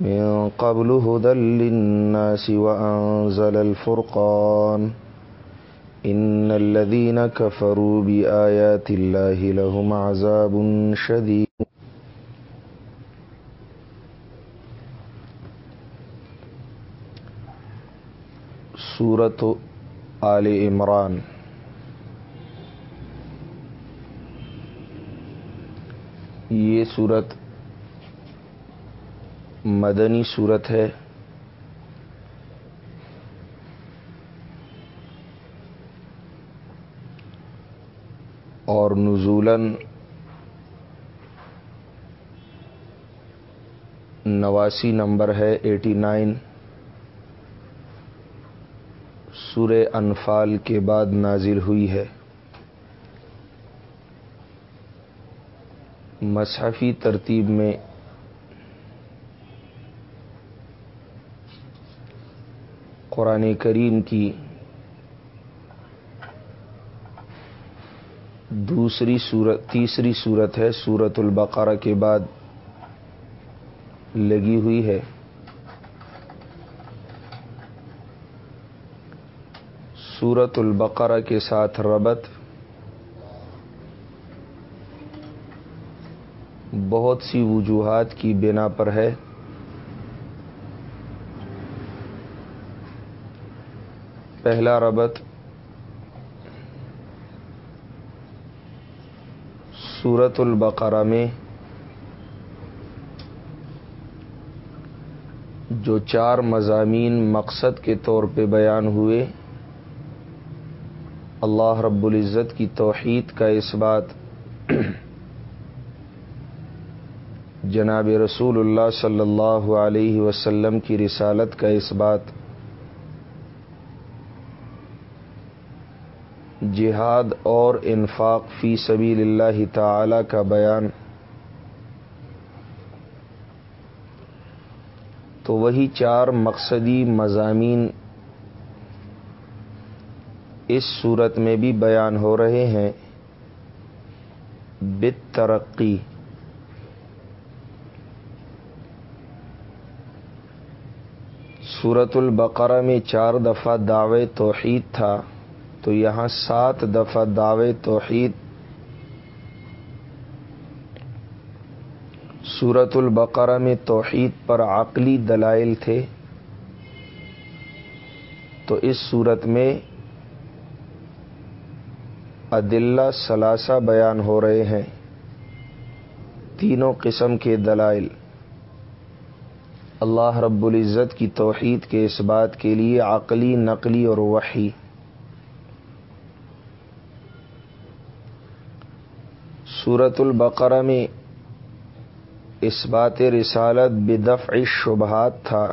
من قبل هدى للناس وأنزل الفرقان. إن الذين كفروا بآيات الله لهم عذاب شديد. سورة آل عمران. یہ صورت مدنی صورت ہے۔ اور نزولن نواسی نمبر ہے، ایٹی نائن۔ سور انفال کے بعد نازل ہوئی ہے۔ مصحفی ترتیب میں قرآن کریم کی دوسری صورت تیسری صورت ہے، سورت البقرہ کے بعد لگی ہوئی ہے۔ سورت البقرہ کے ساتھ ربط بہت سی وجوہات کی بنا پر ہے۔ پہلا ربط سورت البقرہ میں جو چار مضامین مقصد کے طور پہ بیان ہوئے، اللہ رب العزت کی توحید کا اس بات جناب رسول اللہ صلی اللہ علیہ وسلم کی رسالت کا اس بات جہاد اور انفاق فی سبیل اللہ تعالی کا بیان۔ تو وہی چار مقصدی مضامین اس صورت میں بھی بیان ہو رہے ہیں۔ بت ترقی صورت البقرہ میں چار دفعہ دعوے توحید تھا۔ تو یہاں سات دفعہ دعوے توحید سورت البقرہ میں توحید پر عقلی دلائل تھے۔ تو اس صورت میں عدلہ ثلاثہ بیان ہو رہے ہیں۔ تینوں قسم کے دلائل۔ اللہ رب العزت کی توحید کے اس بات کے لیے عقلی، نقلی اور وحی۔ سورت البقرہ میں اس بات رسالت بدفع شبہات تھا۔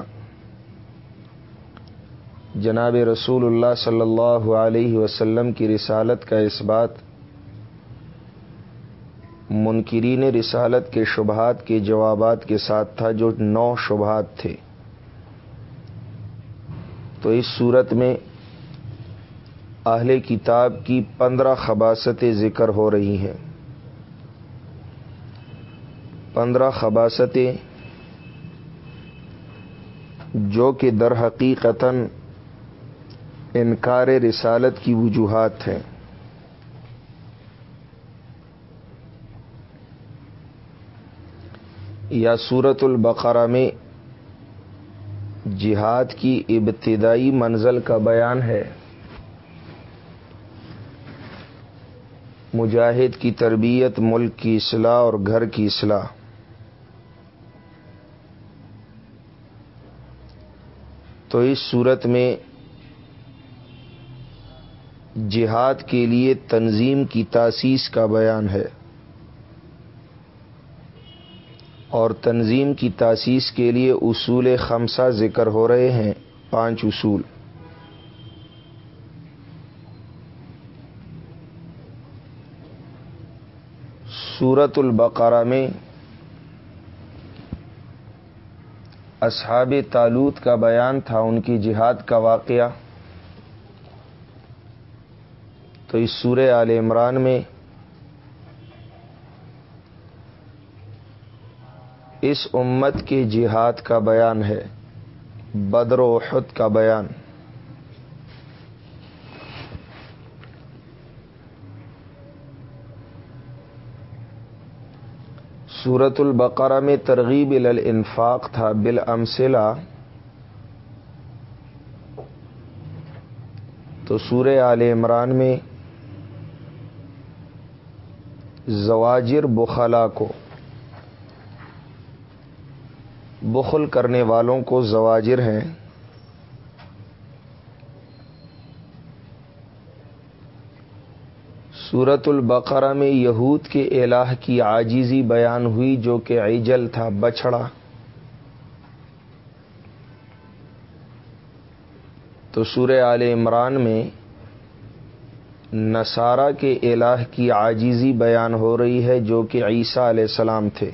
جناب رسول اللہ صلی اللہ علیہ وسلم کی رسالت کا اس بات۔ منکرین رسالت کے شبہات کے جوابات کے ساتھ تھا جو نو شبہات تھے۔ تو اس صورت میں اہل کتاب کی پندرہ خباستیں ذکر ہو رہی ہیں۔ پندرہ خباستیں، جو کہ در حقیقت انکار رسالت کی وجوہات ہیں۔ یا سورت البقرہ میں جہاد کی ابتدائی منزل کا بیان ہے۔ مجاہد کی تربیت، ملک کی اصلاح اور گھر کی اصلاح۔ تو اس صورت میں جہاد کے لیے تنظیم کی تاسیس کا بیان ہے۔ اور تنظیم کی تاسیس کے لیے اصول خمسہ ذکر ہو رہے ہیں، پانچ اصول۔ سورت البقرہ میں اصحاب تالوت کا بیان تھا، ان کی جہاد کا واقعہ۔ تو اس سورہ عال عمران میں اس امت کی جہاد کا بیان ہے، بدر و احد کا بیان۔ سورت البقرہ میں ترغیب الانفاق تھا بالامثلہ۔ تو سورہ آل عمران میں زواجر بخلا کو، بخل کرنے والوں کو زواجر ہیں۔ سورت البقرہ میں یہود کے الہ کی آجیزی بیان ہوئی جو کہ عجل تھا بچڑا تو سورہ آل عمران میں نصارہ کے الہ کی آجیزی بیان ہو رہی ہے جو کہ عیسیٰ علیہ السلام تھے۔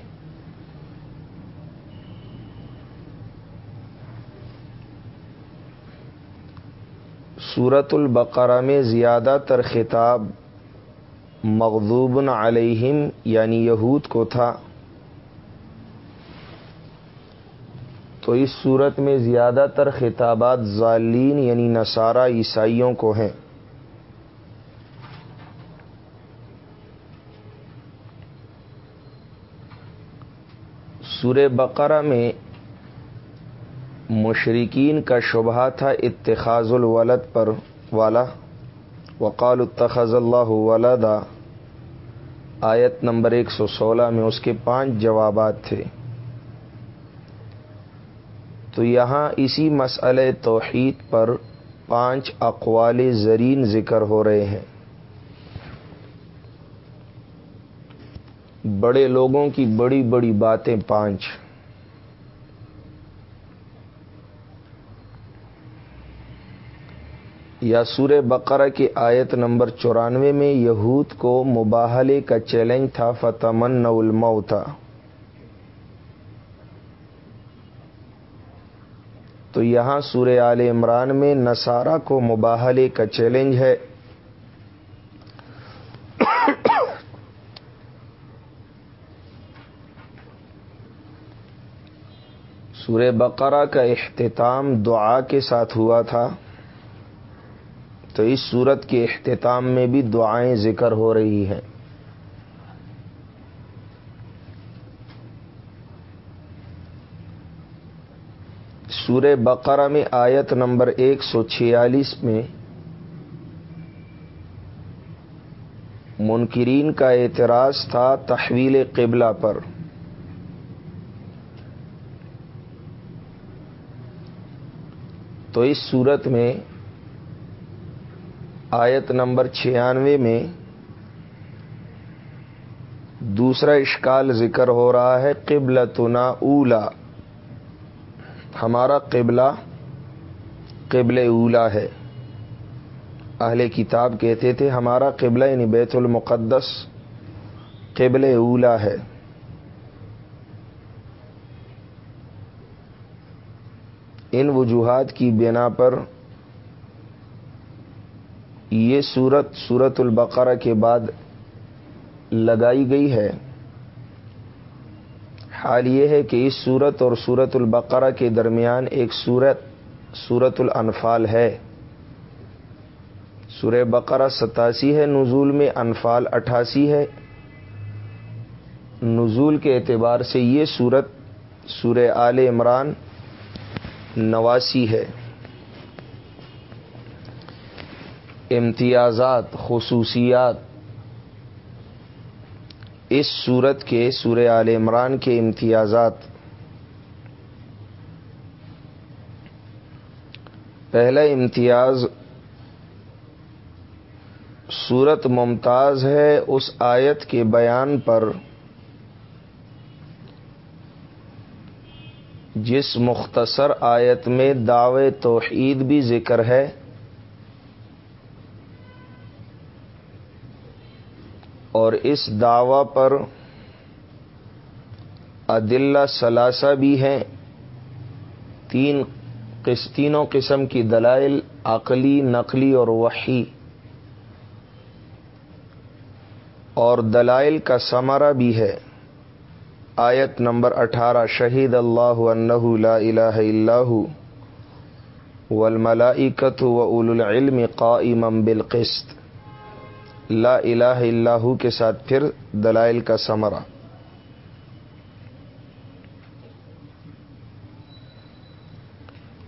سورت البقرہ میں زیادہ تر خطاب مغضوب علیہم یعنی یہود کو تھا۔ تو اس صورت میں زیادہ تر خطابات ظالین یعنی نصارہ، عیسائیوں کو ہیں۔ سور بقرہ میں مشرقین کا شبہ تھا اتخاذ الولد پر والا۔ وقال اتخذ اللہ ولدا۔ آیت نمبر ایک سو سولہ میں اس کے پانچ جوابات تھے۔ تو یہاں اسی مسئلہ توحید پر پانچ اقوال زرین ذکر ہو رہے ہیں۔ بڑے لوگوں کی بڑی بڑی باتیں پانچ۔ یا سورہ بقرہ کی آیت نمبر چورانوے میں یہود کو مباہلے کا چیلنج تھا فتمن المو تھا تو یہاں سورہ آل عمران میں نصارہ کو مباہلے کا چیلنج ہے۔ سورہ بقرہ کا اختتام دعا کے ساتھ ہوا تھا۔ تو اس صورت کے اختتام میں بھی دعائیں ذکر ہو رہی ہیں۔ سور بقرہ میں آیت نمبر ایک سو چھیالیس میں منکرین کا اعتراض تھا تحویل قبلہ پر۔ تو اس صورت میں آیت نمبر چھیانوے میں دوسرا اشکال ذکر ہو رہا ہے قبل تنا اولا۔ ہمارا قبلہ قبل اولا ہے۔ اہل کتاب کہتے تھے، ہمارا قبلہ یعنی بیت المقدس قبل اولا ہے۔ ان وجوہات کی بنا پر یہ صورت صورت البقرہ کے بعد لگائی گئی ہے۔ حال یہ ہے کہ اس صورت اور صورت البقرہ کے درمیان ایک صورت صورت الانفال ہے۔ سورہ بقرہ ستاسی ہے، نزول میں انفال اٹھاسی ہے۔ نزول کے اعتبار سے یہ صورت سورہ آل عمران نواسی ہے۔ امتیازات، خصوصیات۔ اس صورت کے سور عال عمران کے امتیازات۔ پہلا امتیاز صورت ممتاز ہے اس آیت کے بیان پر، جس مختصر آیت میں دعوے توحید بھی ذکر ہے۔ اور اس دعوی پر عدلہ ثلاثہ بھی ہیں۔ تین تینوں قسم کی دلائل، عقلی، نقلی اور وحی۔ اور دلائل کا سمرا بھی ہے۔ آیت نمبر اٹھارہ، شہید اللہ انہ لا الہ اللہ والملائکت و اول العلم قائما بالقسط۔ لا الہ اللہ کے ساتھ پھر دلائل کا سمرا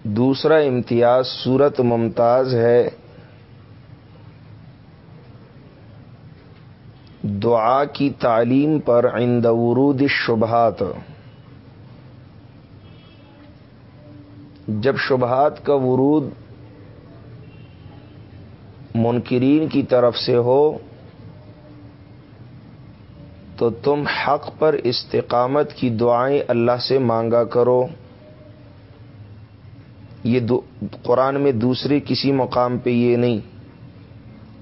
دوسرا امتیاز صورت ممتاز ہے۔ دعا کی تعلیم پر عند ورود شبہات جب شبہات کا ورود منکرین کی طرف سے ہو، تو تم حق پر استقامت کی دعائیں اللہ سے مانگا کرو۔ یہ قرآن میں دوسرے کسی مقام پہ یہ نہیں۔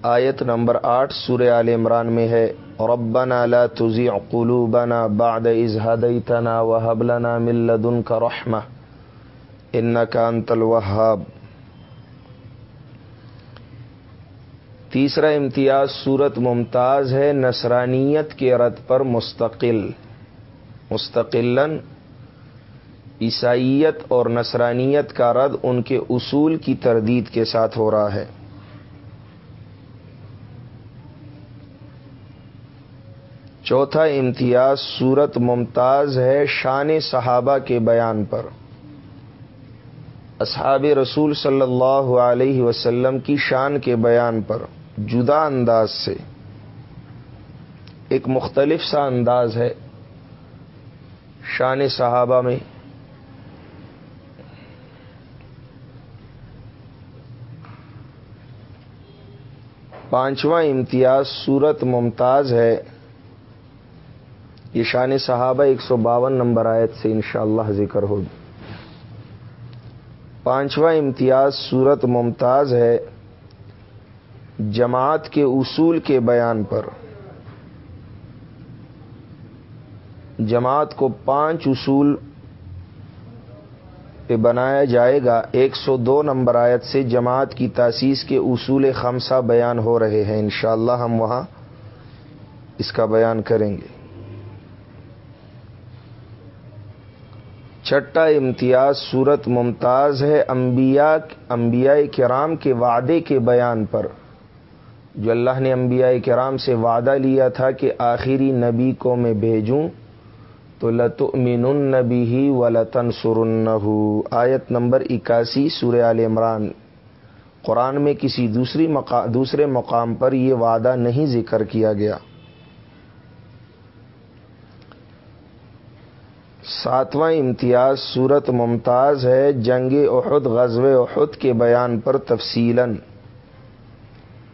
آیت نمبر آٹھ سورہ عال عمران میں ہے، ربنا لا تزی قلوبنا بعد از هدیتنا وهب لنا من لدنك رحمه انك انت الوهاب تیسرا امتیاز صورت ممتاز ہے، نصرانیت کے رد پر مستقل۔ مستقل عیسائیت اور نصرانیت کا رد ان کے اصول کی تردید کے ساتھ ہو رہا ہے۔ چوتھا امتیاز صورت ممتاز ہے، شان صحابہ کے بیان پر۔ اصحاب رسول صلی اللہ علیہ وسلم کی شان کے بیان پر۔ جدا انداز سے ایک مختلف سا انداز ہے شان صحابہ میں پانچواں امتیاز صورت ممتاز ہے۔ یہ شان صحابہ ایک سو باون نمبر آیت سے انشاءاللہ اللہ ذکر ہوگی۔ پانچواں امتیاز صورت ممتاز ہے۔ جماعت کے اصول کے بیان پر۔ جماعت کو پانچ اصول پہ بنایا جائے گا۔ ایک سو دو نمبر آیت سے جماعت کی تاسیس کے اصول خمسہ بیان ہو رہے ہیں۔ انشاءاللہ ہم وہاں اس کا بیان کریں گے۔ چھٹا امتیاز صورت ممتاز ہے۔ انبیاء انبیاء کرام کے وعدے کے بیان پر۔ جو اللہ نے انبیاء کرام سے وعدہ لیا تھا کہ آخری نبی کو میں بھیجوں، تو لتمین النبی ہی و لطن آیت نمبر اکاسی، سورہ عال عمران۔ قرآن میں کسی دوسری مقام دوسرے مقام پر یہ وعدہ نہیں ذکر کیا گیا۔ ساتواں امتیاز صورت ممتاز ہے، جنگ احد غزو احد کے بیان پر تفصیلاً۔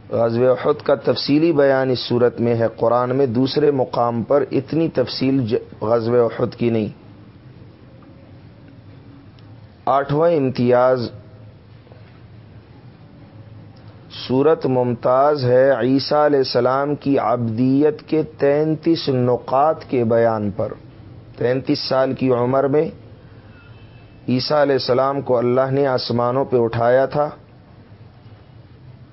غزب احد کا تفصیلی بیان اس صورت میں ہے۔ قرآن میں دوسرے مقام پر اتنی تفصیل غزب احد کی نہیں۔ آٹھواں امتیاز۔ صورت ممتاز ہے عیسیٰ علیہ السلام کی عبدیت کے تینتیس نقات کے بیان پر۔ تینتیس سال کی عمر میں عیسیٰ علیہ السلام کو اللہ نے آسمانوں پہ اٹھایا تھا۔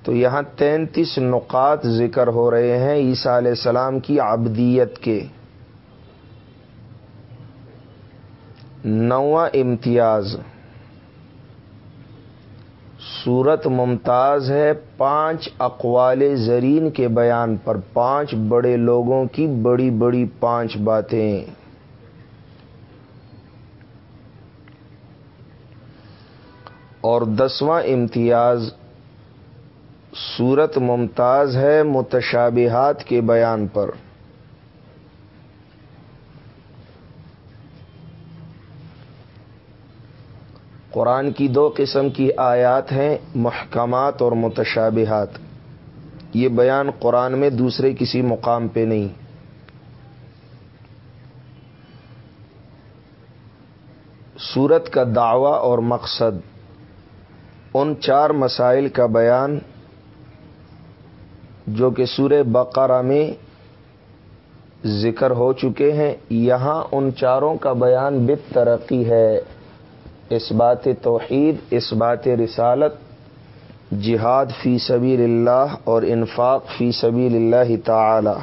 تو یہاں تینتیس نقات ذکر ہو رہے ہیں عیسیٰ علیہ السلام کی عبدیت کے۔ نواں امتیاز۔ صورت ممتاز ہے پانچ اقوال زرین کے بیان پر۔ پانچ بڑے لوگوں کی بڑی بڑی پانچ باتیں۔ اور دسواں امتیاز۔ صورت ممتاز ہے متشابہات کے بیان پر۔ قرآن کی دو قسم کی آیات ہیں، محکمات اور متشابہات۔ یہ بیان قرآن میں دوسرے کسی مقام پہ نہیں۔ صورت کا دعوی اور مقصد۔ ان چار مسائل کا بیان جو کہ سور بقرہ میں ذکر ہو چکے ہیں، یہاں ان چاروں کا بیان بت ترقی ہے۔ اس بات توحید، اس بات رسالت، جہاد فی سبیل اللہ اور انفاق فی سبیل اللہ تعالی۔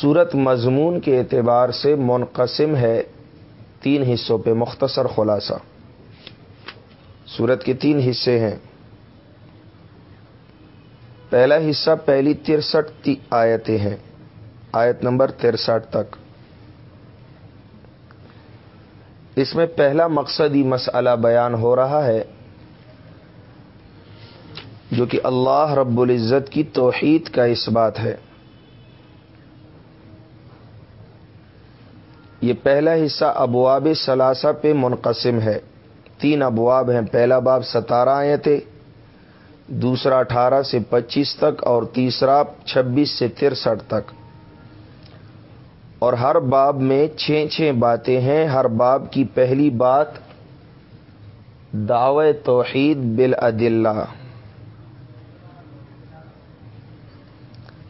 صورت مضمون کے اعتبار سے منقسم ہے تین حصوں پہ، مختصر خلاصہ۔ صورت کے تین حصے ہیں۔ پہلا حصہ پہلی ترسٹھ آیتیں ہیں۔ آیت نمبر ترسٹھ تک۔ اس میں پہلا مقصدی مسئلہ بیان ہو رہا ہے، جو کہ اللہ رب العزت کی توحید کا اس بات ہے۔ یہ پہلا حصہ ابواب ثلاثہ پہ منقسم ہے۔ تین ابواب ہیں۔ پہلا باب ستارہ آئے دوسرا اٹھارہ سے پچیس تک اور تیسرا چھبیس سے ترسٹھ تک۔ اور ہر باب میں چھ چھ باتیں ہیں۔ ہر باب کی پہلی بات دعو توحید بالعدلہ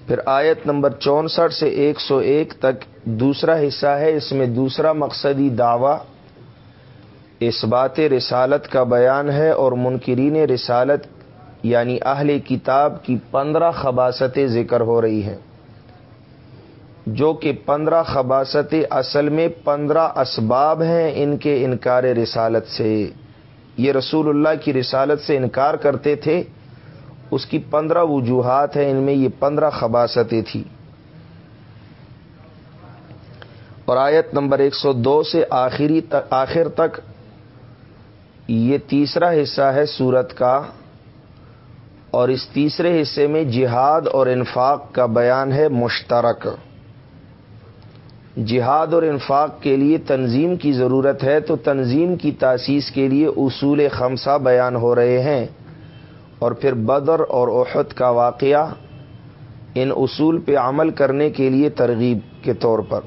پھر آیت نمبر چونسٹھ سے ایک سو ایک تک دوسرا حصہ ہے۔ اس میں دوسرا مقصدی دعوی اس بات رسالت کا بیان ہے اور منکرین رسالت یعنی اہل کتاب کی پندرہ خباستیں ذکر ہو رہی ہیں۔ جو کہ پندرہ خباستیں اصل میں پندرہ اسباب ہیں ان کے انکار رسالت سے۔ یہ رسول اللہ کی رسالت سے انکار کرتے تھے۔ اس کی پندرہ وجوہات ہیں، ان میں یہ پندرہ خباستیں تھیں۔ اور آیت نمبر ایک سو دو سے آخری تک، آخر تک یہ تیسرا حصہ ہے سورت کا۔ اور اس تیسرے حصے میں جہاد اور انفاق کا بیان ہے مشترک۔ جہاد اور انفاق کے لیے تنظیم کی ضرورت ہے تو تنظیم کی تاسیس کے لیے اصول خمسہ بیان ہو رہے ہیں۔ اور پھر بدر اور احد کا واقعہ، ان اصول پہ عمل کرنے کے لیے ترغیب کے طور پر۔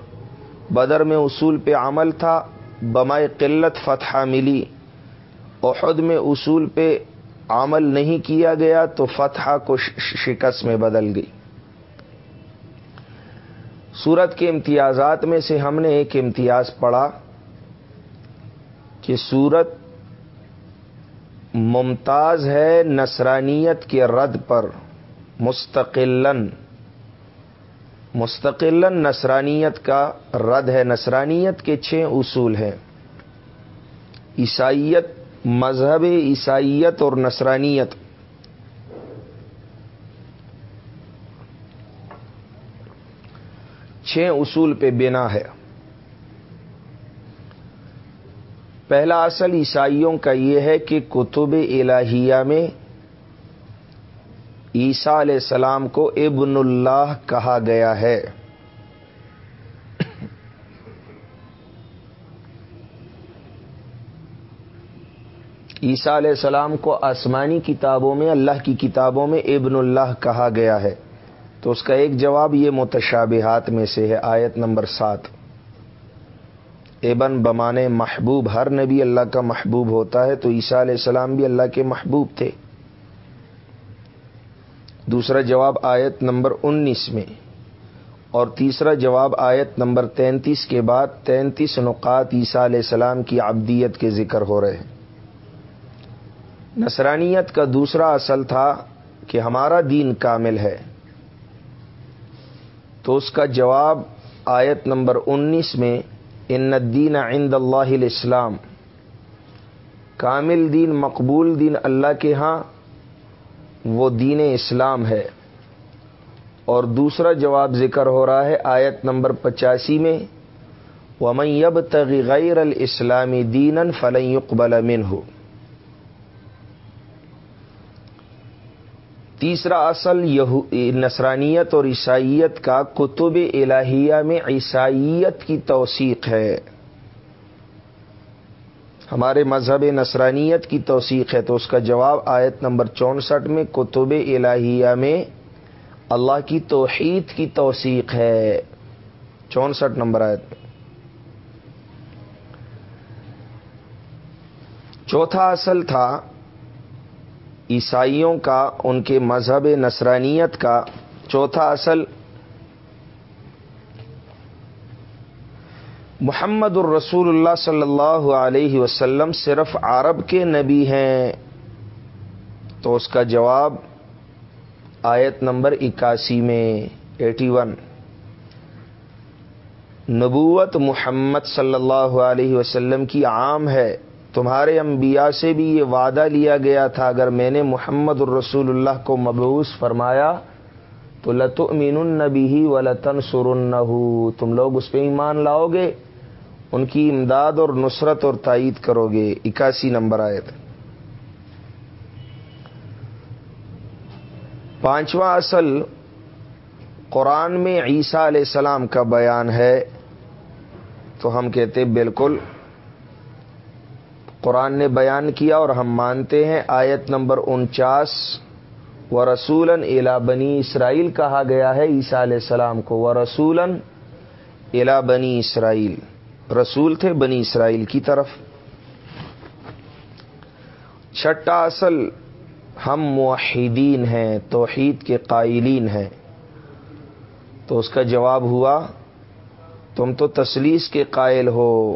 بدر میں اصول پہ عمل تھا، بمائے قلت فتح ملی۔ احد میں اصول پہ عمل نہیں کیا گیا تو فتح کو شکست میں بدل گئی۔ سورت کے امتیازات میں سے ہم نے ایک امتیاز پڑھا کہ سورت ممتاز ہے نصرانیت کے رد پر مستقل مستقل نصرانیت کا رد ہے۔ نصرانیت کے چھ اصول ہیں۔ عیسائیت مذہب عیسائیت اور نصرانیت۔ چھ اصول پہ بنا ہے۔ پہلا اصل عیسائیوں کا یہ ہے کہ کتب الہیہ میں عیسیٰ علیہ السلام کو ابن اللہ کہا گیا ہے۔ عیسیٰ علیہ السلام کو آسمانی کتابوں میں، اللہ کی کتابوں میں ابن اللہ کہا گیا ہے۔ تو اس کا ایک جواب یہ متشابہات میں سے ہے، آیت نمبر سات۔ ابن بمانے محبوب، ہر نبی اللہ کا محبوب ہوتا ہے، تو عیسیٰ علیہ السلام بھی اللہ کے محبوب تھے۔ دوسرا جواب آیت نمبر انیس میں۔ اور تیسرا جواب آیت نمبر تینتیس کے بعد تینتیس نقات عیسیٰ علیہ السلام کی عبدیت کے ذکر ہو رہے ہیں۔ نصرانیت کا دوسرا اصل تھا کہ ہمارا دین کامل ہے۔ تو اس کا جواب آیت نمبر انیس میں ان الدین عند اللہ الاسلام، کامل دین، مقبول دین اللہ کے ہاں وہ دین اسلام ہے۔ اور دوسرا جواب ذکر ہو رہا ہے آیت نمبر پچاسی میں ومب تغیر الاسلامی دین فلن يقبل منه۔ تیسرا اصل نصرانیت اور عیسائیت کا کتب الہیہ میں عیسائیت کی توثیق ہے۔ ہمارے مذہب نصرانیت کی توثیق ہے۔ تو اس کا جواب آیت نمبر چونسٹھ میں کتب الہیہ میں اللہ کی توحید کی توثیق ہے۔ چونسٹھ نمبر آیت۔ میں چوتھا اصل تھا عیسائیوں کا، ان کے مذہب نصرانیت کا چوتھا اصل محمد الرسول اللہ صلی اللہ علیہ وسلم صرف عرب کے نبی ہیں۔ تو اس کا جواب آیت نمبر اکاسی میں ایٹی ون۔ نبوت محمد صلی اللہ علیہ وسلم کی عام ہے۔ تمہارے انبیاء سے بھی یہ وعدہ لیا گیا تھا، اگر میں نے محمد الرسول اللہ کو مبوس فرمایا تو لت امین النبی ہی و لطن سر تم لوگ اس پہ ایمان لاؤ گے، ان کی امداد اور نصرت اور تائید کرو گے۔ اکاسی نمبر آئے تھے پانچواں اصل قرآن میں عیسیٰ علیہ السلام کا بیان ہے۔ تو ہم کہتے بالکل قرآن نے بیان کیا اور ہم مانتے ہیں آیت نمبر انچاس و رسولن الا بنی اسرائیل کہا گیا ہے، عیسیٰ علیہ السلام کو و رسولن الا بنی اسرائیل رسول تھے بنی اسرائیل کی طرف۔ چھٹا اصل، ہم موحدین ہیں، توحید کے قائلین ہیں۔ تو اس کا جواب ہوا، تم تو تسلیس کے قائل ہو۔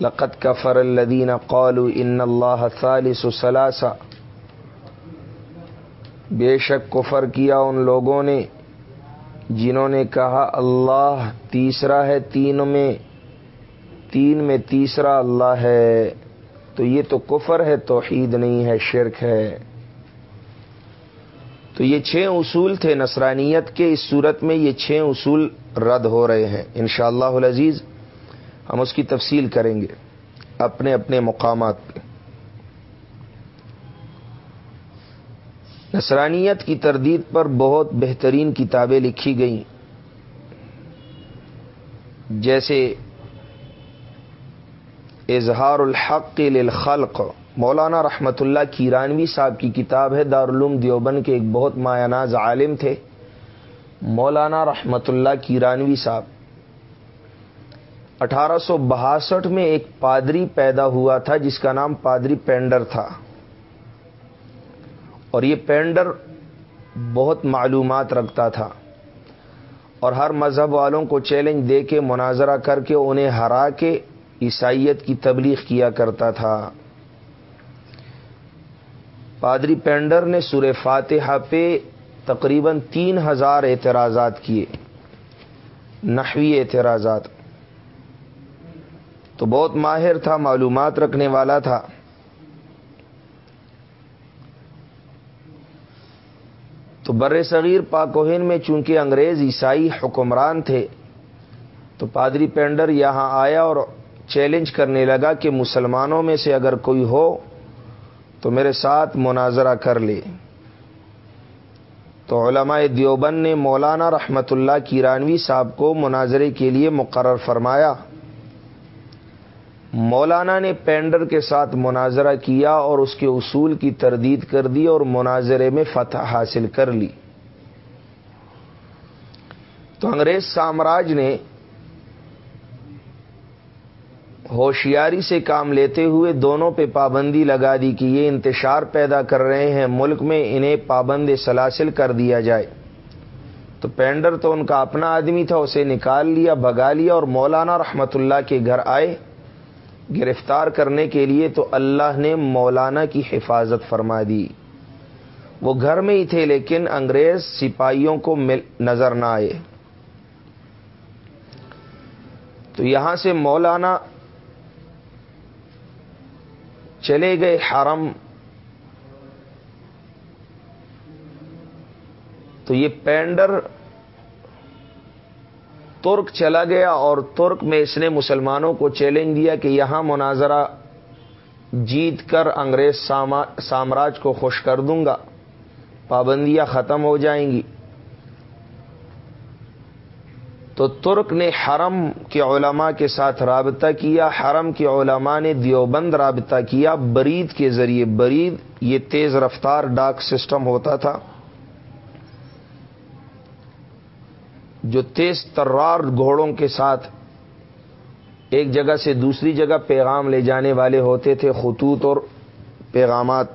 لقت کفر الدین قالو ان اللہ ثالث ثلاثہ بے شک کفر کیا ان لوگوں نے جنہوں نے کہا اللہ تیسرا ہے تین میں تین میں تیسرا اللہ ہے۔ تو یہ تو کفر ہے، توحید نہیں ہے، شرک ہے۔ تو یہ چھ اصول تھے نصرانیت کے، اس صورت میں یہ چھ اصول رد ہو رہے ہیں۔ ان شاء اللہ عزیز ہم اس کی تفصیل کریں گے اپنے اپنے مقامات پہ۔ نصرانیت کی تردید پر بہت بہترین کتابیں لکھی گئیں۔ جیسے اظہار الحق للخلق، مولانا رحمت اللہ کیرانوی صاحب کی کتاب ہے، دارالعلوم دیوبند کے ایک بہت مایا ناز عالم تھے۔ مولانا رحمت اللہ کیرانوی صاحب اٹھارہ سو باسٹھ میں ایک پادری پیدا ہوا تھا جس کا نام پادری پینڈر تھا۔ اور یہ پینڈر بہت معلومات رکھتا تھا۔ اور ہر مذہب والوں کو چیلنج دے کے مناظرہ کر کے انہیں ہرا کے عیسائیت کی تبلیغ کیا کرتا تھا۔ پادری پینڈر نے سور فاتحہ پہ تقریباً تین ہزار اعتراضات کیے۔ نحوی اعتراضات۔ تو بہت ماہر تھا، معلومات رکھنے والا تھا۔ تو بر صغیر پاکوہین میں چونکہ انگریز عیسائی حکمران تھے، تو پادری پینڈر یہاں آیا اور چیلنج کرنے لگا کہ مسلمانوں میں سے اگر کوئی ہو تو میرے ساتھ مناظرہ کر لے۔ تو علماء دیوبند نے مولانا رحمت اللہ کیرانوی صاحب کو مناظرے کے لیے مقرر فرمایا۔ مولانا نے پینڈر کے ساتھ مناظرہ کیا اور اس کے اصول کی تردید کر دی اور مناظرے میں فتح حاصل کر لی۔ تو انگریز سامراج نے ہوشیاری سے کام لیتے ہوئے دونوں پہ پابندی لگا دی کہ یہ انتشار پیدا کر رہے ہیں، ملک میں انہیں پابند سلاسل کر دیا جائے۔ تو پینڈر تو ان کا اپنا آدمی تھا، اسے نکال لیا بگا لیا اور مولانا رحمت اللہ کے گھر آئے۔ گرفتار کرنے کے لیے تو اللہ نے مولانا کی حفاظت فرما دی۔ وہ گھر میں ہی تھے لیکن انگریز سپاہیوں کو نظر نہ آئے۔ تو یہاں سے مولانا چلے گئے حرم۔ تو یہ پینڈر ترک چلا گیا اور ترک میں اس نے مسلمانوں کو چیلنج دیا کہ یہاں مناظرہ جیت کر انگریز سامراج کو خوش کر دوں گا۔ پابندیاں ختم ہو جائیں گی۔ تو ترک نے حرم کے علماء کے ساتھ رابطہ کیا، حرم کے علماء نے دیوبند رابطہ کیا، برید کے ذریعے، برید یہ تیز رفتار ڈاک سسٹم ہوتا تھا۔ جو تیز ترار گھوڑوں کے ساتھ ایک جگہ سے دوسری جگہ پیغام لے جانے والے ہوتے تھے، خطوط اور پیغامات۔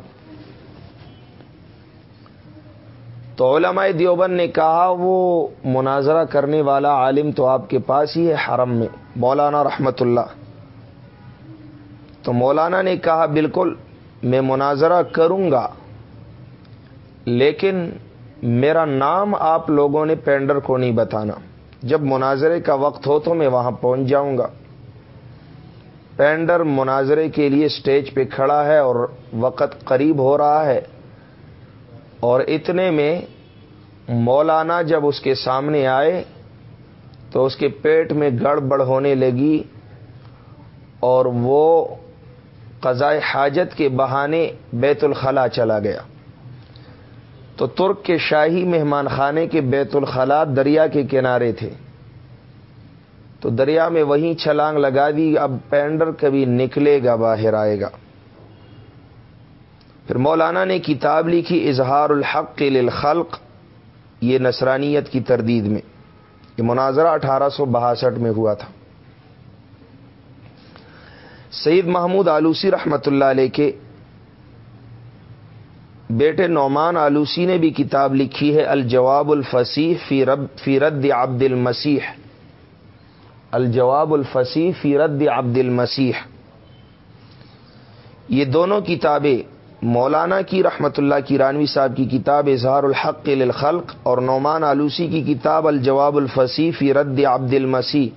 تو علماء دیوبند نے کہا، وہ مناظرہ کرنے والا عالم تو آپ کے پاس ہی ہے حرم میں، مولانا رحمت اللہ۔ تو مولانا نے کہا، بالکل میں مناظرہ کروں گا، لیکن میرا نام آپ لوگوں نے پینڈر کو نہیں بتانا۔ جب مناظرے کا وقت ہو تو میں وہاں پہنچ جاؤں گا۔ پینڈر مناظرے کے لیے اسٹیج پہ کھڑا ہے اور وقت قریب ہو رہا ہے۔ اور اتنے میں مولانا جب اس کے سامنے آئے تو اس کے پیٹ میں گڑبڑ ہونے لگی اور وہ قضاء حاجت کے بہانے بیت الخلا چلا گیا۔ تو ترک کے شاہی مہمان خانے کے بیت الخلا دریا کے کنارے تھے۔ تو دریا میں وہیں چھلانگ لگا دی، اب پینڈر کبھی نکلے گا، باہر آئے گا۔ پھر مولانا نے کتاب لکھی، اظہار الحق للخلق، یہ نصرانیت کی تردید میں۔ یہ مناظرہ اٹھارہ سو باسٹھ میں ہوا تھا۔ سعید محمود آلوسی رحمت اللہ علیہ کے بیٹے نعمان آلوسی نے بھی کتاب لکھی ہے، الجواب الفصیح فی رب، فی رد عبد المسیح۔ الجواب الفصیح فی رد عبد المسیح۔ یہ دونوں کتابیں مولانا کی رحمت اللہ کی رانوی صاحب کی کتاب اظہار الحق للخلق اور نعمان آلوسی کی کتاب الجواب الفصیح فی رد عبد المسیح۔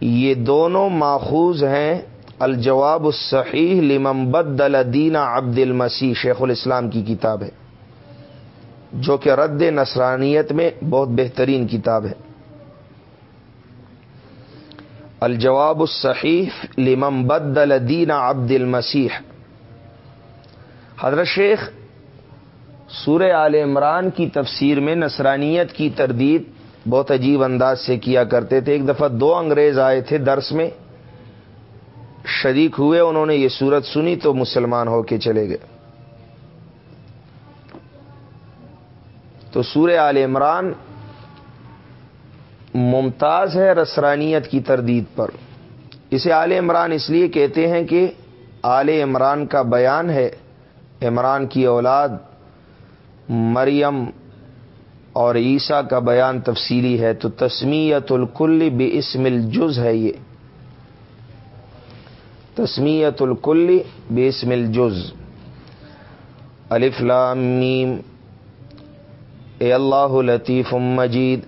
یہ دونوں ماخوذ ہیں الجواب الصحیح لمم بدل دین عبد المسیح، شیخ الاسلام کی کتاب ہے، جو کہ رد نصرانیت میں بہت بہترین کتاب ہے۔ الجواب الصحیح لمم بدل دین عبد المسیح۔ حضرت شیخ، سورہ عال عمران کی تفسیر میں نصرانیت کی تردید بہت عجیب انداز سے کیا کرتے تھے۔ ایک دفعہ دو انگریز آئے تھے درس میں۔ شریک ہوئے، انہوں نے یہ صورت سنی تو مسلمان ہو کے چلے گئے۔ تو سورہ آل عمران ممتاز ہے رسرانیت کی تردید پر۔ اسے آل عمران اس لیے کہتے ہیں کہ آل عمران کا بیان ہے، عمران کی اولاد مریم اور عیسیٰ کا بیان تفصیلی ہے۔ تو تسمیت الکل بے اسم الجز ہے یہ۔ تسمیت الکل بے اسم الجز میم. اے اللہ لطیف مجید.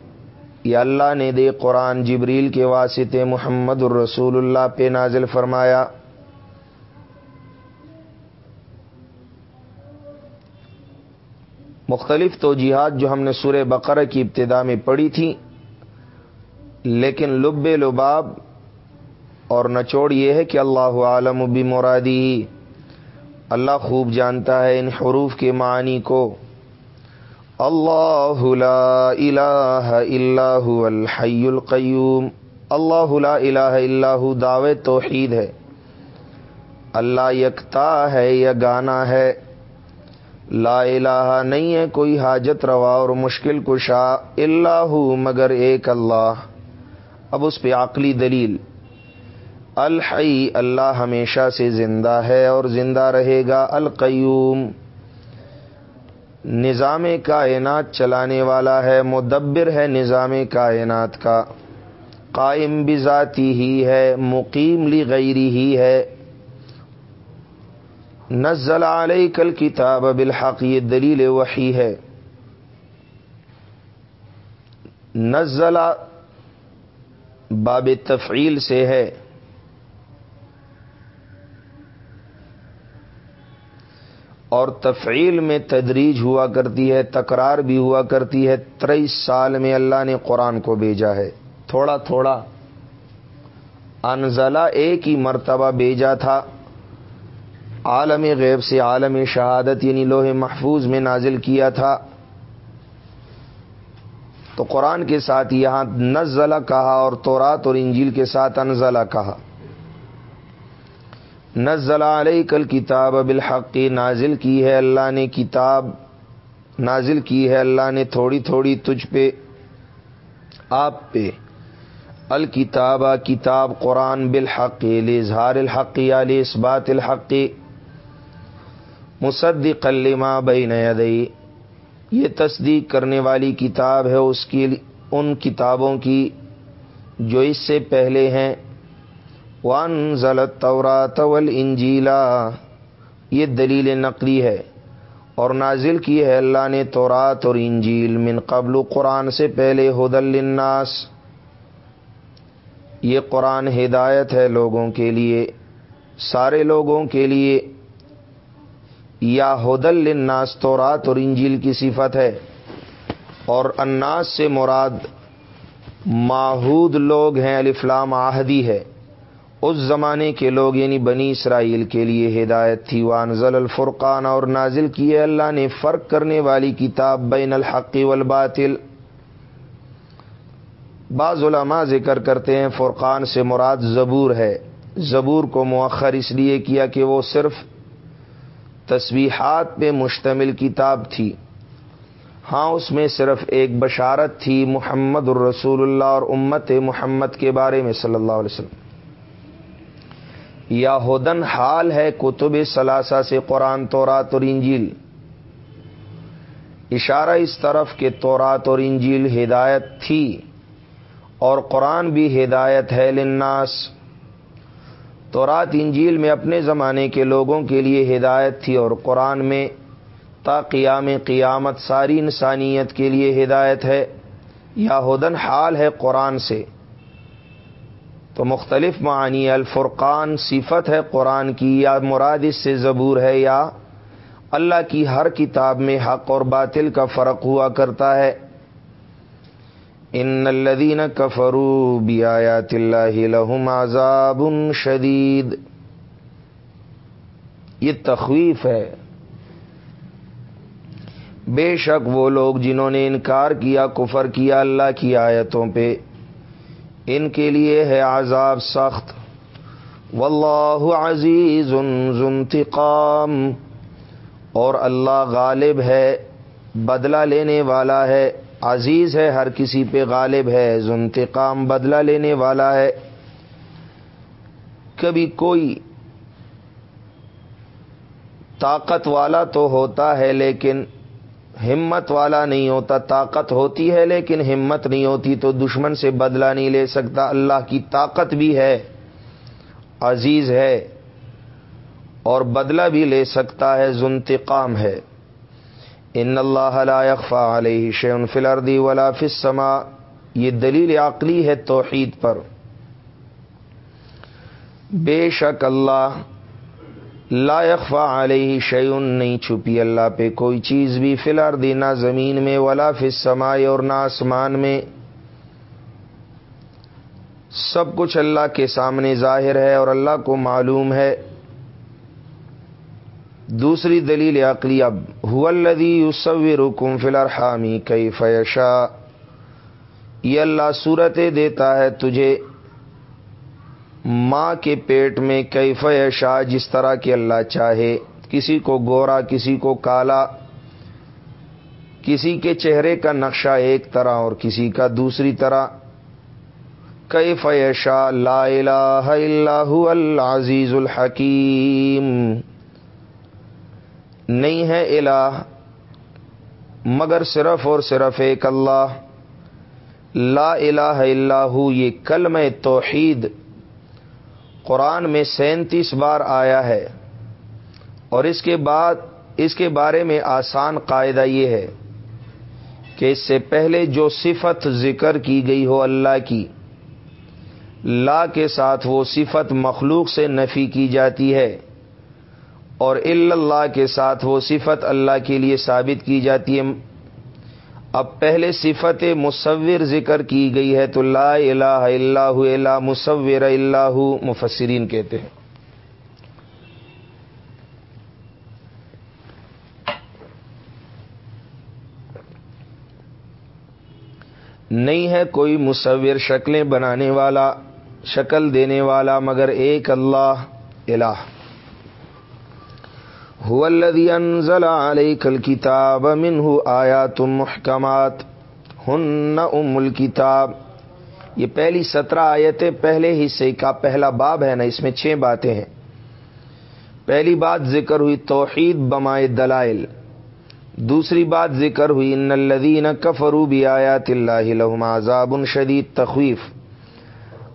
یا اللہ نے دے قرآن جبریل کے واسطے محمد الرسول اللہ پہ نازل فرمایا. مختلف توجیحات جو ہم نے سورہ بقرہ کی ابتدا میں پڑھی تھی، لیکن لب لباب اور نچوڑ یہ ہے کہ اللہ عالم بھی مرادی اللہ خوب جانتا ہے ان حروف کے معنی کو۔ اللہ لا الہ الا هو الحی القیوم۔ اللہ لا الہ الا هو دعوے توحید ہے۔ اللہ یکتا ہے یا گانا ہے۔ لا الہ نہیں ہے کوئی حاجت روا اور مشکل کشا۔ اللہ مگر ایک اللہ۔ اب اس پہ عقلی دلیل۔ الحی، اللہ ہمیشہ سے زندہ ہے اور زندہ رہے گا، القیوم۔ نظام کائنات چلانے والا ہے، مدبر ہے نظام کائنات کا۔ قائم بذاتی ہی ہے، مقیم لی غیری ہی ہے۔ نزل علیہ کل کتاب بالحق، یہ دلیل وحی ہے۔ نزل باب تفعیل سے ہے۔ اور تفعیل میں تدریج ہوا کرتی ہے، تکرار بھی ہوا کرتی ہے۔ تریس سال میں اللہ نے قرآن کو بھیجا ہے۔ تھوڑا تھوڑا۔ انزلہ ایک ہی مرتبہ بھیجا تھا۔ عالم غیب سے عالم شہادت یعنی لوہے محفوظ میں نازل کیا تھا۔ تو قرآن کے ساتھ یہاں نزلہ کہا اور تورات اور انجیل کے ساتھ انزلہ کہا۔ نزلہ علیہ کل کتاب بالحق، نازل کی ہے اللہ نے کتاب، نازل کی ہے اللہ نے تھوڑی تھوڑی تجھ پہ، آپ پہ۔ الکتابہ کتاب قرآن بالحق لظہار الحق یا اس الحق۔ مصدق لما بین یدئی یہ تصدیق کرنے والی کتاب ہے، اس کی، ان کتابوں کی جو اس سے پہلے ہیں۔ وان ضلط طورات انجیلا یہ دلیل نقلی ہے اور نازل کی ہے اللہ نے تورات اور انجیل من قبل قرآن سے پہلے ہدل الناس یہ قرآن ہدایت ہے لوگوں کے لیے، سارے لوگوں کے لیے۔ یا ہدل الناس تورات اور انجیل کی صفت ہے۔ اور اناس سے مراد ماحود لوگ ہیں الفلام آہدی ہے۔ اس زمانے کے لوگ یعنی بنی اسرائیل کے لیے ہدایت تھی، وانزل الفرقان اور نازل کیے اللہ نے فرق کرنے والی کتاب بین الحق والباطل۔ بعض علماء ذکر کرتے ہیں فرقان سے مراد زبور ہے۔ زبور کو مؤخر اس لیے کیا کہ وہ صرف تصویحات پہ مشتمل کتاب تھی۔ ہاں اس میں صرف ایک بشارت تھی، محمد الرسول اللہ اور امت محمد کے بارے میں صلی اللہ علیہ وسلم۔ یا ہدن حال ہے کتب ثلاثہ سے قرآن، تورات اور انجیل۔ اشارہ اس طرف کہ تورات اور انجیل ہدایت تھی اور قرآن بھی ہدایت ہے لناس تورات، انجیل میں اپنے زمانے کے لوگوں کے لیے ہدایت تھی اور قرآن میں تا قیام قیامت ساری انسانیت کے لیے ہدایت ہے۔ یا ہدن حال ہے قرآن سے۔ تو مختلف معنی الفرقان صفت ہے قرآن کی، یا مراد اس سے زبور ہے، یا اللہ کی ہر کتاب میں حق اور باطل کا فرق ہوا کرتا ہے۔ ان الدین کفرو بیات اللہ لہم عذاب شدید۔ یہ تخویف ہے۔ بے شک وہ لوگ جنہوں نے انکار کیا، کفر کیا اللہ کی آیتوں پہ۔ ان کے لیے ہے عذاب سخت۔ واللہ عزیز انتقام۔ اور اللہ غالب ہے، بدلہ لینے والا ہے۔ عزیز ہے، ہر کسی پہ غالب ہے۔ انتقام، بدلہ لینے والا ہے۔ کبھی کوئی طاقت والا تو ہوتا ہے، لیکن ہمت والا نہیں ہوتا، طاقت ہوتی ہے، لیکن ہمت نہیں ہوتی تو دشمن سے بدلہ نہیں لے سکتا۔ اللہ کی طاقت بھی ہے، عزیز ہے اور بدلہ بھی لے سکتا ہے زنتقام ہے۔ ان اللہ لا يخفى علیہ شیون فلردی ولا فی السماء۔ یہ دلیل عقلی ہے توحید پر۔ بے شک اللہ لا يخفى علیہ شیون نہیں چھپی اللہ پہ کوئی چیز بھی فلار دینا زمین میں ولا سمائے اور نہ آسمان میں۔ سب کچھ اللہ کے سامنے ظاہر ہے اور اللہ کو معلوم ہے۔ دوسری دلیل عقلی، اب الدی یوسوی رکم فلر حامی کئی فیشا یہ اللہ صورتیں دیتا ہے تجھے۔ ماں کے پیٹ میں کیف شاہ جس طرح کی اللہ چاہے۔ کسی کو گورا، کسی کو کالا، کسی کے چہرے کا نقشہ ایک طرح اور کسی کا دوسری طرح۔ کئی فیشا لا الہ اللہ العزیز الحکیم۔ نہیں ہے الہ مگر صرف اور صرف ایک اللہ۔ لا الہ اللہ یہ کلم توحید۔ قرآن میں سینتیس بار آیا ہے اور اس کے بعد اس کے بارے میں آسان قاعدہ یہ ہے کہ اس سے پہلے جو صفت ذکر کی گئی ہو اللہ کی، لا کے ساتھ وہ صفت مخلوق سے نفی کی جاتی ہے اور اللہ کے ساتھ وہ صفت اللہ کے لیے ثابت کی جاتی ہے اب پہلے صفت مصور ذکر کی گئی ہے تو لا الہ اللہ الا مصور اللہ مفسرین کہتے ہیں۔ نہیں ہے کوئی مصور شکلیں بنانے والا، شکل دینے والا، مگر ایک اللہ، الہ۔ الذي انزل عليك الكتاب منه آيات محكمات. هن ام الكتاب. یہ پہلی سترہ آیتیں پہلے حصے کا پہلا باب ہے نا، اس میں چھ باتیں ہیں۔ پہلی بات ذکر ہوئی توحید بمائے دلائل۔ دوسری بات ذکر ہوئی ان الدین کفرو آیات اللہ لہم عذاب شدید تخویف۔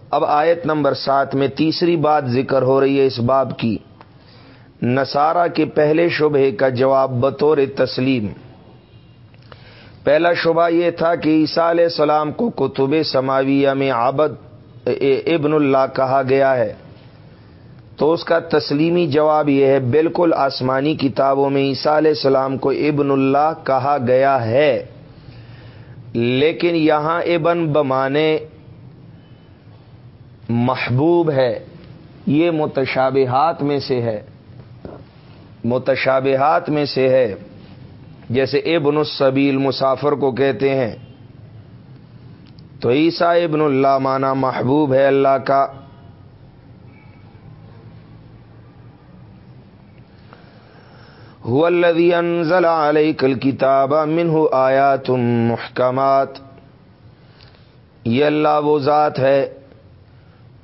اب آیت نمبر سات میں تیسری بات ذکر ہو رہی ہے اس باب کی۔ نصارہ کے پہلے شبہ کا جواب بطور تسلیم۔ پہلا شبہ یہ تھا کہ عیسیٰ علیہ السلام کو کتب سماویہ میں عبد ابن اللہ کہا گیا ہے۔ تو اس کا تسلیمی جواب یہ ہے، بالکل آسمانی کتابوں میں عیسیٰ علیہ السلام کو ابن اللہ کہا گیا ہے۔ لیکن یہاں ابن بمانے محبوب ہے، یہ متشابہات میں سے ہے۔ متشابہات میں سے ہے۔ جیسے ابن السبیل مسافر کو کہتے ہیں، تو عیسیٰ ابن اللہ مانا محبوب ہے اللہ کا۔ الذي انزل عليك الكتاب منه آیات محکمات۔ یہ اللہ وہ ذات ہے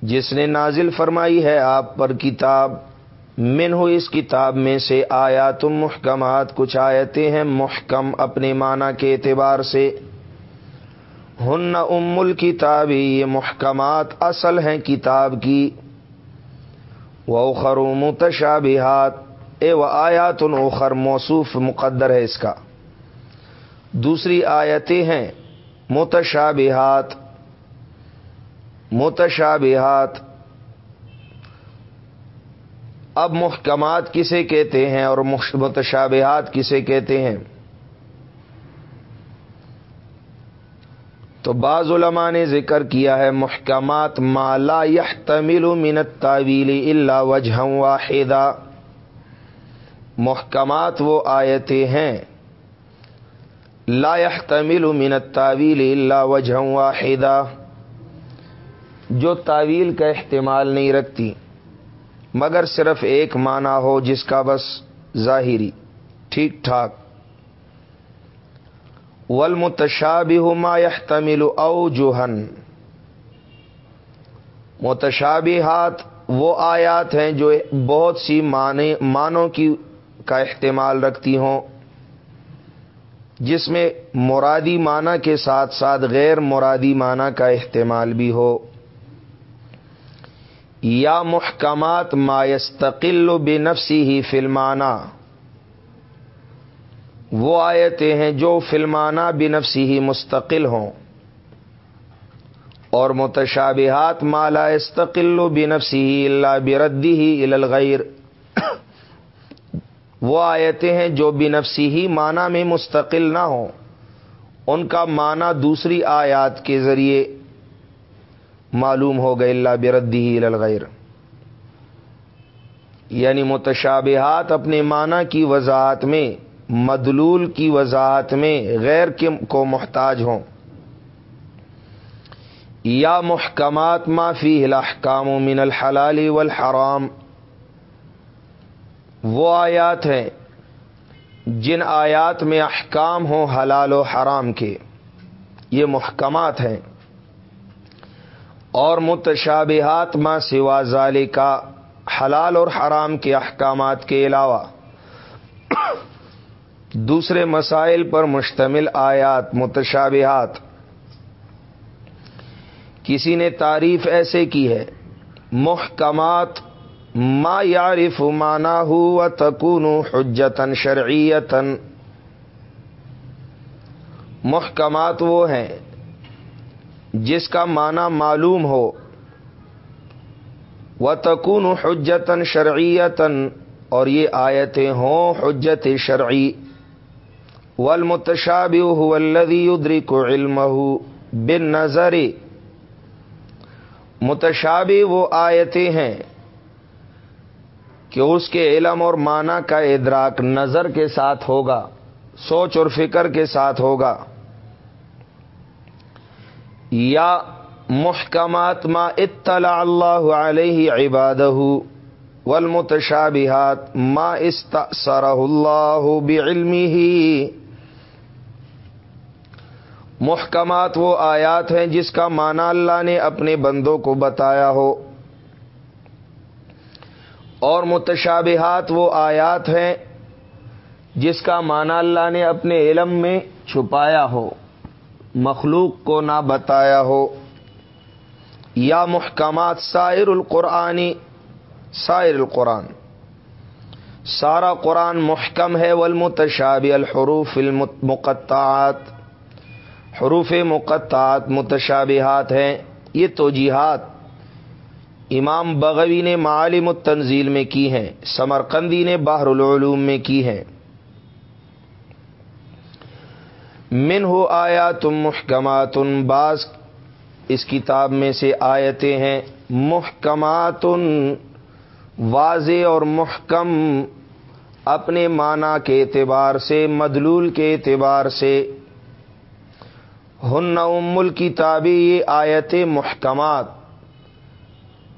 جس نے نازل فرمائی ہے آپ پر کتاب۔ من ہو اس کتاب میں سے آیات محکمات، کچھ آیتیں ہیں محکم اپنے معنی کے اعتبار سے۔ ہن ام الکتاب، یہ محکمات اصل ہیں کتاب کی۔ وہ متشابہات، اے و آیات اخر موصوف مقدر ہے اس کا۔ دوسری آیتیں ہیں، متشابہات۔ متشابہات اب محکمات کسے کہتے ہیں اور متشابہات کسے کہتے ہیں؟ تو بعض علماء نے ذکر کیا ہے، محکمات مالا یہ تمل منت تعویلی اللہ وجہ واحدہ محکمات وہ آیتیں ہیں، لا تمل من التاویل الا وجہ واحدہ جو تعویل کا احتمال نہیں رکھتی۔ مگر صرف ایک معنی ہو جس کا بس ظاہری، ٹھیک ٹھاک۔ والمتشابہ ما يحتمل او جوہن متشابہات وہ آیات ہیں جو بہت سی معنوں کی، کا احتمال رکھتی ہوں، جس میں مرادی معنی کے ساتھ ساتھ غیر مرادی معنی کا احتمال بھی ہو۔ یا محکمات مایستقل و بے نفسی ہی فلمانہ وہ آیتیں ہیں جو فلمانہ بنفسی ہی مستقل ہوں۔ اور متشابہات مالا استقل بنفسی ہی اللہ بردی ہی الغیر۔ وہ آیتیں ہیں جو بنفسی ہی معنی میں مستقل نہ ہوں۔ ان کا معنی دوسری آیات کے ذریعے معلوم ہو گئے اللہ بردی الغیر۔ یعنی متشابہات اپنے معنی کی وضاحت میں، مدلول کی وضاحت میں غیر کو محتاج ہوں۔ یا محکمات معافی الاحکام من الحلال والحرام۔ وہ آیات ہیں جن آیات میں احکام ہوں حلال و حرام کے۔ یہ محکمات ہیں۔ اور متشابہات ما سوا ظال کا حلال اور حرام کے احکامات کے علاوہ۔ دوسرے مسائل پر مشتمل آیات، متشابہات۔ کسی نے تعریف ایسے کی ہے، محکمات ما یارف مانا ہو و تکون حجتن شرعیتن محکمات وہ ہیں جس کا معنی معلوم ہو۔ و تکون حجتن شرعیتن اور یہ آیتیں ہوں حجت شرعی۔ والمتشابہ هو الذي يدرك علمه بالنظر۔ متشابہ وہ آیتیں ہیں کہ اس کے علم اور معنی کا ادراک نظر کے ساتھ ہوگا، سوچ اور فکر کے ساتھ ہوگا۔ یا محکمات ما اطلاع اللہ علیہ عبادہ والمتشابہات ما استأثرہ اللہ بعلمہ. محکمات وہ آیات ہیں جس کا معنی اللہ نے اپنے بندوں کو بتایا ہو. اور متشابہات وہ آیات ہیں جس کا معنی اللہ نے اپنے علم میں چھپایا ہو. مخلوق کو نہ بتایا ہو۔ یا محکمات سائر القرآنی سائر القرآن۔ سارا قرآن محکم ہے والمتشاب الحروف المقطعات۔ حروف مقطعات متشابہات ہیں، یہ توجیحات۔ امام بغوی نے معالم التنزیل میں کی ہیں، سمرقندی نے باہر العلوم میں کی ہیں۔ من ہو آیا تم محکمات بعض اس کتاب میں سے آیتیں ہیں محکمات واضح اور محکم اپنے معنی کے اعتبار سے، مدلول کے اعتبار سے۔ ہن ام الکتابی، یہ آیت محکمات۔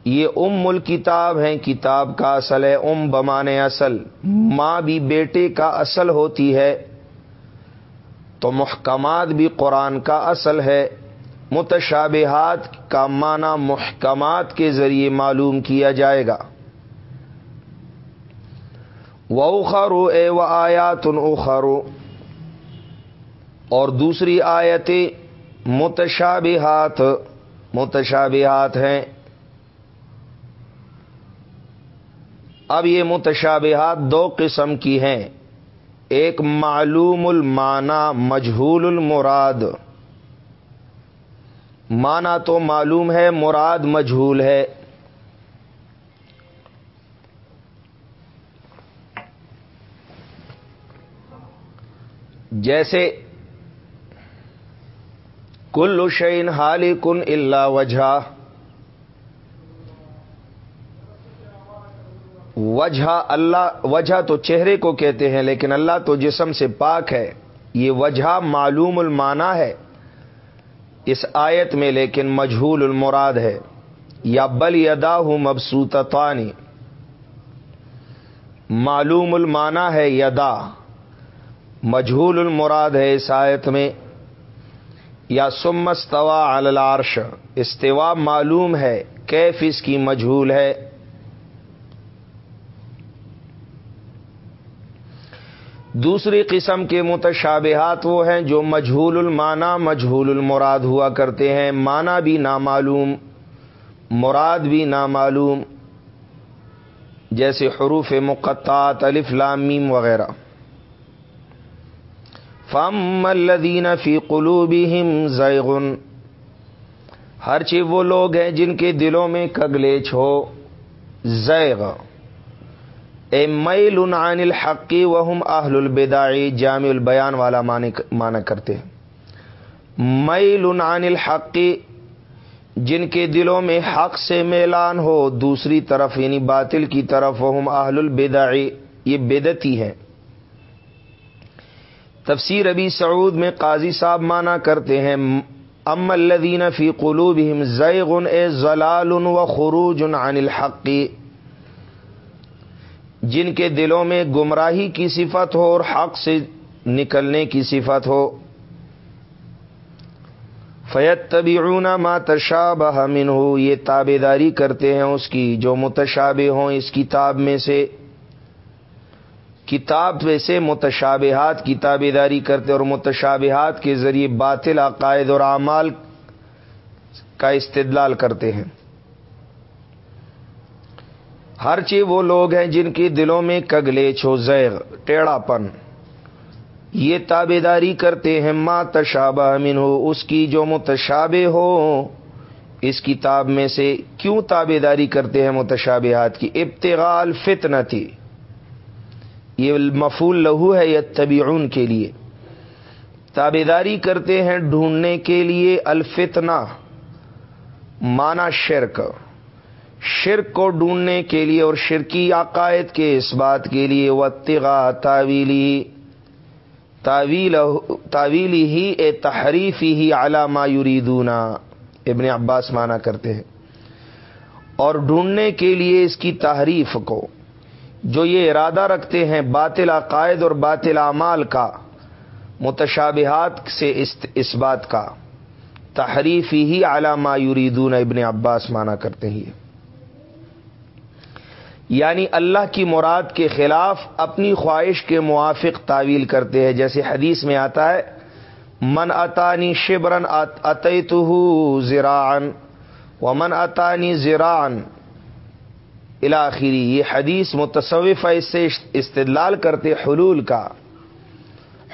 یہ ام الکتاب ہیں، کتاب کا اصل ہے، ام بمان اصل۔ ماں بھی بیٹے کا اصل ہوتی ہے۔ تو محکمات بھی قرآن کا اصل ہے۔ متشابہات کا معنی محکمات کے ذریعے معلوم کیا جائے گا۔ وہ اے و آیات اخرو اور دوسری آیتیں متشابہات۔ متشابہات ہیں۔ اب یہ متشابہات دو قسم کی ہیں۔ ایک معلوم المانا، مجہول المراد۔ مانا تو معلوم ہے، مراد مجہول ہے۔ جیسے، کل شعین حالی کن اللہ وجہ وجہ اللہ، وجہ تو چہرے کو کہتے ہیں، لیکن اللہ تو جسم سے پاک ہے۔ یہ وجہ معلوم المانا ہے۔ اس آیت میں لیکن مجہول المراد ہے۔ یا بل یدا ہوں مبسوطانی معلوم المانا ہے یدا۔ مجہول المراد ہے اس آیت میں۔ یا سمستوا العرش۔ استوا معلوم ہے، کیف اس کی مجہول ہے۔ دوسری قسم کے متشابہات وہ ہیں جو مجہول المانا مجہول المراد ہوا کرتے ہیں۔ مانا بھی نامعلوم، مراد بھی نامعلوم، جیسے حروف مقطعات، الف لامیم وغیرہ۔ فم الدین فی قلوبہم زیغن ہر چیز وہ لوگ ہیں جن کے دلوں میں کگلیچ ہو زیغ۔ اے میل عن الحقی وہم اہل البداعی جامع البیان والا مانا کرتے ہیں۔ میل عن الحقی جن کے دلوں میں حق سے میلان ہو، دوسری طرف یعنی باطل کی طرف وہم اہل البداعی یہ بدتی ہے تفسیر ابی سعود میں قاضی صاحب مانا کرتے ہیں ام الدین فی قلوبہم زیغن اے زلال و خروج عن الحقی جن کے دلوں میں گمراہی کی صفت ہو اور حق سے نکلنے کی صفت ہو۔ فیت طبی ما تشاب من ہو یہ تابے داری کرتے ہیں اس کی، جو متشابہ ہوں اس کتاب میں سے۔ کتاب میں سے متشابہات کی تابے داری کرتے اور متشابہات کے ذریعے باطل عقائد اور اعمال کا استدلال کرتے ہیں۔ ہر چیز وہ لوگ ہیں جن کی دلوں میں کگلے چھو زیغ ٹیڑھا پن یہ تابے داری کرتے ہیں ماں تشابہ امین ہو اس کی جو متشابہ ہو، اس کتاب میں سے کیوں تابے داری کرتے ہیں متشابہات کی؟ ابتغال فتن تھی یہ مفول لہو ہے یہ طبیعون کے لیے۔ تابے داری کرتے ہیں ڈھونڈنے کے لیے الفتنا مانا شرک۔ شرک کو ڈھونڈنے کے لیے اور شرکی عقائد کے اس بات کے لیے وطغا تعویلی تعویل تعویلی ہی اے تحریفی ہی علامہ یریدونا ابن عباس مانا کرتے ہیں۔ اور ڈھونڈنے کے لیے اس کی تحریف کو، جو یہ ارادہ رکھتے ہیں باطل عقائد اور باطل اعمال کا، متشابہات سے اس بات کا۔ تحریفی ہی علامہ یریدون، ابن عباس مانا کرتے ہیں۔ یعنی اللہ کی مراد کے خلاف اپنی خواہش کے موافق تعویل کرتے ہیں۔ جیسے حدیث میں آتا ہے، من اتانی شبرن اتیت زراعن و من اتانی زراعن الاخری یہ حدیث متصوف ہے، اس سے استدلال کرتے حلول کا۔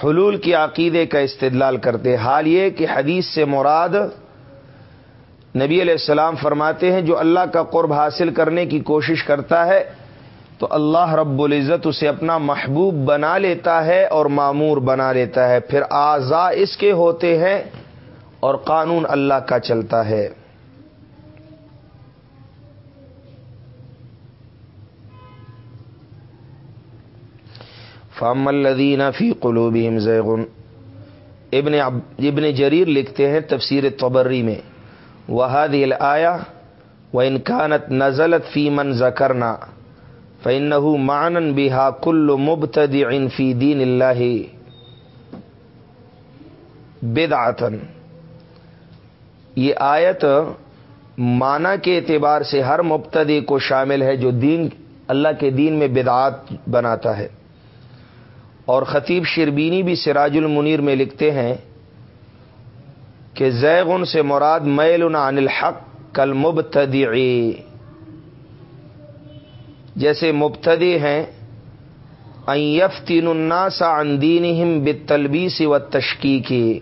حلول کے عقیدے کا استدلال کرتے حال یہ کہ حدیث سے مراد نبی علیہ السلام فرماتے ہیں جو اللہ کا قرب حاصل کرنے کی کوشش کرتا ہے، تو اللہ رب العزت اسے اپنا محبوب بنا لیتا ہے اور معمور بنا لیتا ہے۔ پھر آزا اس کے ہوتے ہیں اور قانون اللہ کا چلتا ہے۔ فام الدین فی قلوبیم زیغن ابن ابن جریر لکھتے ہیں تفسیر طبری میں۔ وحد آیا و انکانت نزلت فی من ذکرنا فن مانن بہا کل مبتد فی دین اللہ بدعتن یہ آیت معنی کے اعتبار سے ہر مبتدی کو شامل ہے جو دین اللہ کے دین میں بدعات بناتا ہے اور خطیب شربینی بھی سراج المنیر میں لکھتے ہیں کہ زیغن سے مراد میل عن الحق کل مبتدی جیسے مبتدی ہیں ایف تین الناس عندین بتلبیس و تشکیقی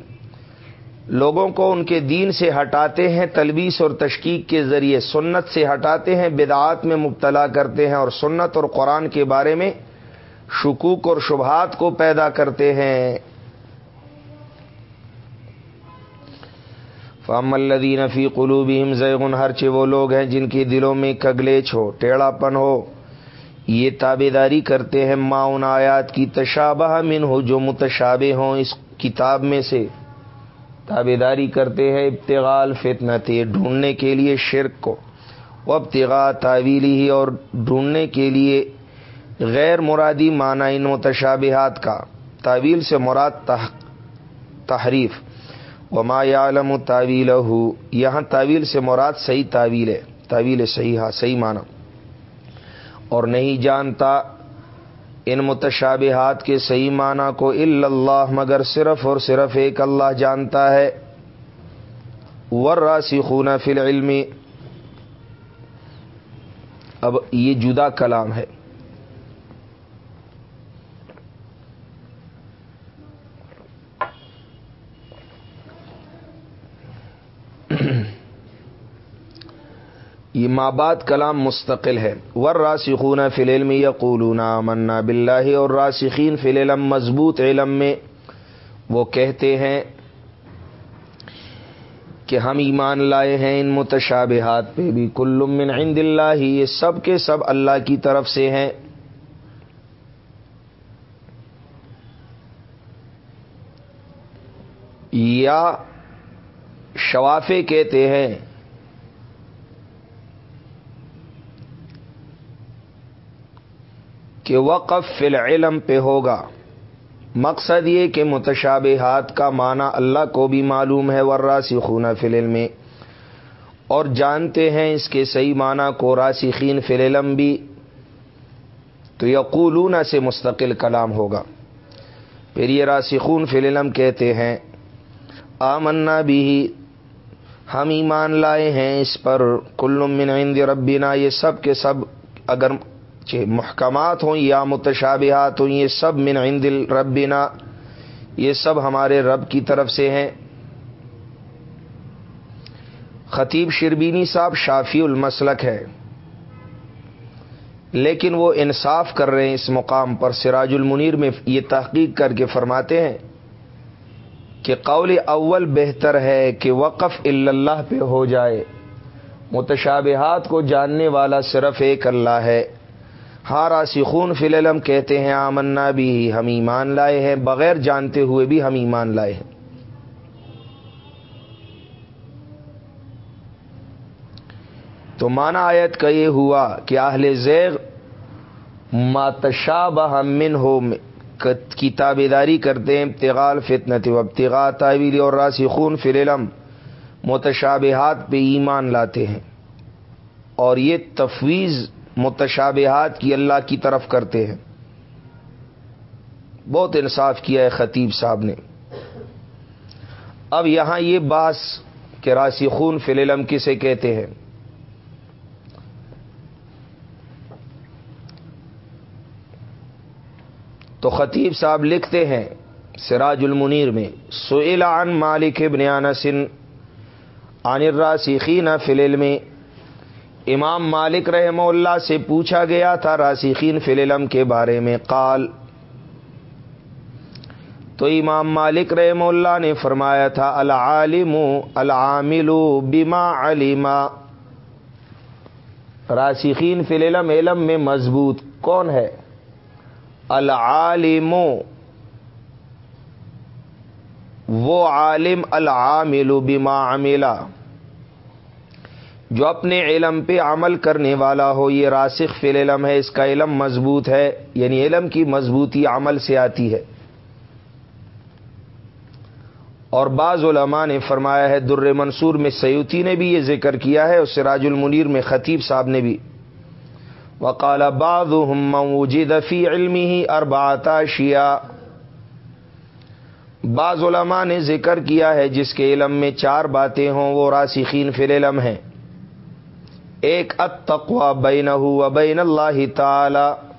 لوگوں کو ان کے دین سے ہٹاتے ہیں، تلبیس اور تشکیق کے ذریعے، سنت سے ہٹاتے ہیں، بدعات میں مبتلا کرتے ہیں اور سنت اور قرآن کے بارے میں شکوک اور شبہات کو پیدا کرتے ہیں۔ فام الدین فی قلوبہم زیغن ہرچے وہ لوگ ہیں جن کے دلوں میں کگلیچ ہو ٹیڑھا پن ہو۔ یہ تابے داری کرتے ہیں معاون آیات کی، تشابہ من ہو جو متشابہ ہوں اس کتاب میں سے۔ تابے داری کرتے ہیں ابتغال فتنا ڈھونڈنے کے لیے شرک کو۔ وہ ابتغا تعویلی ہی اور ڈھونڈنے کے لیے غیر مرادی معنی ان متشابہات کا۔ تعویل سے مراد تحریف۔ وما عالم تعویل یہاں تعویل سے مراد صحیح تعویل ہے تعویل صحیح ہاں صحیح معنی۔ اور نہیں جانتا ان متشابہات کے صحیح معنی کو اللہ، مگر صرف اور صرف ایک اللہ جانتا ہے۔ ورراسی خون فی العلم۔ اب یہ جدا کلام ہے۔ یہ ماباد کلام مستقل ہے. ور راسخون فل علم یقولون منا بلّہ اور راسخین فل علم مضبوط علم میں وہ کہتے ہیں کہ ہم ایمان لائے ہیں ان متشابہات پہ بھی. کل من عند اللہ، یہ سب کے سب اللہ کی طرف سے ہیں. یا شوافے کہتے ہیں کہ وقف فی العلم پہ ہوگا۔ مقصد یہ کہ متشابہات کا معنی اللہ کو بھی معلوم ہے ورراسی خون فلم میں اور جانتے ہیں اس کے صحیح معنی کو راسخین فی العلم بھی۔ تو یقولون سے مستقل کلام ہوگا۔ پھر یہ راسخون فی العلم کہتے ہیں، آمنا بھی ہم ایمان لائے ہیں اس پر، کل من عند ربنا، یہ سب کے سب اگر محکمات ہوں، یا متشابہات ہوں، یہ سب من عند ربنا، یہ سب ہمارے رب کی طرف سے ہیں۔ خطیب شربینی صاحب شافی المسلک ہے، لیکن وہ انصاف کر رہے ہیں اس مقام پر۔ سراج المنیر میں یہ تحقیق کر کے فرماتے ہیں کہ قول اول بہتر ہے کہ وقف اللہ پہ ہو جائے۔ متشابہات کو جاننے والا صرف ایک اللہ ہے۔ ہارا سکھون فی العلم کہتے ہیں، آمنا بھی، ہم ایمان لائے ہیں، بغیر جانتے ہوئے بھی ہم ایمان لائے ہیں۔ تو مانا آیت کا یہ ہوا کہ اہل زیغ ماتشاب من ہو کی تابے داری کرتے ہیں ابتغال فتنت و ابتغا تعویلی اور راسخون فلم متشابہات پہ ایمان لاتے ہیں۔ اور یہ تفویض متشابہات کی اللہ کی طرف کرتے ہیں۔ بہت انصاف کیا ہے خطیب صاحب نے۔ اب یہاں یہ باس کہ راسخون فلم کسے کہتے ہیں؟ تو خطیب صاحب لکھتے ہیں سراج المنیر میں، سئل عن مالک ابن انس عن الراسخین فی العلم امام مالک رحمہ اللہ سے پوچھا گیا تھا راسخین فی العلم کے بارے میں، قال، تو امام مالک رحم اللہ نے فرمایا تھا، العالم العامل بما علما راسخین فی العلم علم میں مضبوط کون ہے؟ العالم، وہ عالم العامل بما عملا جو اپنے علم پہ عمل کرنے والا ہو، یہ راسخ فی العلم ہے، اس کا علم مضبوط ہے یعنی علم کی مضبوطی عمل سے آتی ہے۔ اور بعض علماء نے فرمایا ہے، در منصور میں سیوتی نے بھی یہ ذکر کیا ہے، اور سراج المنیر میں خطیب صاحب نے بھی۔ وقال بعضهم وجد في علمه اربعه اشياء بعض علماء نے ذکر کیا ہے، جس کے علم میں چار باتیں ہوں، وہ راسخین فی العلم ہیں۔ ایک التقوى بینہ و بین اللہ تعالی۔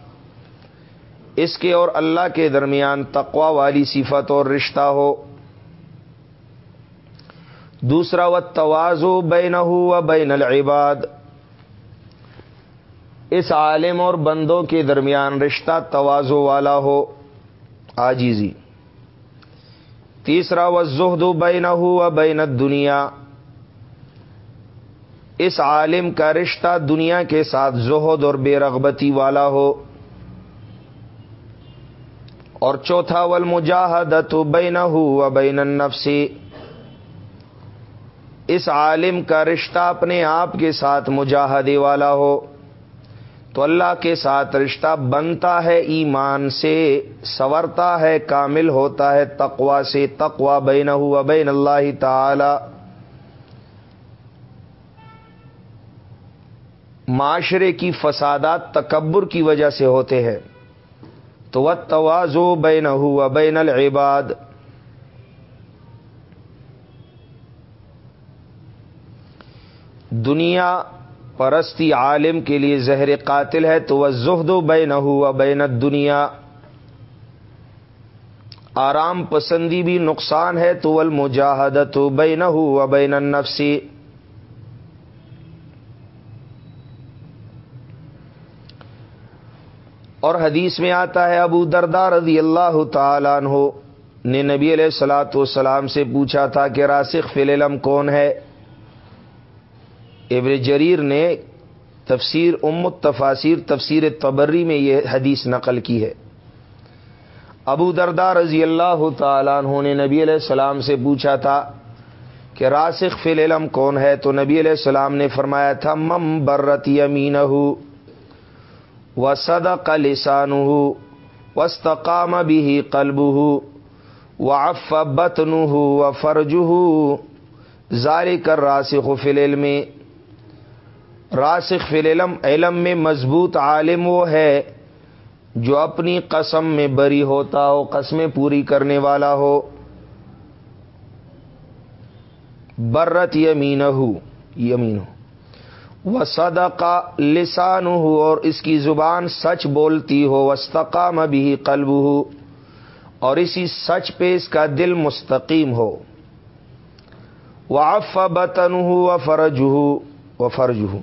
اس کے اور اللہ کے درمیان تقوا والی صفت اور رشتہ ہو۔ دوسرا و توازو بینہ و بین العباد۔ اس عالم اور بندوں کے درمیان رشتہ توازو والا ہو۔ آجیزی۔ تیسرا و زہد بین و بین دنیا اس عالم کا رشتہ دنیا کے ساتھ زہد اور بے رغبتی والا ہو۔ اور چوتھا ول مجاہدت بین و بین النفسی اس عالم کا رشتہ اپنے آپ کے ساتھ مجاہدے والا ہو۔ تو اللہ کے ساتھ رشتہ بنتا ہے ایمان سے سورتا ہے، کامل ہوتا ہے تقوا سے۔ تقوا بین ہوا بین اللہ تعالی۔ معاشرے کی فسادات تکبر کی وجہ سے ہوتے ہیں۔ تو وہ توازو بین ہوا بین العباد۔ دنیا پرستی عالم کے لیے زہر قاتل ہے۔ تو وہ زہد و بین ہوا بین دنیا آرام پسندی بھی نقصان ہے۔ تو المجاہدت بین ہوا بین النفسی اور حدیث میں آتا ہے، ابو دردار رضی اللہ تعالیٰ عنہ نے نبی علیہ السلاۃ والسلام سے پوچھا تھا کہ راسخ فی العلم کون ہے؟ ابن جریر نے تفسیر ام تفاصیر تفسیر تبری میں یہ حدیث نقل کی ہے۔ ابو دردار رضی اللہ تعالیٰ عنہ نے نبی علیہ السلام سے پوچھا تھا کہ راسخ فی العلم کون ہے؟ تو نبی علیہ السلام نے فرمایا تھا، مم برت یمین و صدق لسان وسطام بھی قلب و اف بتن و فرج ظار کر راسخ فی العلم. راسخ فی العلم، علم میں مضبوط عالم وہ ہے جو اپنی قسم میں بری ہوتا ہو، قسمیں پوری کرنے والا ہو. برت یمین ہو یمین ہو وہ صدا کا لسان ہو اور اس کی زبان سچ بولتی ہو وسطام بھی قلب ہو اور اسی سچ پہ اس کا دل مستقیم ہو۔ وہ اف بتن ہو و فرج ہو و فرج ہو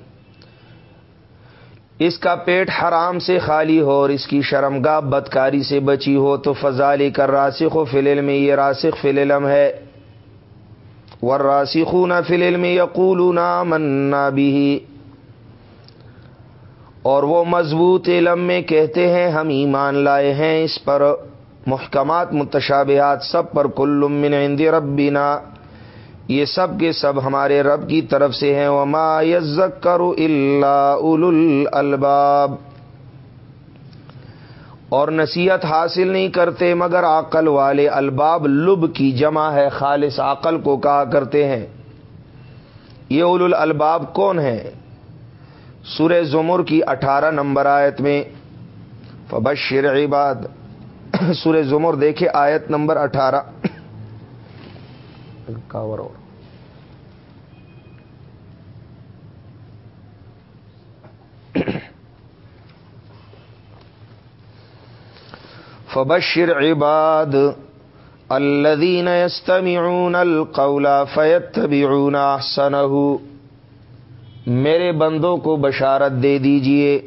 اس کا پیٹ حرام سے خالی ہو، اور اس کی شرمگاہ بدکاری سے بچی ہو، تو فضالی کر راسخ و فلل میں یہ راسخ فلم ہے۔ ور راسخون فلل میں یقول منا بھی اور وہ مضبوط علم میں کہتے ہیں، ہم ایمان لائے ہیں اس پر۔ محکمات، متشابہات، سب پر کل من عند ربنا۔ یہ سب کے سب ہمارے رب کی طرف سے ہیں۔ وما یزک کرو اللہ الباب اور نصیحت حاصل نہیں کرتے، مگر عقل والے الباب لب کی جمع ہے، خالص عقل کو کہا کرتے ہیں۔ یہ اول الباب کون ہے سورہ زمر کی اٹھارہ نمبر آیت میں۔ فبشر عباد۔ سورہ زمر دیکھے آیت نمبر اٹھارہ۔ کاور اور۔ فبشر عباد الذين يستمعون القول فيتبعون احسنه میرے بندوں کو بشارت دے دیجیے.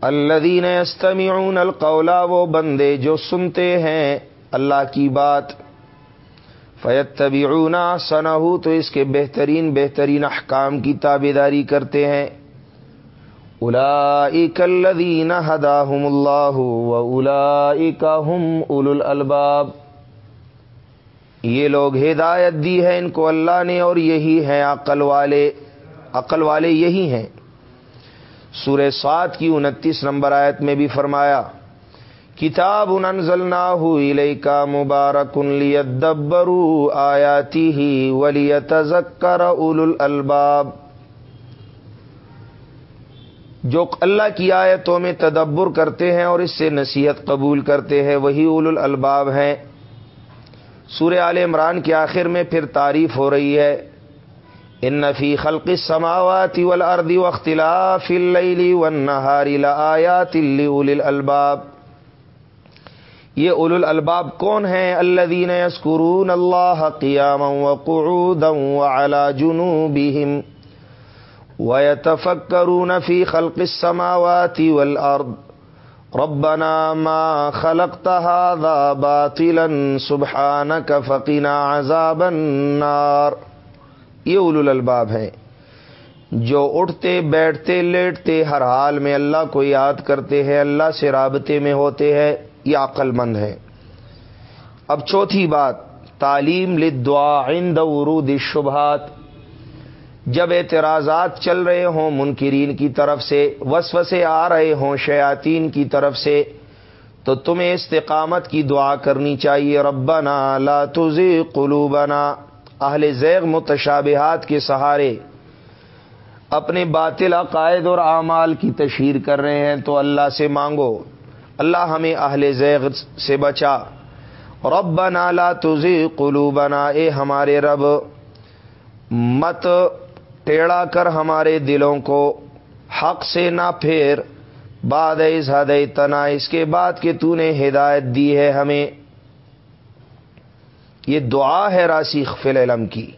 الذين يستمعون القول وہ بندے جو سنتے ہیں اللہ کی بات. فیتبعون احسنه تو اس کے بہترین بہترین احکام کی تابیداری کرتے ہیں. الذین هداهم اللہ هم اولو الالباب یہ لوگ ہدایت دی ہے ان کو اللہ نے اور یہی ہیں عقل والے عقل والے یہی ہیں۔ سورہ سات کی انتیس نمبر آیت میں بھی فرمایا، کتاب انزلناہ الیکا مبارک لیدبروا آیاتی ولیتذکر اولو الالباب۔ جو اللہ کی آیتوں میں تدبر کرتے ہیں اور اس سے نصیحت قبول کرتے ہیں، وہی اول الباب ہیں۔ سورہ عال عمران کے آخر میں پھر تعریف ہو رہی ہے، ان نفی خلق سماوات والارض واختلاف اللیل والنہار لآیات اول الالباب یہ اول الالباب کون ہیں؟ الذین یذکرون اللہ قیاما وقعودا وعلا جنوبہم۔ ويتفكرون في خلق السماوات والأرض ربنا ما خلقت هذا باطلا سبحانك فقنا عذاب النار یہ اولو الالباب ہیں۔ جو اٹھتے، بیٹھتے، لیٹتے، ہر حال میں اللہ کو یاد کرتے ہیں، اللہ سے رابطے میں ہوتے ہیں، یہ عقل مند ہے اب چوتھی بات، تعلیم لدعا عند ورود الشبہات۔ جب اعتراضات چل رہے ہوں، منکرین کی طرف سے، وسوسے آ رہے ہوں، شیاطین کی طرف سے، تو تمہیں استقامت کی دعا کرنی چاہیے، ربنا لا تزی قلوبنا۔ اہل زیغ متشابہات کے سہارے اپنے باطل عقائد اور اعمال کی تشہیر کر رہے ہیں، تو اللہ سے مانگو۔ اللہ ہمیں اہل زیغ سے بچا۔ ربنا لا تزی قلوبنا، اے ہمارے رب، مت ٹیڑا کر ہمارے دلوں کو حق سے نہ پھیر۔ باد ہد تنا اس کے بعد کہ تو نے ہدایت دی ہے ہمیں۔ یہ دعا ہے راسیخ فل علم کی۔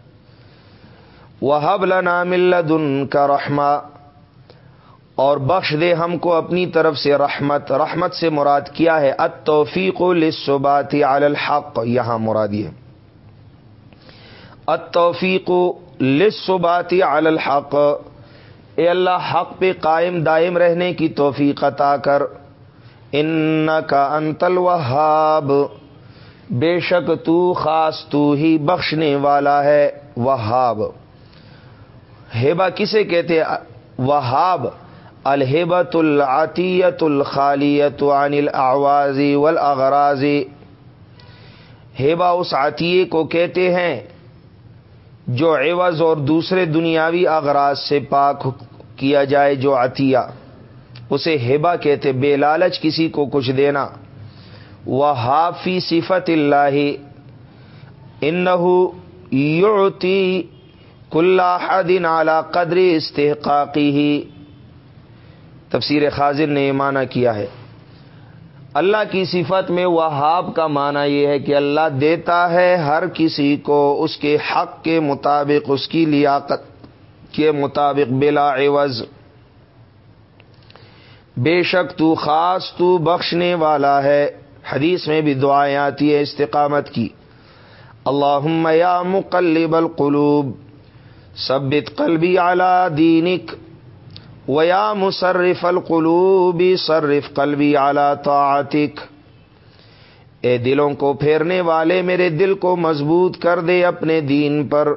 وہ حب لنا ملدن کا رحمہ اور بخش دے ہم کو اپنی طرف سے رحمت۔ رحمت سے مراد کیا ہے؟ ات توفیق لسبات علی الحق، یہاں مرادی ہے ات توفیق لسباتی علی الحق۔ اے اللہ، حق پہ قائم دائم رہنے کی توفیق عطا کر۔ ان کا انتل وہاب بے شک تو خاص تو ہی بخشنے والا ہے وہاب۔ ہیبا کسے کہتے وہاب۔ الہبت العطیت الخالیت عن الاعوازی والاغرازی ہیبا اس عطیے کو کہتے ہیں جو عوض اور دوسرے دنیاوی اغراض سے پاک کیا جائے جو عطیہ، اسے ہیبا کہتے بے لالچ کسی کو کچھ دینا۔ وہ حافی صفت اللہ یوتی کلّہ دن اعلی قدری استحقاقی۔ ہی تفسیر خاضر نے یہ معنی کیا ہے۔ اللہ کی صفت میں وہاب کا معنی یہ ہے کہ اللہ دیتا ہے ہر کسی کو اس کے حق کے مطابق، اس کی لیاقت کے مطابق بلا عوض۔ بے شک تو خاص تو بخشنے والا ہے۔ حدیث میں بھی دعائیں آتی ہے استقامت کی۔ اللہ یا مقلب القلوب، ثبت قلبی اعلی دینک۔ ویا مصرف القلوبی صرف قلبی اعلی طاعتک اے دلوں کو پھیرنے والے، میرے دل کو مضبوط کر دے اپنے دین پر۔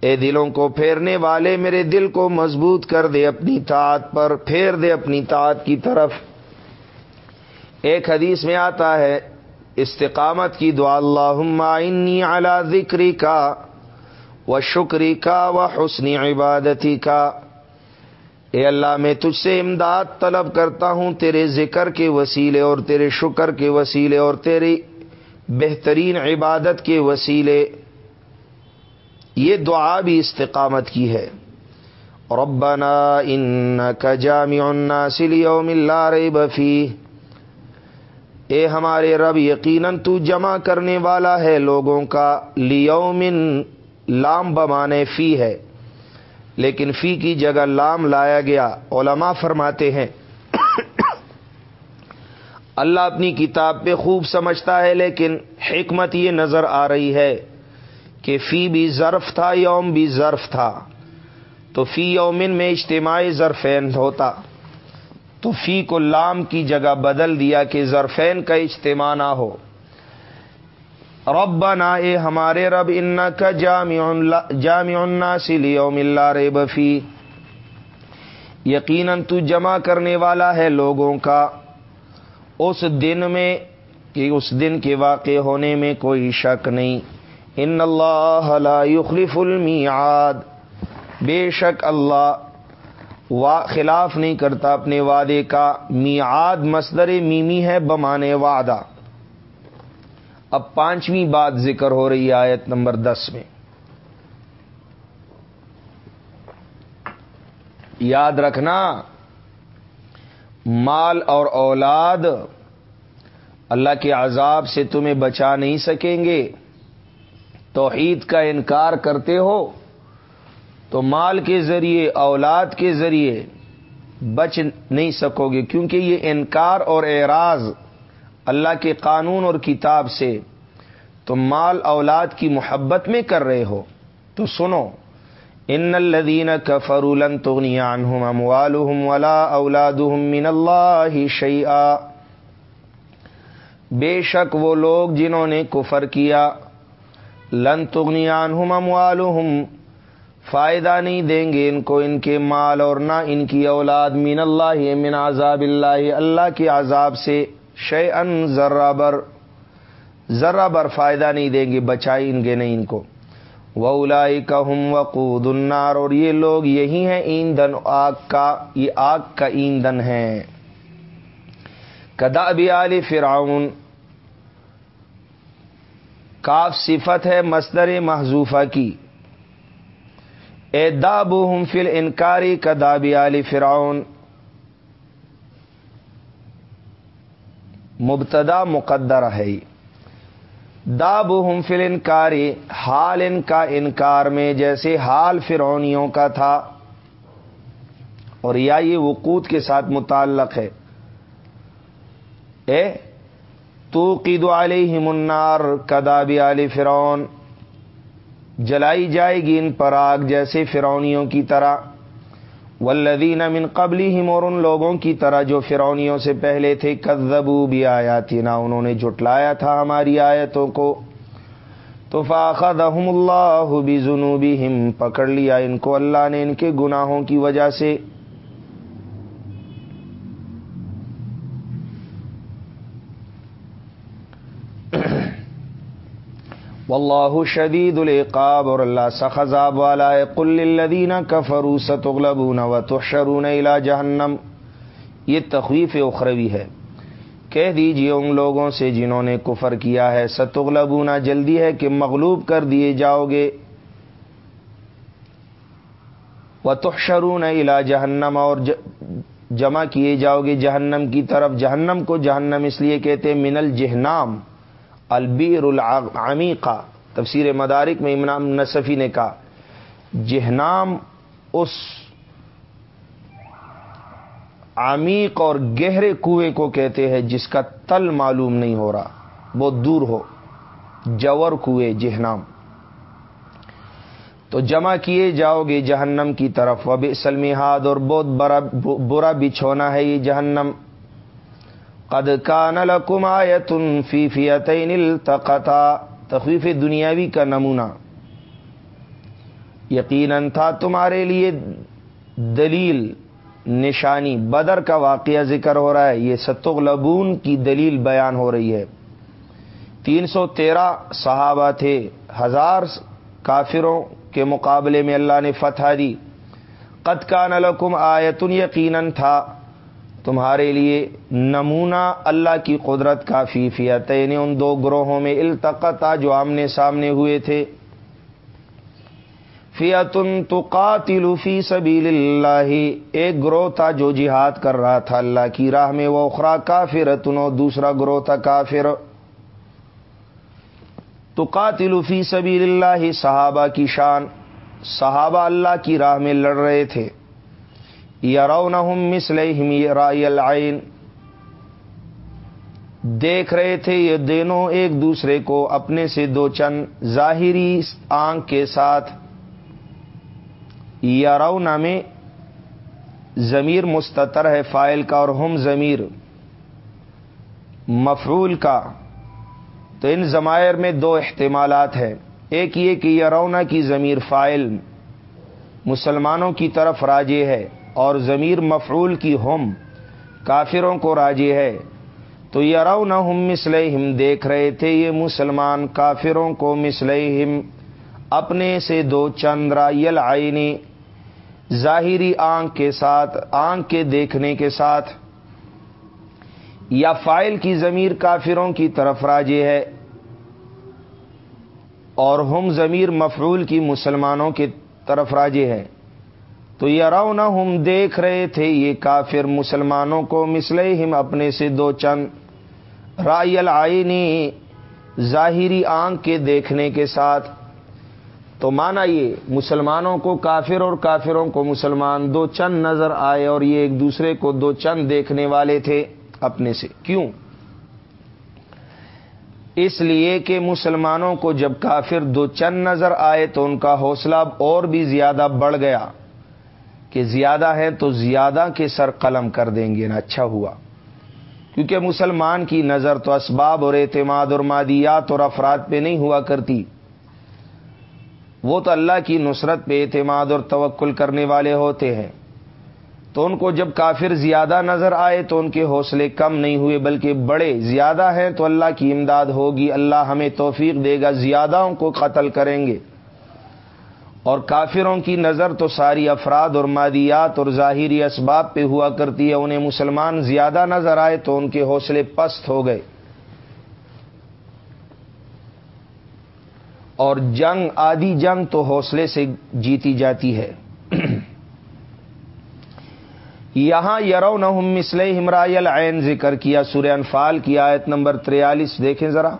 اے دلوں کو پھیرنے والے، میرے دل کو مضبوط کر دے اپنی طاعت پر۔ پھیر دے اپنی طاعت کی طرف۔ ایک حدیث میں آتا ہے، استقامت کی دعا اللہ انی علی ذکری کا و شکری کا و حسنی عبادتی کا اے اللہ، میں تجھ سے امداد طلب کرتا ہوں، تیرے ذکر کے وسیلے اور تیرے شکر کے وسیلے اور تیری بہترین عبادت کے وسیلے۔ یہ دعا بھی استقامت کی ہے۔ ربنا انك جامع الناس ليوم لا اے ہمارے رب، یقیناً تو جمع کرنے والا ہے لوگوں کا لیومن لام بمانے فی ہے۔ لیکن فی کی جگہ لام لایا گیا۔ علماء فرماتے ہیں، اللہ اپنی کتاب پہ خوب سمجھتا ہے، لیکن حکمت یہ نظر آ رہی ہے کہ فی بھی ظرف تھا، یوم بھی ظرف تھا۔ تو فی یومن میں اجتماعی ظرفین ہوتا۔ تو فی کو لام کی جگہ بدل دیا کہ ظرفین کا اجتماع نہ ہو۔ رب نا اے ہمارے رب ان کا جامع جامع سلی یوم اللہ رے بفی یقیناً تو جمع کرنے والا ہے لوگوں کا۔ اس دن میں، کہ اس دن کے واقع ہونے میں کوئی شک نہیں۔ ان اللہ لا یخلف المیعاد۔ بے شک اللہ وا، خلاف نہیں کرتا اپنے وعدے کا۔ میعاد مصدر میمی ہے، بمانے وعدہ۔ اب پانچویں بات ذکر ہو رہی ہے آیت نمبر دس میں۔ یاد رکھنا، مال اور اولاد اللہ کے عذاب سے تمہیں بچا نہیں سکیں گے۔ توحید کا انکار کرتے ہو تو مال کے ذریعے، اولاد کے ذریعے بچ نہیں سکو گے، کیونکہ یہ انکار اور اعراض اللہ کے قانون اور کتاب سے تم مال اولاد کی محبت میں کر رہے ہو، تو سنو، ان الدین کفرولن تغنیان اموالهم ولا اولادهم من اللہ شیئا۔ بے شک وہ لوگ جنہوں نے کفر کیا، لن تغنیان اموالهم فائدہ نہیں دیں گے ان کو، ان کے مال اور نہ ان کی اولاد من اللہ، من عذاب اللہ اللہ کے عذاب سے۔ شے ان ذرا بر ذرا بر فائدہ نہیں دیں گے بچائی ان گے نہیں ان کو۔ وہ الائی کا ہم وقود النار، اور یہ لوگ یہی ہیں، ایندھن آگ کا، یہ آگ کا ایندھن ہے کدا ابھی علی فرعون، کاف صفت ہے مصدر محضوفہ کی۔ اے دابو ہم فل انکاری کدابی علی فرعون مبتدا مقدر ہے۔ داب ہم فل انکاری حال ان کا انکار میں، جیسے حال فرونیوں کا تھا۔ اور یا یہ وقوت کے ساتھ متعلق ہے۔ اے تو قید علیہ منار کدابی علی فرون جلائی جائے گی ان پر آگ جیسے فرونیوں کی طرح۔ والذین من قبلہم اور ان لوگوں کی طرح جو فرونیوں سے پہلے تھے کذبو بھی آیاتنا انہوں نے جٹلایا تھا ہماری آیتوں کو۔ تو فاخذہم اللہ بذنوبہم، پکڑ لیا ان کو اللہ نے ان کے گناہوں کی وجہ سے۔ واللہ شدید العقاب اور اللہ سخذاب والا ہے. قل الذین کفروا ستغلبون وتحشرون الى جہنم. یہ تخویف اخروی ہے. کہہ دیجیے ان لوگوں سے جنہوں نے کفر کیا ہے. ستغلبون جلدی ہے کہ مغلوب کر دیے جاؤ گے وتحشرون الى جہنم اور جمع کیے جاؤ گے جہنم کی طرف. جہنم کو جہنم اس لیے کہتے ہیں من الجہنام البیر العمیقہ، تفسیر مدارک میں امام نصفی نے کہا جہنام اس عمیق اور گہرے کنویں کو کہتے ہیں جس کا تل معلوم نہیں ہو رہا بہت دور ہو جور کنویں جہنام تو جمع کیے جاؤ گے جہنم کی طرف۔ وب سلمیحاد اور بہت برا برا بچھونا ہے یہ جہنم۔ قد کان لکم آیت فی فیتین التقطا تخویف دنیاوی کا نمونہ. یقیناً تھا تمہارے لیے دلیل نشانی. بدر کا واقعہ ذکر ہو رہا ہے. یہ ستغلبون کی دلیل بیان ہو رہی ہے. تین سو تیرہ صحابہ تھے. ہزار کافروں کے مقابلے میں اللہ نے فتح دی. قد کا نلکم آیتن یقیناً تھا تمہارے لیے نمونہ اللہ کی قدرت کا فیفیت یعنی ان دو گروہوں میں التقطا جو آمنے سامنے ہوئے تھے۔ فیتن تو فی سبیل اللہ ایک گروہ تھا جو جہاد کر رہا تھا اللہ کی راہ میں، وہ اخرا کافر تنو دوسرا گروہ تھا کافر۔ تو فی سبیل اللہ صحابہ کی شان۔ صحابہ اللہ کی راہ میں لڑ رہے تھے۔ یا رو مسلم رائے العین۔ دیکھ رہے تھے یہ دونوں ایک دوسرے کو اپنے سے دو چند ظاہری آنکھ کے ساتھ۔ یارو نامے ضمیر مستطر ہے فائل کا اور ہم ضمیر مفرول کا۔ تو ان ضمائر میں دو احتمالات ہیں۔ ایک یہ کہ یرونا کی ضمیر فائل مسلمانوں کی طرف راجے ہے۔ اور ضمیر مفرول کی ہم کافروں کو راجے ہے۔ تو یرونا ہم مسلم دیکھ رہے تھے یہ مسلمان کافروں کو مسلم اپنے سے دو چندرا یل آئینی ظاہری آنکھ کے ساتھ، آنکھ کے دیکھنے کے ساتھ۔ یا فائل کی ضمیر کافروں کی طرف راجے ہے، اور ہم ضمیر مفعول کی مسلمانوں کی طرف راجے ہے۔ تو یہ رونا ہم دیکھ رہے تھے یہ کافر مسلمانوں کو مسلے ہم اپنے سے دو چند رائل آئینی ظاہری آنکھ کے دیکھنے کے ساتھ۔ تو مانا یہ مسلمانوں کو کافر اور کافروں کو مسلمان دو چند نظر آئے اور یہ ایک دوسرے کو دو چند دیکھنے والے تھے اپنے سے۔ کیوں؟ اس لیے کہ مسلمانوں کو جب کافر دو چند نظر آئے تو ان کا حوصلہ اور بھی زیادہ بڑھ گیا۔ کہ زیادہ ہے تو زیادہ کے سر قلم کر دیں گے نا اچھا ہوا۔ کیونکہ مسلمان کی نظر تو اسباب اور اعتماد اور مادیات اور افراد پہ نہیں ہوا کرتی۔ وہ تو اللہ کی نصرت پہ اعتماد اور توکل کرنے والے ہوتے ہیں۔ تو ان کو جب کافر زیادہ نظر آئے تو ان کے حوصلے کم نہیں ہوئے، بلکہ بڑے زیادہ ہیں تو اللہ کی امداد ہوگی۔ اللہ ہمیں توفیق دے گا، زیادہ کو قتل کریں گے۔ اور کافروں کی نظر تو ساری افراد اور مادیات اور ظاہری اسباب پہ ہوا کرتی ہے، انہیں مسلمان زیادہ نظر آئے تو ان کے حوصلے پست ہو گئے۔ اور جنگ، آدھی جنگ تو حوصلے سے جیتی جاتی ہے۔ یہاں یرو نہ مسل ہمرائل عین ذکر کیا، سورہ انفال کی آیت نمبر تریالیس دیکھیں ذرا۔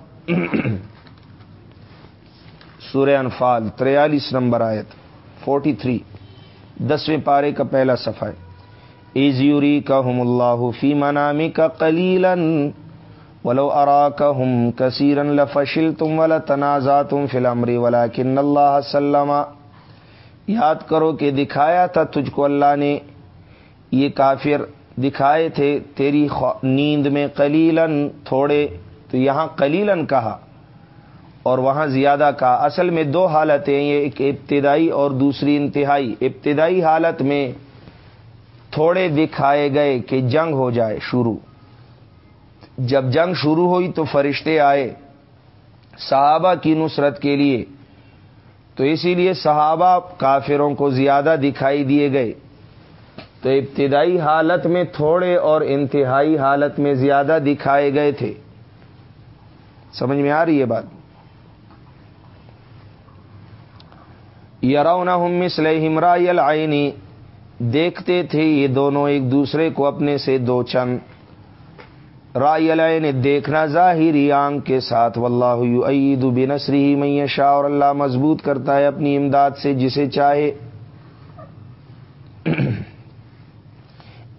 سورہ انفال، تریالیس نمبر آیت فورٹی تھری دسویں پارے کا پہلا صفحہ ایزیوری کا ہم اللہ فی منامی کا کلیلن ولو ارا کا ہم کثیرن لفشل تم ولا تنازع تم فلمری ولا کن اللہ سلم۔ یاد کرو کہ دکھایا تھا تجھ کو اللہ نے، یہ کافر دکھائے تھے تیری نیند میں قلیلن تھوڑے، تو یہاں قلیلن کہا۔ اور وہاں زیادہ کہا اصل میں دو حالتیں، یہ ایک ابتدائی اور دوسری انتہائی۔ ابتدائی حالت میں تھوڑے دکھائے گئے کہ جنگ ہو جائے شروع۔ جب جنگ شروع ہوئی تو فرشتے آئے صحابہ کی نصرت کے لیے۔ تو اسی لیے صحابہ کافروں کو زیادہ دکھائی دیے گئے۔ تو ابتدائی حالت میں تھوڑے اور انتہائی حالت میں زیادہ دکھائے گئے تھے۔ سمجھ میں آ رہی ہے بات؟ یارونا مسل ہمرا آئینی دیکھتے تھے یہ دونوں ایک دوسرے کو اپنے سے دو چند۔ رائے نے دیکھنا ظاہری آنکھ کے ساتھ۔ واللہ یعید بنصری میں شاہ اور اللہ مضبوط کرتا ہے اپنی امداد سے جسے چاہے۔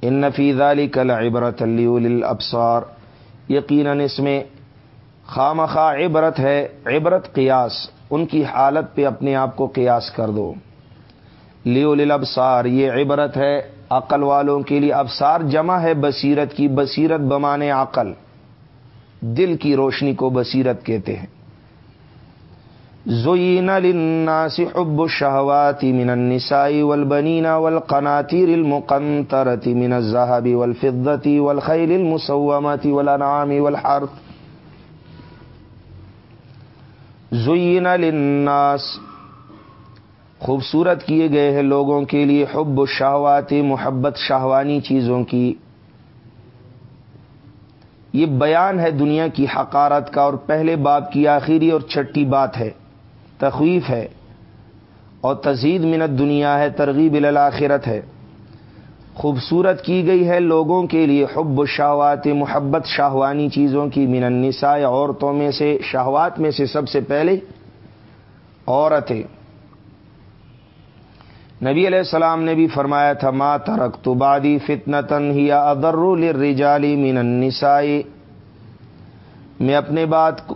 ان نفیز علی کل عبرت ابسار یقیناً اس میں خام عبرت ہے، عبرت قیاس۔ ان کی حالت پہ اپنے آپ کو قیاس کر دو۔ لیو ابسار یہ عبرت ہے عقل والوں کے لیے۔ ابسار جمع ہے بصیرت کی، بصیرت بمانے عقل۔ دل کی روشنی کو بصیرت کہتے ہیں۔ زین للناس حب الشهوات من النساء والبنين والقناطير المقنطرة من الذهب والفضة والخيل المسومة والأنعام والحرث۔ زین للناس خوبصورت کیے گئے ہیں لوگوں کے لیے حب الشہوات محبت شہوانی چیزوں کی۔ یہ بیان ہے دنیا کی حقارت کا اور پہلے باب کی آخری اور چھٹی بات ہے، تخویف ہے۔ اور تزید منت دنیا ہے، ترغیب الاخرت ہے۔ خوبصورت کی گئی ہے لوگوں کے لیے حب شہوات محبت شاہوانی چیزوں کی، من النساء، عورتوں میں سے، شہوات میں سے سب سے پہلے عورتیں۔ نبی علیہ السلام نے بھی فرمایا تھا، ما ترک تو بادی فتنتن ہی ادر رجالی من النساء۔ میں اپنے بات کو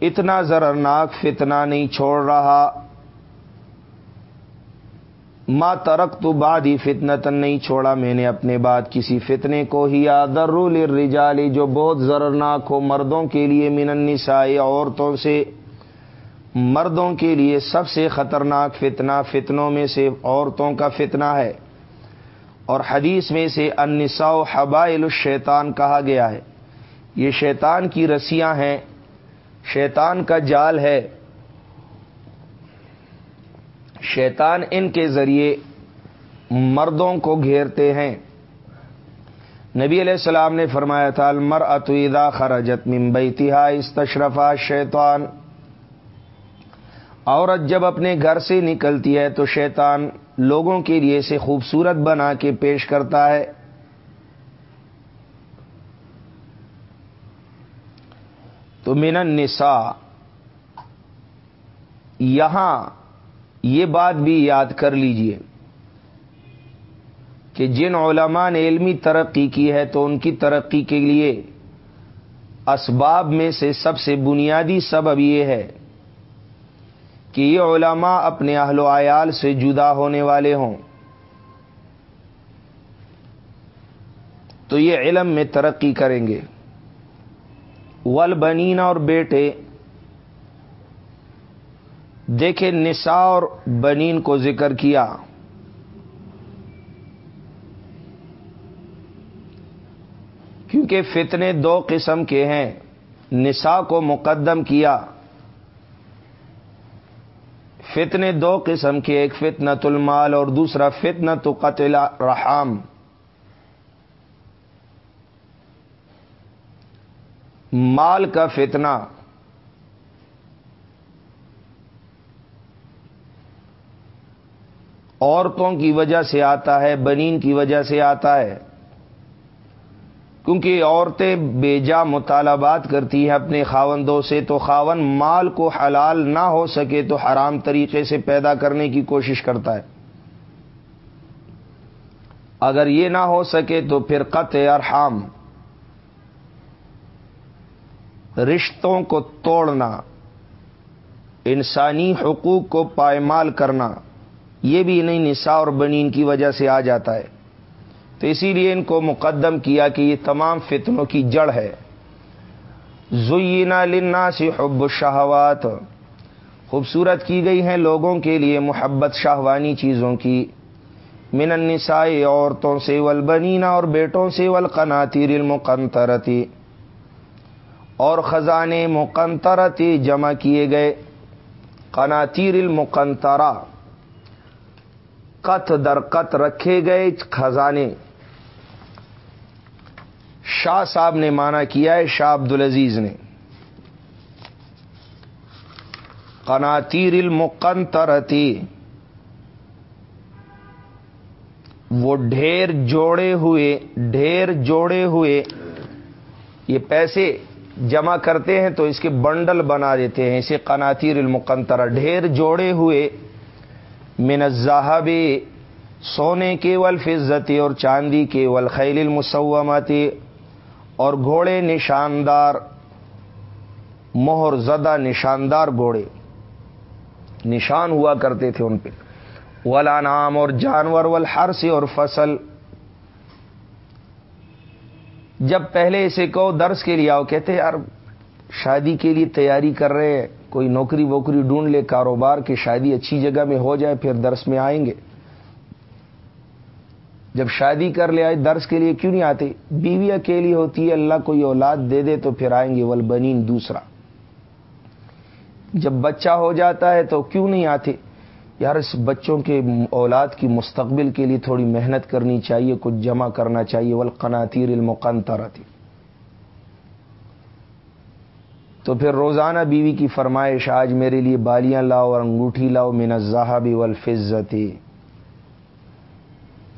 اتنا ضررناک فتنہ نہیں چھوڑ رہا۔ ما ترک تو بادی فتنتن نہیں چھوڑا میں نے اپنے بعد کسی فتنے کو ہی ادر رجالی جو بہت ضررناک ہو، مردوں کے لیے من النساء، عورتوں سے، مردوں کے لیے سب سے خطرناک فتنہ فتنوں میں سے عورتوں کا فتنہ ہے۔ اور حدیث میں سے انسا حبائل الشیطان کہا گیا ہے۔ یہ شیطان کی رسیاں ہیں، شیطان کا جال ہے۔ شیطان ان کے ذریعے مردوں کو گھیرتے ہیں۔ نبی علیہ السلام نے فرمایا تھا المر اتویدا خرجت ممبئی تہا استشرفا شیطان۔ عورت جب اپنے گھر سے نکلتی ہے تو شیطان لوگوں کے لیے سے خوبصورت بنا کے پیش کرتا ہے۔ تو من النساء، یہاں یہ بات بھی یاد کر لیجیے کہ جن علماء نے علمی ترقی کی ہے تو ان کی ترقی کے لیے اسباب میں سے سب سے بنیادی سبب یہ ہے کہ یہ علماء اپنے اہل و عیال سے جدا ہونے والے ہوں۔ تو یہ علم میں ترقی کریں گے۔ ول اور بیٹے دیکھے نساء اور بنین کو ذکر کیا۔ کیونکہ فتنے دو قسم کے ہیں، نساء کو مقدم کیا۔ فتنے دو قسم کے، ایک فتنت المال اور دوسرا فتنت قتل رحام مال کا فتنہ۔ عورتوں کی وجہ سے آتا ہے، بنین کی وجہ سے آتا ہے۔ کیونکہ عورتیں بے جا مطالبات کرتی ہیں اپنے خاوندوں سے، تو خاون مال کو حلال نہ ہو سکے تو حرام طریقے سے پیدا کرنے کی کوشش کرتا ہے۔ اگر یہ نہ ہو سکے تو پھر قط ارحام رشتوں کو توڑنا، انسانی حقوق کو پائمال کرنا۔ یہ بھی نہیں نسا اور بنین کی وجہ سے آ جاتا ہے۔ تو اسی لیے ان کو مقدم کیا کہ یہ تمام فتنوں کی جڑ ہے۔ زینا لنا سے حب الشہوات خوبصورت کی گئی ہیں لوگوں کے لیے محبت شاہوانی چیزوں کی۔ من النساء عورتوں سے ولبنینا اور بیٹوں سے ولقناتیر المقنطرتی اور خزانے مقنطرتی جمع کیے گئے۔ قناتیر المقنطرہ۔ قط در قط رکھے گئے خزانے۔ شاہ صاحب نے مانا کیا ہے، شاہ عبد العزیز نے۔ قناتیر المقنطرتی۔ وہ ڈھیر جوڑے ہوئے، ڈھیر جوڑے ہوئے۔ یہ پیسے جمع کرتے ہیں تو اس کے بنڈل بنا دیتے ہیں، اسے قناتیر المقنطرہ۔ ڈھیر جوڑے ہوئے۔ من الزہب سونے کے والفزتی اور چاندی کے والخیل المسومتی اور گھوڑے نشاندار، مہر زدہ نشاندار گھوڑے۔ نشان ہوا کرتے تھے ان پہ۔ ولا نام اور جانور والحرسی اور فصل۔ جب پہلے اسے کو درس کے لیے آؤ، کہتے یار، شادی کے لیے تیاری کر رہے ہیں۔ کوئی نوکری ووکری ڈھونڈ لے، کاروبار کی شادی اچھی جگہ میں ہو جائے، پھر درس میں آئیں گے۔ جب شادی کر لے آئے، درس کے لیے کیوں نہیں آتے؟ بیوی اکیلی ہوتی ہے، اللہ کوئی اولاد دے دے تو پھر آئیں گے ول بنین دوسرا۔ جب بچہ ہو جاتا ہے تو کیوں نہیں آتے؟ یار، اس بچوں کے اولاد کی مستقبل کے لیے تھوڑی محنت کرنی چاہیے، کچھ جمع کرنا چاہیے۔ ولقناطیر المقنطرتی تھی تو پھر روزانہ بیوی کی فرمائش آج میرے لیے بالیاں لاؤ اور انگوٹھی لاؤ من زاہبی والفزتی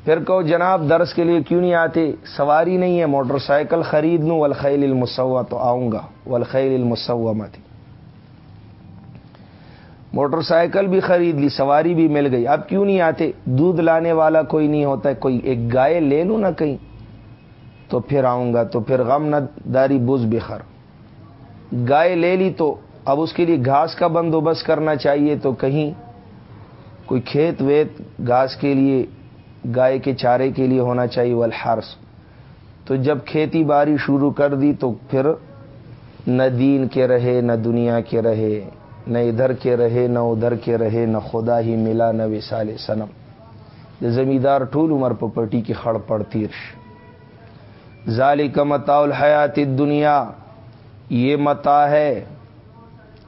پھر کہو جناب درس کے لیے کیوں نہیں آتے؟ سواری نہیں ہے، موٹر سائیکل خرید لوں والخیل المسوا تو آؤں گا۔ والخیل المسومت موٹر سائیکل بھی خرید لی، سواری بھی مل گئی۔ اب کیوں نہیں آتے؟ دودھ لانے والا کوئی نہیں ہوتا، کوئی ایک گائے لے لوں نا کہیں۔ تو پھر آؤں گا، تو پھر غم نہ داری بز بخر گائے لے لی تو اب اس کے لیے گھاس کا بندوبست کرنا چاہیے تو کہیں کوئی کھیت ویت گھاس کے لیے، گائے کے چارے کے لیے ہونا چاہیے والحرس تو جب کھیتی باڑی شروع کر دی تو پھر نہ دین کے رہے، نہ دنیا کے رہے، نہ ادھر کے رہے، نہ ادھر کے رہے، نہ خدا ہی ملا، نہ وسال سنم زمیندار ٹھول عمر پپٹی کی خڑ پڑتی ظالی کا متا الحیات دنیا یہ متا ہے،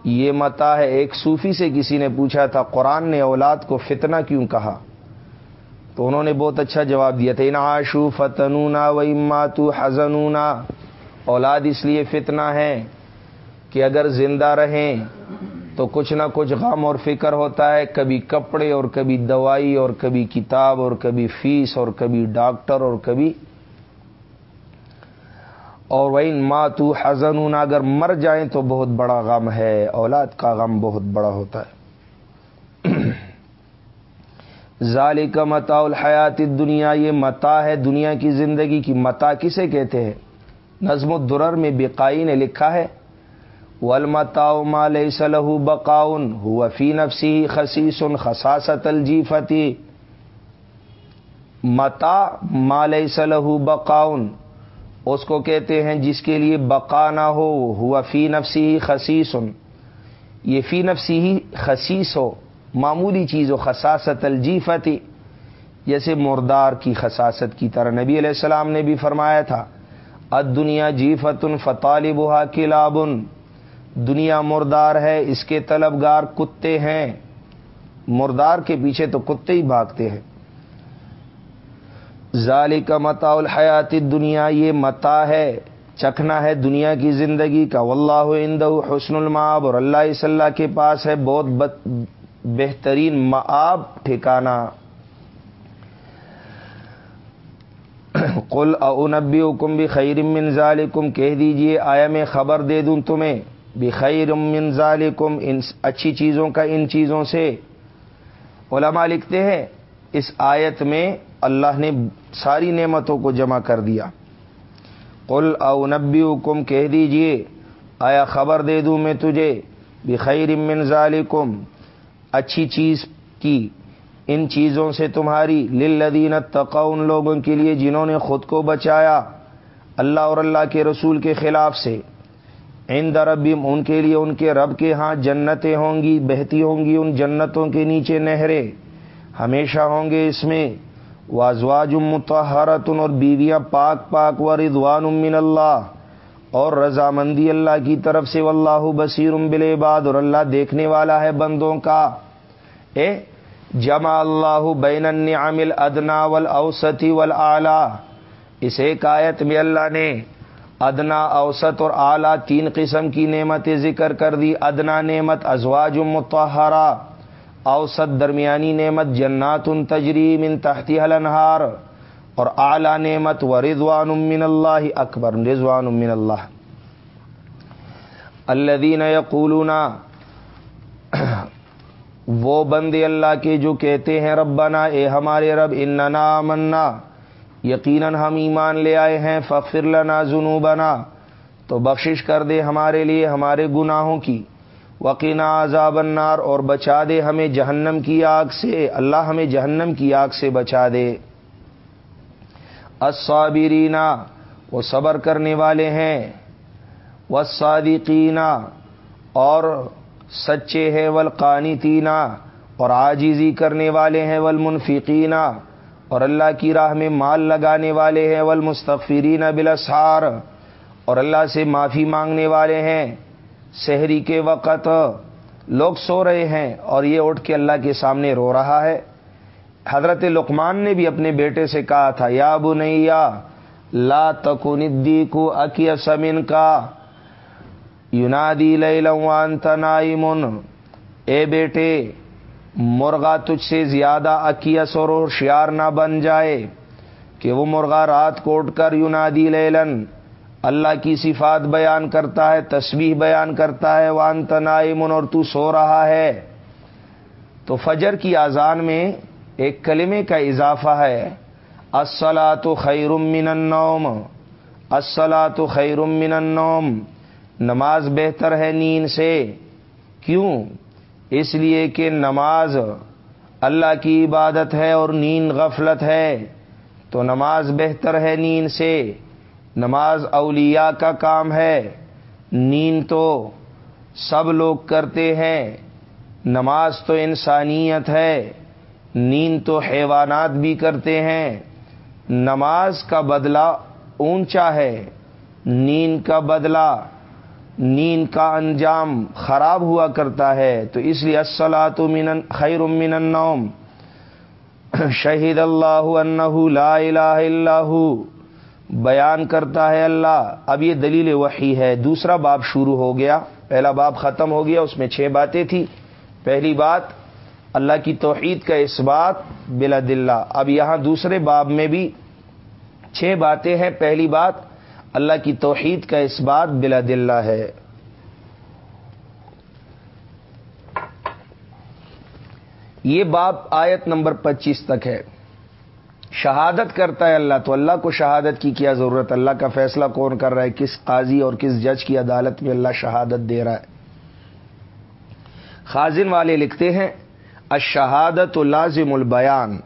یہ متا ہے۔ ایک صوفی سے کسی نے پوچھا تھا، قرآن نے اولاد کو فتنہ کیوں کہا؟ تو انہوں نے بہت اچھا جواب دیا تھا، ان آشو فتنونا و اماتو حزنونا۔ اولاد اس لیے فتنہ ہے کہ اگر زندہ رہیں تو کچھ نہ کچھ غم اور فکر ہوتا ہے۔ کبھی کپڑے اور کبھی دوائی اور کبھی کتاب اور کبھی فیس اور کبھی ڈاکٹر اور کبھی اور وہ ماں تو حزن اگر مر جائیں تو بہت بڑا غم ہے، اولاد کا غم بہت بڑا ہوتا ہے۔ ظال کا متا الحیات دنیا یہ متا ہے دنیا کی زندگی کی۔ متا کسے کہتے ہیں؟ نظم الدرر میں بقائی نے لکھا ہے۔ ولمتا مال صلح بقاؤن ہو فی نفسی خسیس خساست الجیفتی متا مال صلح بقاؤن اس کو کہتے ہیں جس کے لیے بقا نہ ہو، ہوا فی نفسی ہی خسیس یہ فی نفسی ہی خسیس ہو، معمولی چیز ہو خساست الجیفتی جیسے مردار کی خساست کی طرح نبی علیہ السلام نے بھی فرمایا تھا اد دنیا جیفت فتالبہ کلابن۔ دنیا مردار ہے، اس کے طلبگار کتے ہیں۔ مردار کے پیچھے تو کتے ہی بھاگتے ہیں۔ ظالی کا متا الحیات دنیا یہ متا ہے، چکھنا ہے دنیا کی زندگی کا۔ واللہ عند حسن الماب اور اللہ صلاح کے پاس ہے بہت بہترین معاب ٹھکانا قل اونبی حکم بھی خیر من ذالکم، کہہ دیجیے، آیا میں خبر دے دوں تمہیں، بخیر من ذالکم، ان اچھی چیزوں کا ان چیزوں سے۔ علماء لکھتے ہیں، اس آیت میں اللہ نے ساری نعمتوں کو جمع کر دیا۔ قل او نبی حکم کہہ دیجیے، آیا خبر دے دوں میں تجھے، بخیر من ذالکم، اچھی چیز کی، ان چیزوں سے تمہاری، للذین اتقوا، ان لوگوں کے لیے جنہوں نے خود کو بچایا، اللہ اور اللہ کے رسول کے خلاف سے۔ عند ربیم، ان کے لیے ان کے رب کے ہاں جنتیں ہوں گی، بہتی ہوں گی ان جنتوں کے نیچے نہریں، ہمیشہ ہوں گے اس میں۔ وازواج متحرتن اور بیویاں پاک پاک و رضوان من اللہ اور رضامندی اللہ کی طرف سے واللہ بصیر بالعباد اور اللہ دیکھنے والا ہے بندوں کا۔ اے، جمع اللہ بین النعم الادنا والاوسطی والاعلی اس ایک آیت میں اللہ نے ادنا، اوسط اور اعلیٰ تین قسم کی نعمتیں ذکر کر دی۔ ادنا نعمت ازواج متحرہ اوسط درمیانی نعمت جنات ان تجریم ان تحتی الانہار، اور اعلی نعمت و رضوان من اللہ اکبر، رضوان من اللہ۔ الذین یقولون، وہ بندے اللہ کے جو کہتے ہیں، ربنا، اے ہمارے رب، اننا منا یقیناً ہم ایمان لے آئے ہیں فخر لنا ذنوبنا۔ تو بخشش کر دے ہمارے لیے، ہمارے گناہوں کی۔ وقینا عذاب النار اور بچا دے ہمیں جہنم کی آگ سے۔ اللہ ہمیں جہنم کی آگ سے بچا دے۔ الصابرینا وہ صبر کرنے والے ہیں۔ و اور سچے ہیں۔ والقانتینہ اور آجیزی کرنے والے ہیں۔ والمنفقینہ اور اللہ کی راہ میں مال لگانے والے ہیں۔ والمستغفرین بالاسحار اور اللہ سے معافی مانگنے والے ہیں۔ شہری کے وقت لوگ سو رہے ہیں اور یہ اٹھ کے اللہ کے سامنے رو رہا ہے۔ حضرت لقمان نے بھی اپنے بیٹے سے کہا تھا، یا بنیا، لا تکندی کو اکی سمن کا یونادی لوان تنائمن اے بیٹے، مرغا تجھ سے زیادہ اکیس اور ہوشیار نہ بن جائے کہ وہ مرغا رات کوٹ کر یونادی لیلن۔ اللہ کی صفات بیان کرتا ہے، تسبیح بیان کرتا ہے وان تنائمن اور تو سو رہا ہے۔ تو فجر کی آزان میں ایک کلمے کا اضافہ ہے السلا تو خیر من النوم۔ السلا تو خیر من النوم۔ نماز بہتر ہے نیند سے۔ کیوں؟ اس لیے کہ نماز اللہ کی عبادت ہے اور نیند غفلت ہے۔ تو نماز بہتر ہے نیند سے۔ نماز اولیاء کا کام ہے۔ نیند تو سب لوگ کرتے ہیں۔ نماز تو انسانیت ہے۔ نیند تو حیوانات بھی کرتے ہیں۔ نماز کا بدلہ اونچا ہے۔ نیند کا بدلہ، نیند کا انجام خراب ہوا کرتا ہے۔ تو اس لیے تو من خیر من النوم۔ شہید اللہ انہ لا الہ اللہ بیان کرتا ہے اللہ، اب یہ دلیل وحی ہے۔ دوسرا باب شروع ہو گیا۔ پہلا باب ختم ہو گیا، اس میں چھ باتیں تھیں۔ پہلی بات، اللہ کی توحید کا اس بات بلا دلہ۔ اب یہاں دوسرے باب میں بھی چھ باتیں ہیں۔ پہلی بات، اللہ کی توحید کا اس بات بلا دلہ ہے۔ یہ باب آیت نمبر پچیس تک ہے۔ شہادت کرتا ہے اللہ تو اللہ کو شہادت کی کیا ضرورت اللہ کا فیصلہ کون کر رہا ہے؟ کس قاضی اور کس جج کی عدالت میں اللہ شہادت دے رہا ہے؟ خازن والے لکھتے ہیں اشہادت لازم البیان۔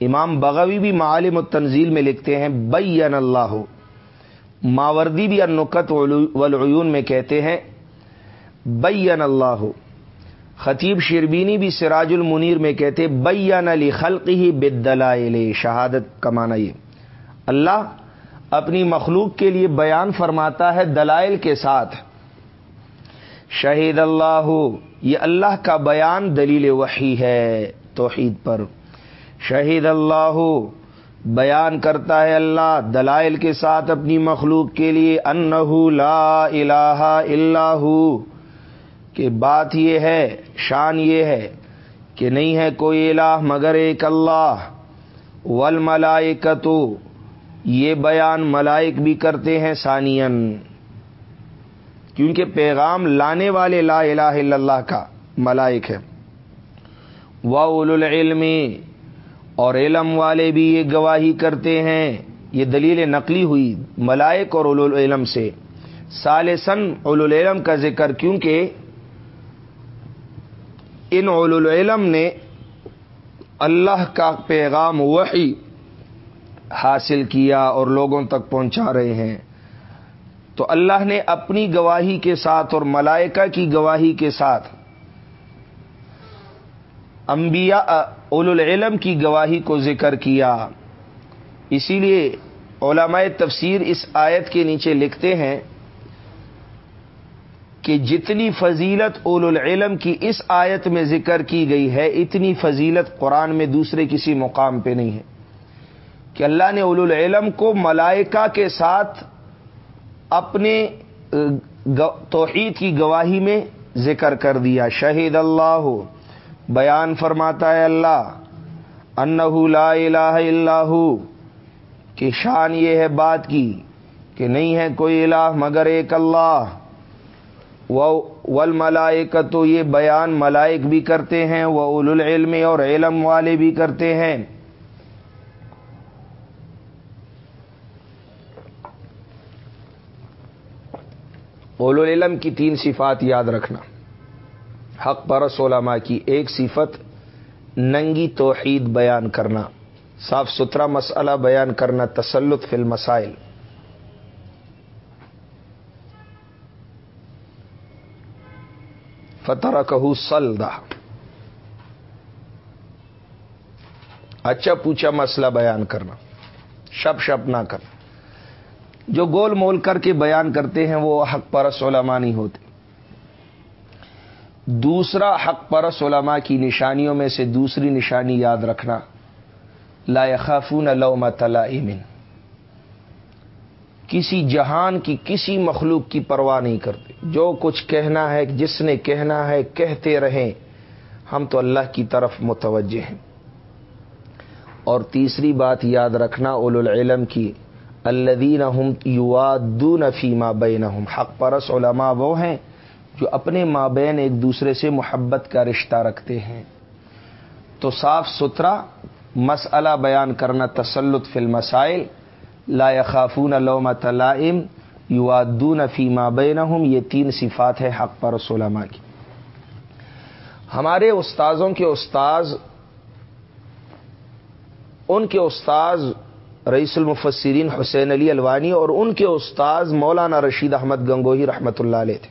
امام بغوی بھی معالم التنزیل میں لکھتے ہیں، بین اللہ۔ ماوردی بھی النقت والعیون میں کہتے ہیں، بین اللہ۔ خطیب شربینی بھی سراج المنیر میں کہتے، بین علی خلق ہی بدلائل شہادت کمانا یہ۔ اللہ اپنی مخلوق کے لیے بیان فرماتا ہے دلائل کے ساتھ۔ شہید اللہ، یہ اللہ کا بیان دلیل وحی ہے توحید پر۔ شہید اللہ، بیان کرتا ہے اللہ دلائل کے ساتھ اپنی مخلوق کے لیے انہ لا الہ اللہ کہ بات یہ ہے، شان یہ ہے کہ نہیں ہے کوئی الہ مگر ایک اللہ۔ ول یہ بیان ملائک بھی کرتے ہیں سانین کیونکہ پیغام لانے والے لا الہ الا اللہ کا ملائک ہے۔ و العلم اور علم والے بھی یہ گواہی کرتے ہیں۔ یہ دلیل نقلی ہوئی ملائک اور اول العلم سے۔ سالسن العلم کا ذکر، کیونکہ ان اول العلم نے اللہ کا پیغام وحی حاصل کیا اور لوگوں تک پہنچا رہے ہیں۔ تو اللہ نے اپنی گواہی کے ساتھ اور ملائکہ کی گواہی کے ساتھ انبیاء اول العلم کی گواہی کو ذکر کیا۔ اسی لیے علماء تفسیر اس آیت کے نیچے لکھتے ہیں کہ جتنی فضیلت اول العلم کی اس آیت میں ذکر کی گئی ہے، اتنی فضیلت قرآن میں دوسرے کسی مقام پہ نہیں ہے۔ کہ اللہ نے اول العلم کو ملائکہ کے ساتھ اپنے توحید کی گواہی میں ذکر کر دیا۔ شہید اللہ، بیان فرماتا ہے اللہ انہ لا الہ اللہ کی شان یہ ہے بات کی، کہ نہیں ہے کوئی الہ مگر ایک اللہ۔ ول ملائک تو یہ بیان ملائک بھی کرتے ہیں وہ اول العلم اور علم والے بھی کرتے ہیں۔ اول العلم کی تین صفات یاد رکھنا۔ حق پرس علماء کی ایک صفت، ننگی توحید بیان کرنا۔ صاف ستھرا مسئلہ بیان کرنا، تسلط فی المسائل۔ فتح کہو سلدا اچھا پوچھا مسئلہ بیان کرنا۔ شب شب نہ کرنا جو گول مول کر کے بیان کرتے ہیں وہ حق پرس علماء نہیں ہوتے۔ دوسرا حق پرس علماء کی نشانیوں میں سے دوسری نشانی یاد رکھنا۔ لا خافون لومت لائمن۔ کسی جہان کی، کسی مخلوق کی پرواہ نہیں کرتے۔ جو کچھ کہنا ہے، جس نے کہنا ہے، کہتے رہیں۔ ہم تو اللہ کی طرف متوجہ ہیں۔ اور تیسری بات یاد رکھنا اول العلم کی الدین ہم یوادون فیما بین حق پرس علماء وہ ہیں جو اپنے مابین ایک دوسرے سے محبت کا رشتہ رکھتے ہیں۔ تو صاف ستھرا مسئلہ بیان کرنا تسلط فی المسائل۔ لا خافون علوم تلائم یوادون فیما بینہم، یہ تین صفات ہے حق پر علماء کی۔ ہمارے استاذوں کے استاذ، ان کے استاذ رئیس المفسرین حسین علی الوانی اور ان کے استاذ مولانا رشید احمد گنگوہی رحمت اللہ علیہ تھے۔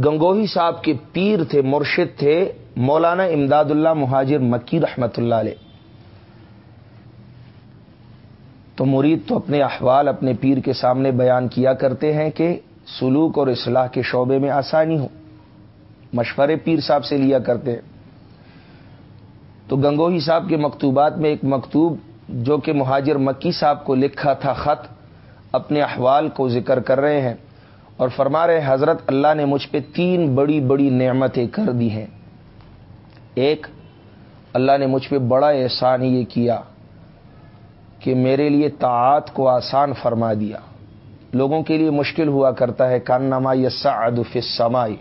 گنگوہی صاحب کے پیر تھے، مرشد تھے مولانا امداد اللہ مہاجر مکی رحمت اللہ علیہ۔ تو مرید تو اپنے احوال اپنے پیر کے سامنے بیان کیا کرتے ہیں کہ سلوک اور اصلاح کے شعبے میں آسانی ہو۔ مشورے پیر صاحب سے لیا کرتے ہیں۔ تو گنگوہی صاحب کے مکتوبات میں ایک مکتوب جو کہ مہاجر مکی صاحب کو لکھا تھا خط، اپنے احوال کو ذکر کر رہے ہیں اور فرما رہے حضرت اللہ نے مجھ پہ تین بڑی بڑی نعمتیں کر دی ہیں۔ ایک، اللہ نے مجھ پہ بڑا احسان یہ کیا۔ کہ میرے لیے طاعت کو آسان فرما دیا۔ لوگوں کے لیے مشکل ہوا کرتا ہے کان نما یسا ادف سمائی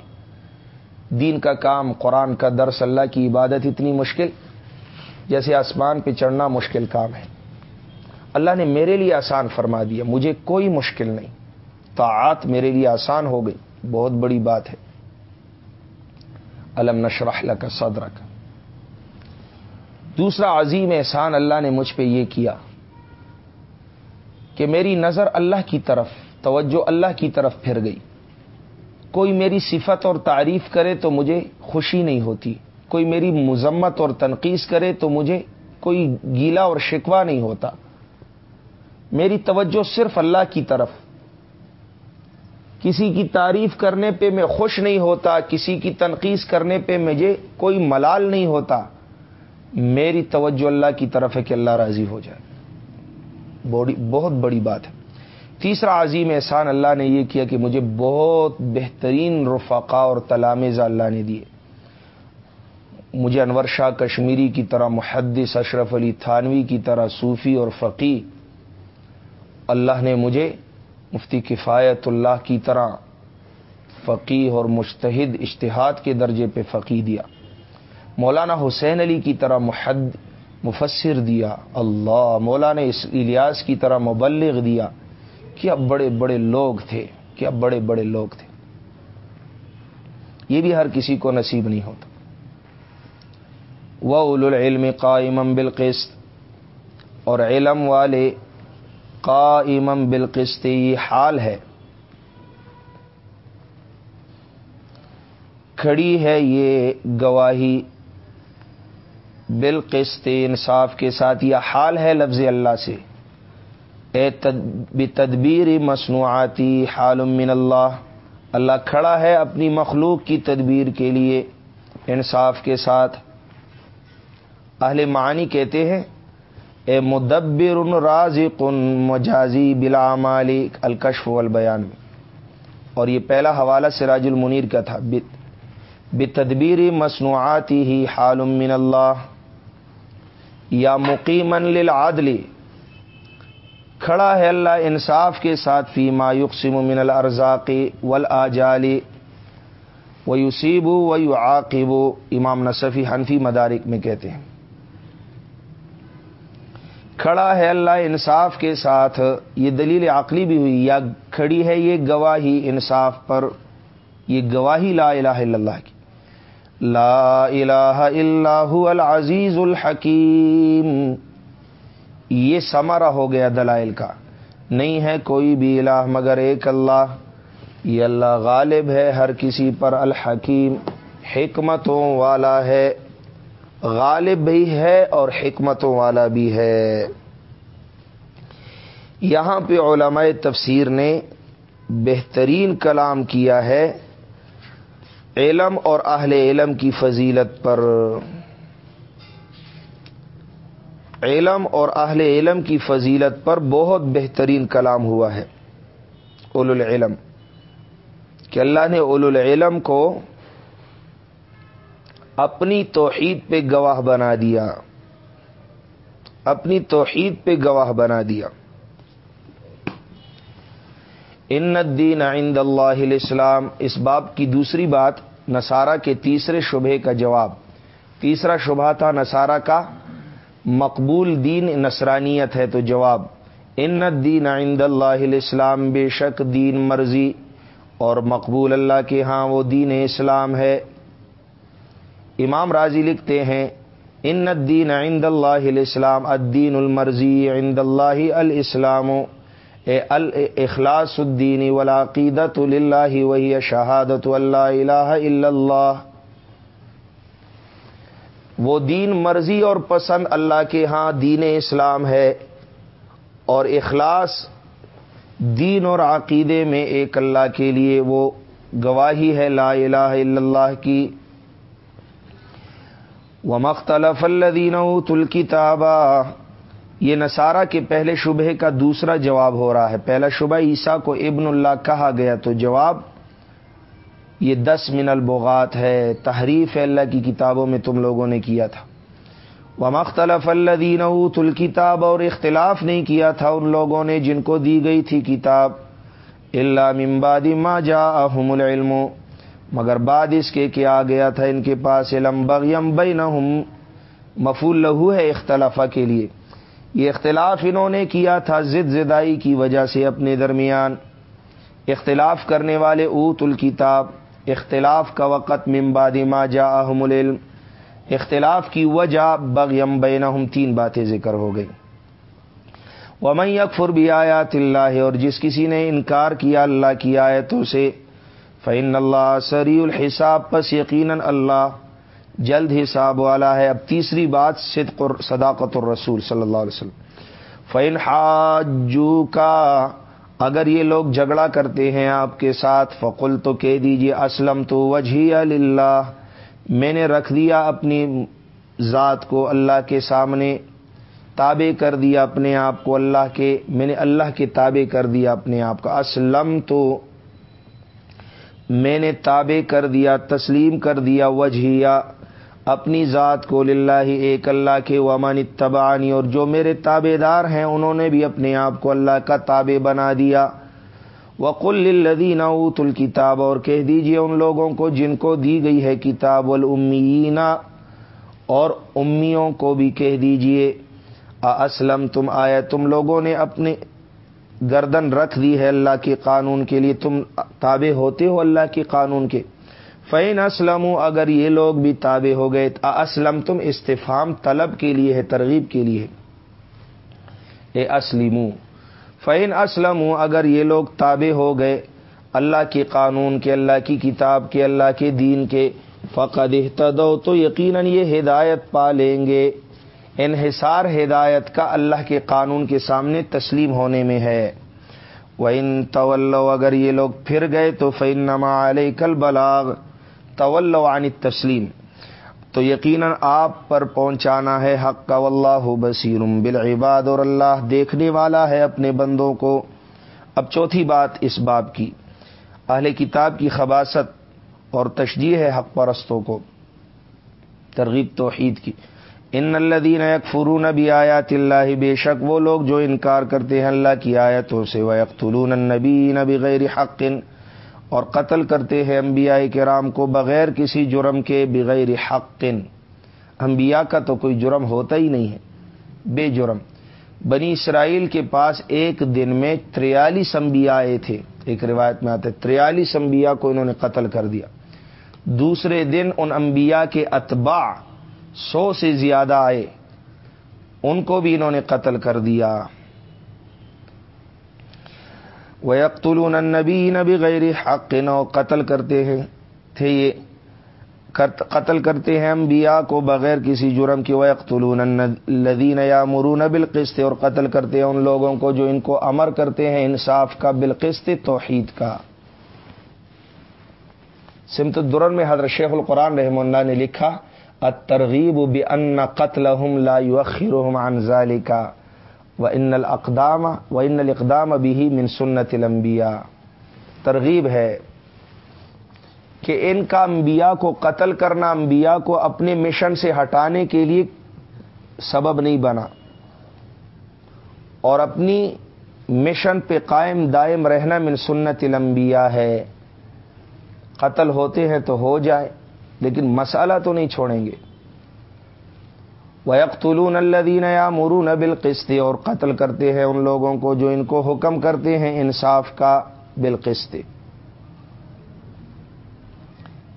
دین کا کام، قرآن کا درس، اللہ کی عبادت اتنی مشکل جیسے آسمان پہ چڑھنا مشکل کام ہے۔ اللہ نے میرے لیے آسان فرما دیا، مجھے کوئی مشکل نہیں۔ طاعت میرے لیے آسان ہو گئی، بہت بڑی بات ہے۔ علم نشرح کا صدر کا دوسرا عظیم احسان اللہ نے مجھ پہ یہ کیا۔ کہ میری نظر اللہ کی طرف، توجہ اللہ کی طرف پھر گئی۔ کوئی میری صفت اور تعریف کرے تو مجھے خوشی نہیں ہوتی۔ کوئی میری مذمت اور تنقید کرے تو مجھے کوئی گیلا اور شکوا نہیں ہوتا۔ میری توجہ صرف اللہ کی طرف۔ کسی کی تعریف کرنے پہ میں خوش نہیں ہوتا، کسی کی تنقید کرنے پہ مجھے کوئی ملال نہیں ہوتا۔ میری توجہ اللہ کی طرف ہے کہ اللہ راضی ہو جائے۔ بہت بڑی بات ہے۔ تیسرا عظیم احسان اللہ نے یہ کیا کہ مجھے بہت بہترین رفقا اور تلامز اللہ نے دیے۔ مجھے انور شاہ کشمیری کی طرح محدث اشرف علی تھانوی کی طرح صوفی اور فقی اللہ نے مجھے مفتی کفایت اللہ کی طرح فقی اور مشتحد اشتہاد کے درجے پہ فقی دیا۔ مولانا حسین علی کی طرح محد مفسر دیا، اللہ، مولانا الیاس کی طرح مبلغ دیا کیا بڑے بڑے لوگ تھے کیا بڑے بڑے لوگ تھے۔ یہ بھی ہر کسی کو نصیب نہیں ہوتا۔ وہ اول العلم قائم بالقسط، اور علم والے قائم بالقسط یہ حال ہے۔ کھڑی ہے یہ گواہی بالقسط، انصاف کے ساتھ، یہ حال ہے لفظ اللہ سے. اے تدبیر مصنوعاتی حال من اللہ. اللہ کھڑا ہے اپنی مخلوق کی تدبیر کے لیے، انصاف کے ساتھ. اہل معنی کہتے ہیں، اے مدبر راز کن مجازی بلا مالک، الکشف والبیان. میں اور یہ پہلا حوالہ سراج المنیر کا تھا. بتدبیر مصنوعاتی ہی حال من اللہ. یا مقیمن للعدل، کھڑا ہے اللہ انصاف کے ساتھ فی ما یقسم من الارزاق والآجال، ویصیب ویعاقب، امام نصفی حنفی مدارک میں کہتے ہیں۔ کھڑا ہے اللہ انصاف کے ساتھ، یہ دلیل عقلی بھی ہوئی، یا کھڑی ہے یہ گواہی انصاف پر، یہ گواہی لا الہ الا اللہ کی۔ لا الہ الا هو العزیز الحکیم یہ سمارا ہو گیا دلائل کا۔ نہیں ہے کوئی بھی الہ مگر ایک اللہ۔ یہ اللہ غالب ہے، ہر کسی پر الحکیم۔ حکمتوں والا ہے۔ غالب بھی ہے اور حکمتوں والا بھی ہے۔ یہاں پہ علماء تفسیر نے بہترین کلام کیا ہے۔ علم اور اہل علم کی فضیلت پر علم اور اہل علم کی فضیلت پر بہت بہترین کلام ہوا ہے اول العلم، کہ اللہ نے اول العلم کو اپنی توحید پہ گواہ بنا دیا، اپنی توحید پہ گواہ بنا دیا۔ ان الدین عند اللہ الاسلام. اس باب کی دوسری بات نصارہ کے تیسرے شبہ کا جواب. تیسرا شبہ تھا نصارہ کا مقبول دین نصرانیت ہے تو جواب. ان الدین عند اللہ الاسلام بے شک دین مرضی اور مقبول اللہ کے ہاں وہ دین اسلام ہے. امام راضی لکھتے ہیں، ان الدین عند اللہ الاسلام الدین المرضی عند اللہ الاسلام. اخلاص الدین ولاقیدت اللہ وہی شہادت اللہ الہ الا اللہ۔ وہ دین مرضی اور پسند اللہ کے ہاں دین اسلام ہے اور اخلاص دین اور عقیدے میں ایک اللہ کے لیے وہ گواہی ہے لا الہ الا اللہ کی۔ وہ مختلف الدین الکتابہ یہ نصارہ کے پہلے شبہ کا دوسرا جواب ہو رہا ہے۔ پہلا شبہ عیسیٰ کو ابن اللہ کہا گیا، تو جواب، یہ دس من البغات ہے، تحریف اللہ کی کتابوں میں تم لوگوں نے کیا تھا۔ وہ مختلف اللہ اوت الکتاب اور اختلاف نہیں کیا تھا ان لوگوں نے جن کو دی گئی تھی کتاب اللہ ممبادی ما جا احم العلم۔ مگر بعد اس کے کیا آ گیا تھا ان کے پاس علم بغیم بین مفول لہو ہے اختلافہ کے لیے۔ یہ اختلاف انہوں نے کیا تھا زد زدائی کی وجہ سے اپنے درمیان۔ اختلاف کرنے والے اوت الکتاب، اختلاف کا وقت ممبادی ما جا احم العلم۔ اختلاف کی وجہ بغیم بینہم تین باتیں ذکر ہو گئی ومن یکفر بھی آیات اللہ اور جس کسی نے انکار کیا اللہ کی آیتوں سے فعن اللہ سری الحساب، پس یقیناً اللہ جلد حساب والا ہے۔ اب تیسری بات، صدق صداقت الرسول صلی اللہ علیہ وسلم۔ فعن حاجو کا اگر یہ لوگ جھگڑا کرتے ہیں آپ کے ساتھ فقل تو کہہ دیجیے اسلم تو وجہ اللہ میں نے رکھ دیا اپنی ذات کو اللہ کے سامنے، تابع کر دیا اپنے آپ کو اللہ کے۔ میں نے اللہ کے تابع کر دیا اپنے آپ کا۔ اسلم تو میں نے تابع کر دیا، تسلیم کر دیا وجہیا اپنی ذات کو للہ ایک اللہ کے ومن اتبانی اور جو میرے تابے دار ہیں، انہوں نے بھی اپنے آپ کو اللہ کا تابع بنا دیا۔ وقل الدین اوت الکتاب اور کہہ دیجیے ان لوگوں کو جن کو دی گئی ہے کتاب الامین اور امیوں کو بھی کہہ دیجیے اسلم تم آیا تم لوگوں نے اپنے گردن رکھ دی ہے اللہ کے قانون کے لیے؟ تم تابع ہوتے ہو اللہ کے قانون کے؟ فین اسلم اگر یہ لوگ بھی تابع ہو گئے اسلم تم استفام طلب کے لیے ہے، ترغیب کے لیے اے اسلم فین اسلم اگر یہ لوگ تابع ہو گئے، اللہ کے قانون کے، اللہ کی کتاب کے، اللہ کے دین کے، فقد احتدو تو یقیناً یہ ہدایت پا لیں گے۔ انحصار ہدایت کا اللہ کے قانون کے سامنے تسلیم ہونے میں ہے۔ وہ ان طول اگر یہ لوگ پھر گئے، تو فین نما علیہ کل بلاغ طول عن تسلیم تو یقیناً آپ پر پہنچانا ہے حق کا، واللہ بصیر بالعباد، اور اللہ دیکھنے والا ہے اپنے بندوں کو۔ اب چوتھی بات اس باب کی، اہل کتاب کی خباست اور تشجیح ہے حق پرستوں کو۔ ترغیب توحید کی۔ ان الدین فرون بھی آیات اللہ، بے شک وہ لوگ جو انکار کرتے ہیں اللہ کی آیتوں سے وہ اختلون نبی نبی غیر حق۔ اور قتل کرتے ہیں انبیاء کرام کو بغیر کسی جرم کے بغیر حق۔ انبیاء کا تو کوئی جرم ہوتا ہی نہیں ہے، بے جرم۔ بنی اسرائیل کے پاس ایک دن میں تریالیس انبیاء آئے تھے۔ ایک روایت میں آتے تریالیس انبیاء کو انہوں نے قتل کر دیا۔ دوسرے دن ان انبیاء کے اتباع سو سے زیادہ آئے۔ ان کو بھی انہوں نے قتل کر دیا۔ وہ اختلون نبی نبی غیر حق نو قتل کرتے ہیں۔ تھے یہ۔ قتل کرتے ہیں انبیاء کو بغیر کسی جرم کی وہ اختلون لدین یا مرون بالقست اور قتل کرتے ہیں ان لوگوں کو جو ان کو امر کرتے ہیں انصاف کا بالقست توحید کا۔ سمت الدر میں حضرت شیخ القرآن رحم اللہ نے لکھا ترغیب بن قتل لا يؤخرهم عن ذلك وان الاقدام وان الاقدام به من سنت الانبیاء ترغیب ہے کہ ان کا انبیاء کو قتل کرنا، انبیاء کو اپنے مشن سے ہٹانے کے لیے سبب نہیں بنا اور اپنی مشن پہ قائم دائم رہنا من سنت الانبیاء ہے۔ قتل ہوتے ہیں تو ہو جائے، لیکن مسئلہ تو نہیں چھوڑیں گے۔ وقتلون الدین یا مرون بالقسط، اور قتل کرتے ہیں ان لوگوں کو جو ان کو حکم کرتے ہیں انصاف کا بالقسط۔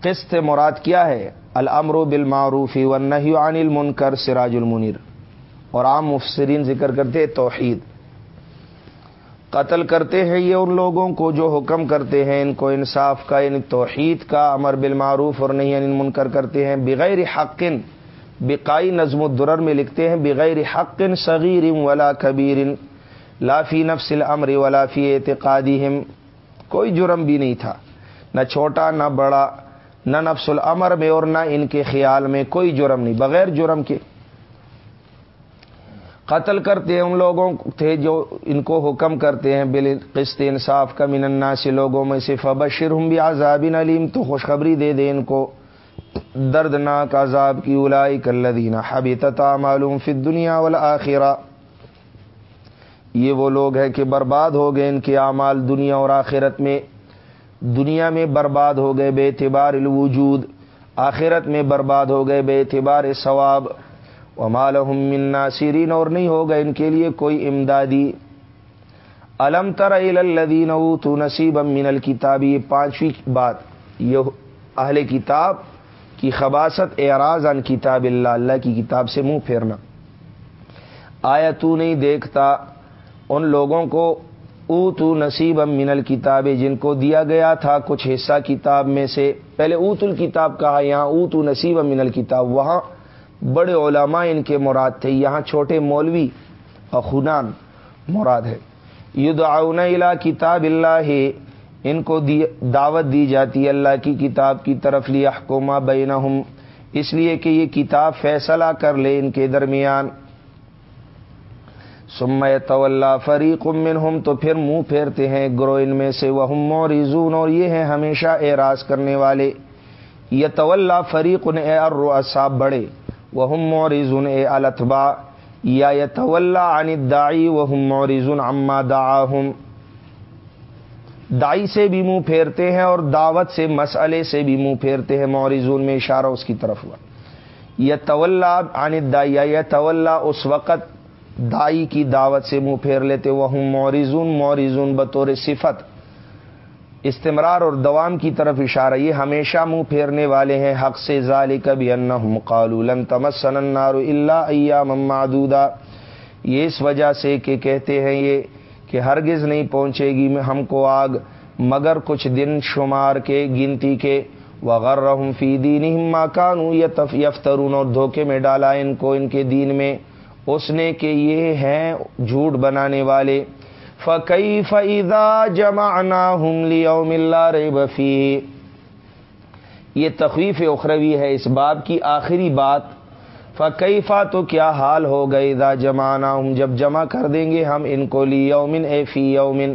قسط مراد کیا ہے؟ الامر بالمعروفی والنہی عن المنکر، سراج المنیر۔ اور عام مفسرین ذکر کرتے توحید۔ قتل کرتے ہیں یہ ان لوگوں کو جو حکم کرتے ہیں ان کو انصاف کا، ان توحید کا، امر بالمعروف اور نہیں ان منکر کرتے ہیں بغیر حقن بقائی نظم الدرر میں لکھتے ہیں، بغیر حقن صغیر ولا کبیر لافی نفس الامر ولا فی اعتقادی کوئی جرم بھی نہیں تھا۔ نہ چھوٹا، نہ بڑا، نہ نفس الامر میں اور نہ ان کے خیال میں کوئی جرم نہیں، بغیر جرم کے۔ قتل کرتے ہیں ان لوگوں تھے جو ان کو حکم کرتے ہیں بال قسط انصاف کا مننا سے لوگوں میں سے فبشر ہوں بھی عذاب علیم، تو خوشخبری دے دے ان کو۔ دردناک عذاب کی الائی کلدینہ حبی معلوم فت دنیا والا یہ وہ لوگ ہیں کہ برباد ہو گئے ان کے اعمال دنیا اور آخرت میں۔ دنیا میں برباد ہو گئے بے اعتبار الوجود، آخرت میں برباد ہو گئے بے اعتبار ثواب۔ ومالحم من ناصرین اور نہیں ہوگا ان کے لیے کوئی امدادی۔ الم تر الدین تو نصیب من الکتاب یہ پانچویں بات، یہ اہل کتاب کی خباست، اعراض ان کتاب اللہ اللہ کی کتاب سے منہ پھیرنا۔ آیا تو نہیں دیکھتا ان لوگوں کو او تو نصیب من الکتاب، جن کو دیا گیا تھا کچھ حصہ کتاب میں سے۔ پہلے اوت الکتاب کہا، یہاں او تو نصیب من الکتاب، وہاں بڑے علماء ان کے مراد تھے۔ یہاں چھوٹے مولوی اور خنان مراد ہے۔ یدعون الى کتاب اللہ ان کو دعوت دی جاتی ہے اللہ کی کتاب کی طرف لیا حکومہ بینہم اس لیے کہ یہ کتاب فیصلہ کر لے ان کے درمیان۔ سم طول فریق منہم تو پھر منہ پھیرتے ہیں گرو ان میں سے۔ وہ مورزون اور یہ ہیں ہمیشہ اعراض کرنے والے۔ یہ طول فریق ان صاحب بڑے۔ وہ مورزن اے التبا یا طول عن دائی وہ مورزن اما دا دائی سے بھی منہ پھیرتے ہیں اور دعوت سے مسئلے سے بھی منہ پھیرتے ہیں مورزون میں اشارہ اس کی طرف ہوا۔ یہ طول عن دائی یا طول اس وقت دائی کی دعوت سے منہ پھیر لیتے وہ مورزون مورزون بطور صفت۔ استمرار اور دوام کی طرف اشارہ، یہ ہمیشہ منہ پھیرنے والے ہیں۔ حق سے ظال کبھی ان تمسن النار اللہ ایام معدودہ یہ اس وجہ سے کہ کہتے ہیں، یہ کہ ہرگز نہیں پہنچے گی، میں ہم کو آگ، مگر کچھ دن شمار کے، گنتی کے۔ وغیر رحم فی دین ماکانو یفترون اور دھوکے میں ڈالا ان کو، ان کے دین میں۔ اس نے کہ یہ ہیں جھوٹ بنانے والے۔ فقی فعدا جمع ہم لیا یہ تخویف اخروی ہے، اس باب کی آخری بات۔ فقیفہ تو کیا حال ہو گئے دا جمانا ہم جب جمع کر دیں گے ہم ان کو لی یومن، اے فی یومن،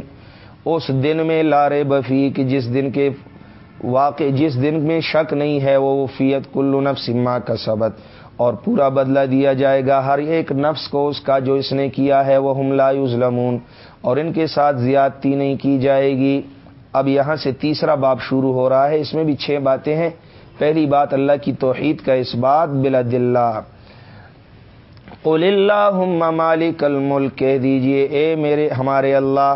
اس دن میں لارے بفی کہ جس دن کے واقع، جس دن میں شک نہیں ہے وہ فیت کلو نفس ما کا سبت اور پورا بدلہ دیا جائے گا۔ ہر ایک نفس کو اس کا جو اس نے کیا ہے وہ ہم لا یظلمون، اور ان کے ساتھ زیادتی نہیں کی جائے گی۔ اب یہاں سے تیسرا باب شروع ہو رہا ہے۔ اس میں بھی چھ باتیں ہیں۔ پہلی بات اللہ کی توحید کا اس بات بلا دلہ۔ قل اللہ مالک الملک کہہ دیجیے، اے میرے، ہمارے اللہ،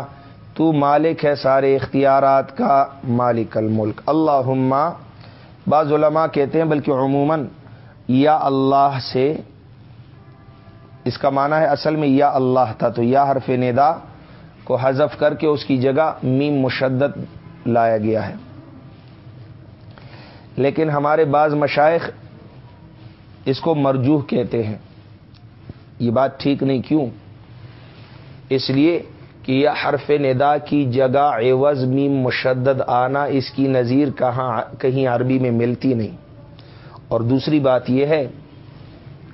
تو مالک ہے سارے اختیارات کا مالک الملک۔ اللہ بعض علماء کہتے ہیں، بلکہ عموماً، یا اللہ سے، اس کا معنی ہے اصل میں یا اللہ تھا، تو یا حرف ندا کو حذف کر کے اس کی جگہ میم مشدت لایا گیا ہے۔ لیکن ہمارے بعض مشائق اس کو مرجوح کہتے ہیں۔ یہ بات ٹھیک نہیں کیوں؟ اس لیے کہ یہ حرف ندا کی جگہ عوض میم مشدد آنا اس کی نظیر کہاں کہیں عربی میں ملتی نہیں۔ اور دوسری بات یہ ہے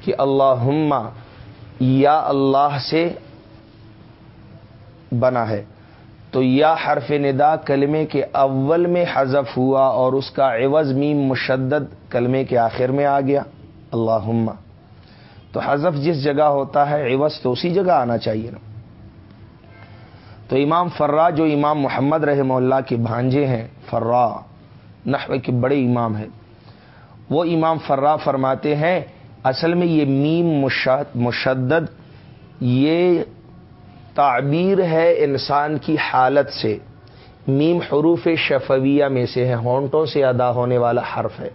کہ اللہ یا اللہ سے بنا ہے۔ تو یا حرف ندا کلمے کے اول میں حذف ہوا اور اس کا عوض میم مشدد کلمے کے آخر میں آ گیا۔ اللہ تو حذف جس جگہ ہوتا ہے، عوض تو اسی جگہ آنا چاہیے نا۔ تو امام فرا، جو امام محمد رحم اللہ کے بھانجے ہیں، فرا، نحو کے بڑے امام ہیں، وہ امام فرا فرماتے ہیں، اصل میں یہ میم مشدد، یہ تعبیر ہے انسان کی حالت سے۔ میم حروف شفویہ میں سے ہے، ہونٹوں سے ادا ہونے والا حرف ہے۔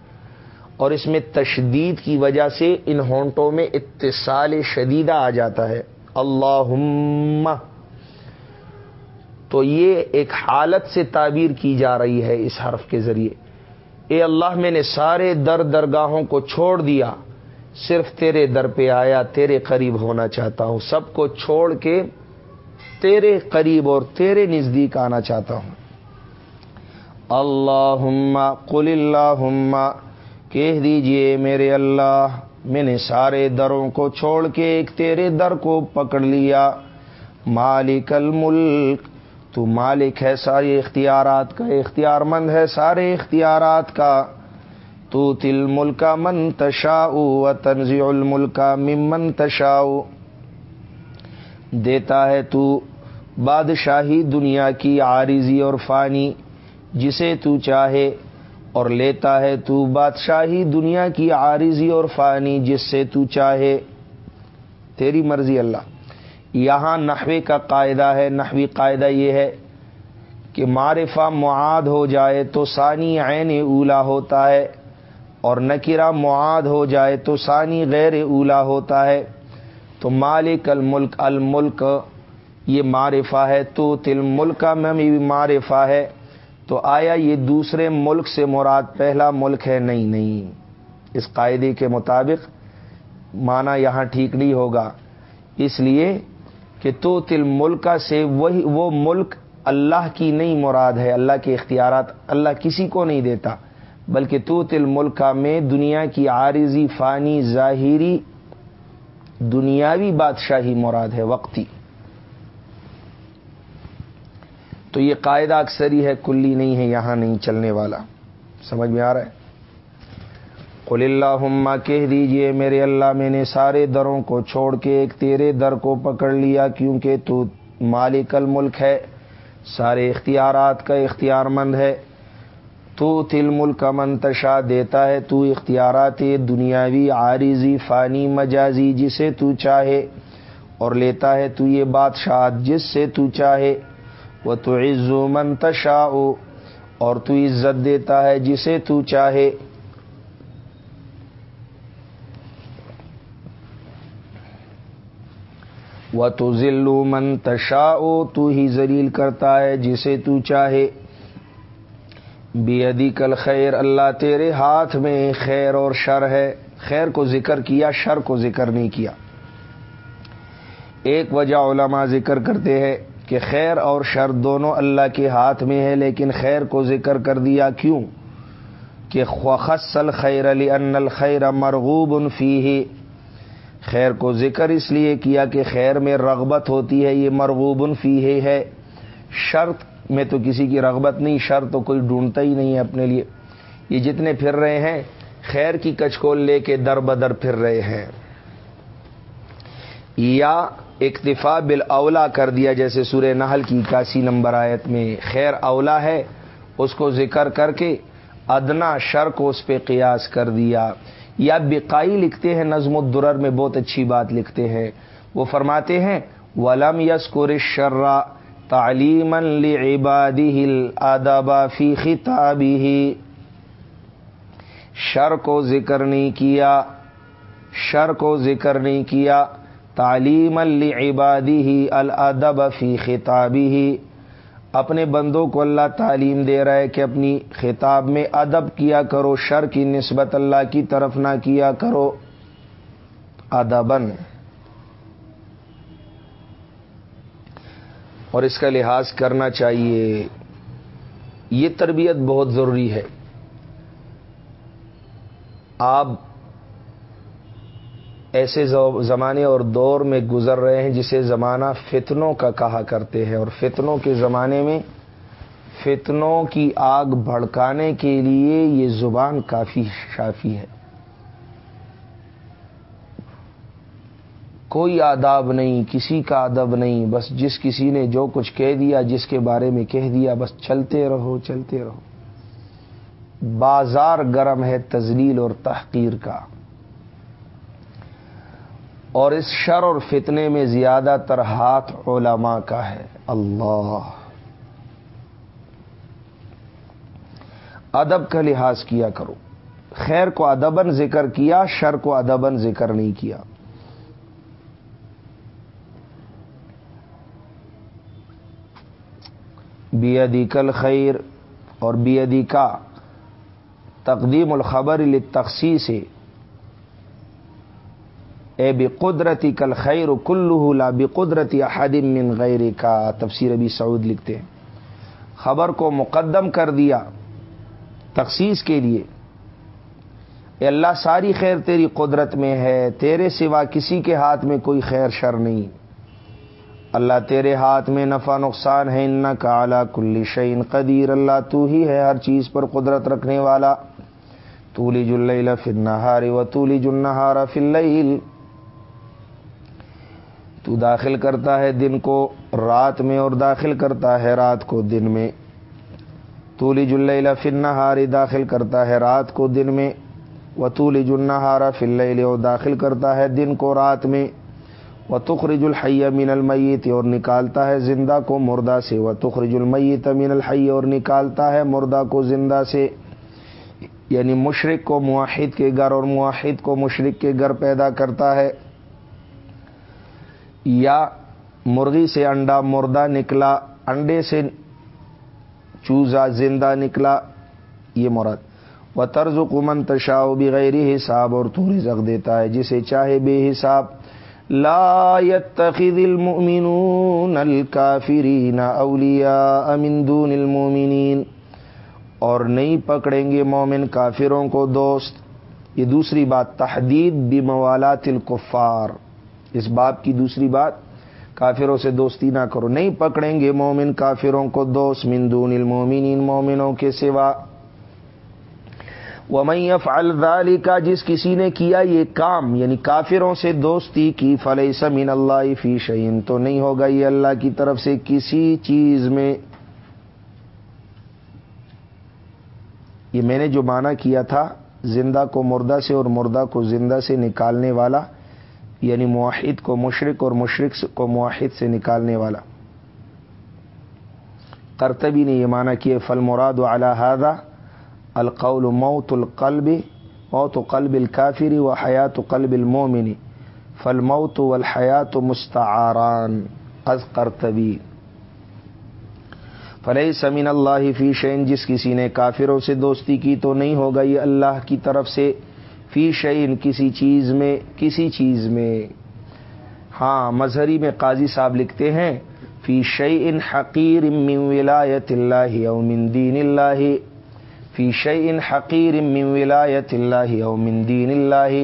اور اس میں تشدید کی وجہ سے ان ہونٹوں میں اتصال شدیدہ آ جاتا ہے۔ اللہ تو یہ ایک حالت سے تعبیر کی جا رہی ہے اس حرف کے ذریعے۔ اے اللہ، میں نے سارے در درگاہوں کو چھوڑ دیا۔ صرف تیرے در پہ آیا، تیرے قریب ہونا چاہتا ہوں۔ سب کو چھوڑ کے تیرے قریب اور تیرے نزدیک آنا چاہتا ہوں۔ اللہ قل اللہ کہہ دیجیے میرے اللہ، میں نے سارے دروں کو چھوڑ کے ایک تیرے در کو پکڑ لیا۔ مالک الملک تو مالک ہے سارے اختیارات کا اختیار مند ہے سارے اختیارات کا۔ تو تل ملک من تشاؤ و تنزی الملک ممن تشاؤ دیتا ہے تو بادشاہی دنیا کی عارضی اور فانی جسے تو چاہے اور لیتا ہے تو بادشاہی دنیا کی عارضی اور فانی جس سے تو چاہے۔ تیری مرضی اللہ۔ یہاں نحوے کا قاعدہ ہے۔ نحوی قاعدہ یہ ہے کہ معرفہ معاد ہو جائے تو ثانی عین اولا ہوتا ہے اور نکرا معاد ہو جائے تو ثانی غیر اولا ہوتا ہے۔ تو مالک الملک الملک، یہ معرفہ ہے تو تل ملک میں بھی معرفہ ہے۔ تو آیا یہ دوسرے ملک سے مراد پہلا ملک ہے؟ نہیں نہیں۔ اس قاعدے کے مطابق مانا یہاں ٹھیک نہیں ہوگا۔ اس لیے کہ تو تل ملک سے وہی، وہ ملک اللہ کی نہیں مراد ہے، اللہ کے اختیارات اللہ کسی کو نہیں دیتا، بلکہ تو تل ملک میں دنیا کی عارضی، فانی، ظاہری دنیاوی بادشاہی مراد ہے وقتی۔ تو یہ قاعدہ اکثر ہی ہے، کلی نہیں ہے، یہاں نہیں چلنے والا۔ سمجھ میں آ رہا ہے؟ قل اللہ کہہ دیجیے، میرے اللہ، میں نے سارے دروں کو چھوڑ کے ایک تیرے در کو پکڑ لیا، کیونکہ تو مالک الملک ہے۔ سارے اختیارات کا اختیار مند ہے۔ تو تل ملک منتشا دیتا ہے تو اختیارات دنیاوی، عارضی، فانی، مجازی، جسے تو چاہے، اور لیتا ہے تو یہ بادشاہ جس سے تو چاہے۔ وہ تو عز و منتشا اور تو عزت دیتا ہے جسے تو چاہے۔ وہ تو ذلو منتشا تو ہی ذلیل کرتا ہے جسے تو چاہے۔ بے ادی کل خیر اللہ تیرے ہاتھ میں خیر اور شر ہے۔ خیر کو ذکر کیا، شر کو ذکر نہیں کیا۔ ایک وجہ علماء ذکر کرتے ہیں کہ خیر اور شر دونوں اللہ کے ہاتھ میں ہے لیکن خیر کو ذکر کر دیا کیوں؟ کہ خصل خیر علی ان الخیر مرغوب فی خیر کو ذکر اس لیے کیا کہ خیر میں رغبت ہوتی ہے، یہ مرغوب فی ہے۔ شرط میں تو کسی کی رغبت نہیں، شر تو کوئی ڈھونڈتا ہی نہیں ہے اپنے لیے۔ یہ جتنے پھر رہے ہیں، خیر کی کچکول لے کے در بدر پھر رہے ہیں۔ یا اکتفا بل اولا کر دیا، جیسے سورہ نحل کی اکاسی نمبر آیت میں خیر اولا ہے، اس کو ذکر کر کے ادنا شر کو اس پہ قیاس کر دیا۔ یا بقائی لکھتے ہیں، نظم الدرر میں بہت اچھی بات لکھتے ہیں۔ وہ فرماتے ہیں، ولم یس شرا تعلیم لعباده الادب فی خطابه. شر کو ذکر نہیں کیا، شر کو ذکر نہیں کیا تعلیم العبادی ہی الادب فی خطابی اپنے بندوں کو اللہ تعلیم دے رہا ہے کہ اپنی خطاب میں ادب کیا کرو، شر کی نسبت اللہ کی طرف نہ کیا کرو. ادبن اور اس کا لحاظ کرنا چاہیے۔ یہ تربیت بہت ضروری ہے۔ آپ ایسے زمانے اور دور میں گزر رہے ہیں جسے زمانہ فتنوں کا کہا کرتے ہیں اور فتنوں کے زمانے میں فتنوں کی آگ بھڑکانے کے لیے یہ زبان کافی شافی ہے۔ کوئی آداب نہیں، کسی کا ادب نہیں، بس جس کسی نے جو کچھ کہہ دیا، جس کے بارے میں کہہ دیا، بس چلتے رہو چلتے رہو۔ بازار گرم ہے تزلیل اور تحقیر کا۔ اور اس شر اور فتنے میں زیادہ تر ہاتھ علماء کا ہے۔ اللہ۔ ادب کا لحاظ کیا کرو۔ خیر کو ادبن ذکر کیا، شر کو ادبن ذکر نہیں کیا۔ بیدی کل خیر اور بیدی کا تقدیم الخبر تخصی سے اے بے قدرتی کل خیر کلو لا بے قدرتی من غیر کا تفسیر ابی سعود لکھتے ہیں۔ خبر کو مقدم کر دیا تخصیص کے لیے۔ اے اللہ، ساری خیر تیری قدرت میں ہے، تیرے سوا کسی کے ہاتھ میں کوئی خیر شر نہیں۔ اللہ تیرے ہاتھ میں نفع نقصان ہے ان کا اعلیٰ کلی شعین قدیر، اللہ تو ہی ہے ہر چیز پر قدرت رکھنے والا۔ تولی جل فل نہاری و تولی جنہارا فل تو داخل کرتا ہے دن کو رات میں اور داخل کرتا ہے رات کو دن میں۔ تولی جل فن نہاری داخل کرتا ہے رات کو دن میں۔ و تولی جنہارا فل اور داخل کرتا ہے دن کو رات میں۔ و تخرج الحی من المیت اور نکالتا ہے زندہ کو مردہ سے۔ و تخرج المیت من الحی اور نکالتا ہے مردہ کو زندہ سے۔ یعنی مشرق کو معاہد کے گھر، اور معاہد کو مشرق کے گھر پیدا کرتا ہے۔ یا مرغی سے انڈا مردہ نکلا، انڈے سے چوزا زندہ نکلا، یہ مراد۔ و طرز کمن تشاؤ بغیر حساب، اور تو رزق دیتا ہے جسے چاہے بے حساب۔ لا يتخذ المؤمنون الكافرين اولیاء من دون المؤمنین اور نہیں پکڑیں گے مومن کافروں کو دوست۔ یہ دوسری بات، تحدید بموالات الکفار اس بات کی دوسری بات، کافروں سے دوستی نہ کرو۔ نہیں پکڑیں گے مومن کافروں کو دوست من دون المومنین مومنوں کے سوا۔ ومف الدالی کا جس کسی نے کیا یہ کام یعنی کافروں سے دوستی کی فلح سمین اللہ فی شعین تو نہیں ہوگا یہ اللہ کی طرف سے کسی چیز میں۔ یہ میں نے جو معنی کیا تھا، زندہ کو مردہ سے اور مردہ کو زندہ سے نکالنے والا یعنی معاہد کو مشرق اور مشرق کو معاہد سے نکالنے والا۔ کرتبی نے یہ معنی کیا فل مراد و القول موت القلب، موت قلب الکافری و حیات قلب المومنی فل موت والحیات مستعاران از قرطبی. فلح سمین اللہ فی شعین جس کسی نے کافروں سے دوستی کی تو نہیں ہوگا یہ اللہ کی طرف سے. فی شعین کسی چیز میں، کسی چیز میں. ہاں مظہری میں قاضی صاحب لکھتے ہیں، فی شعین حقیر من ولایت اللہ او من دین اللہ. فی شعین حقیر من ولایت اللہ او من دین اللہ.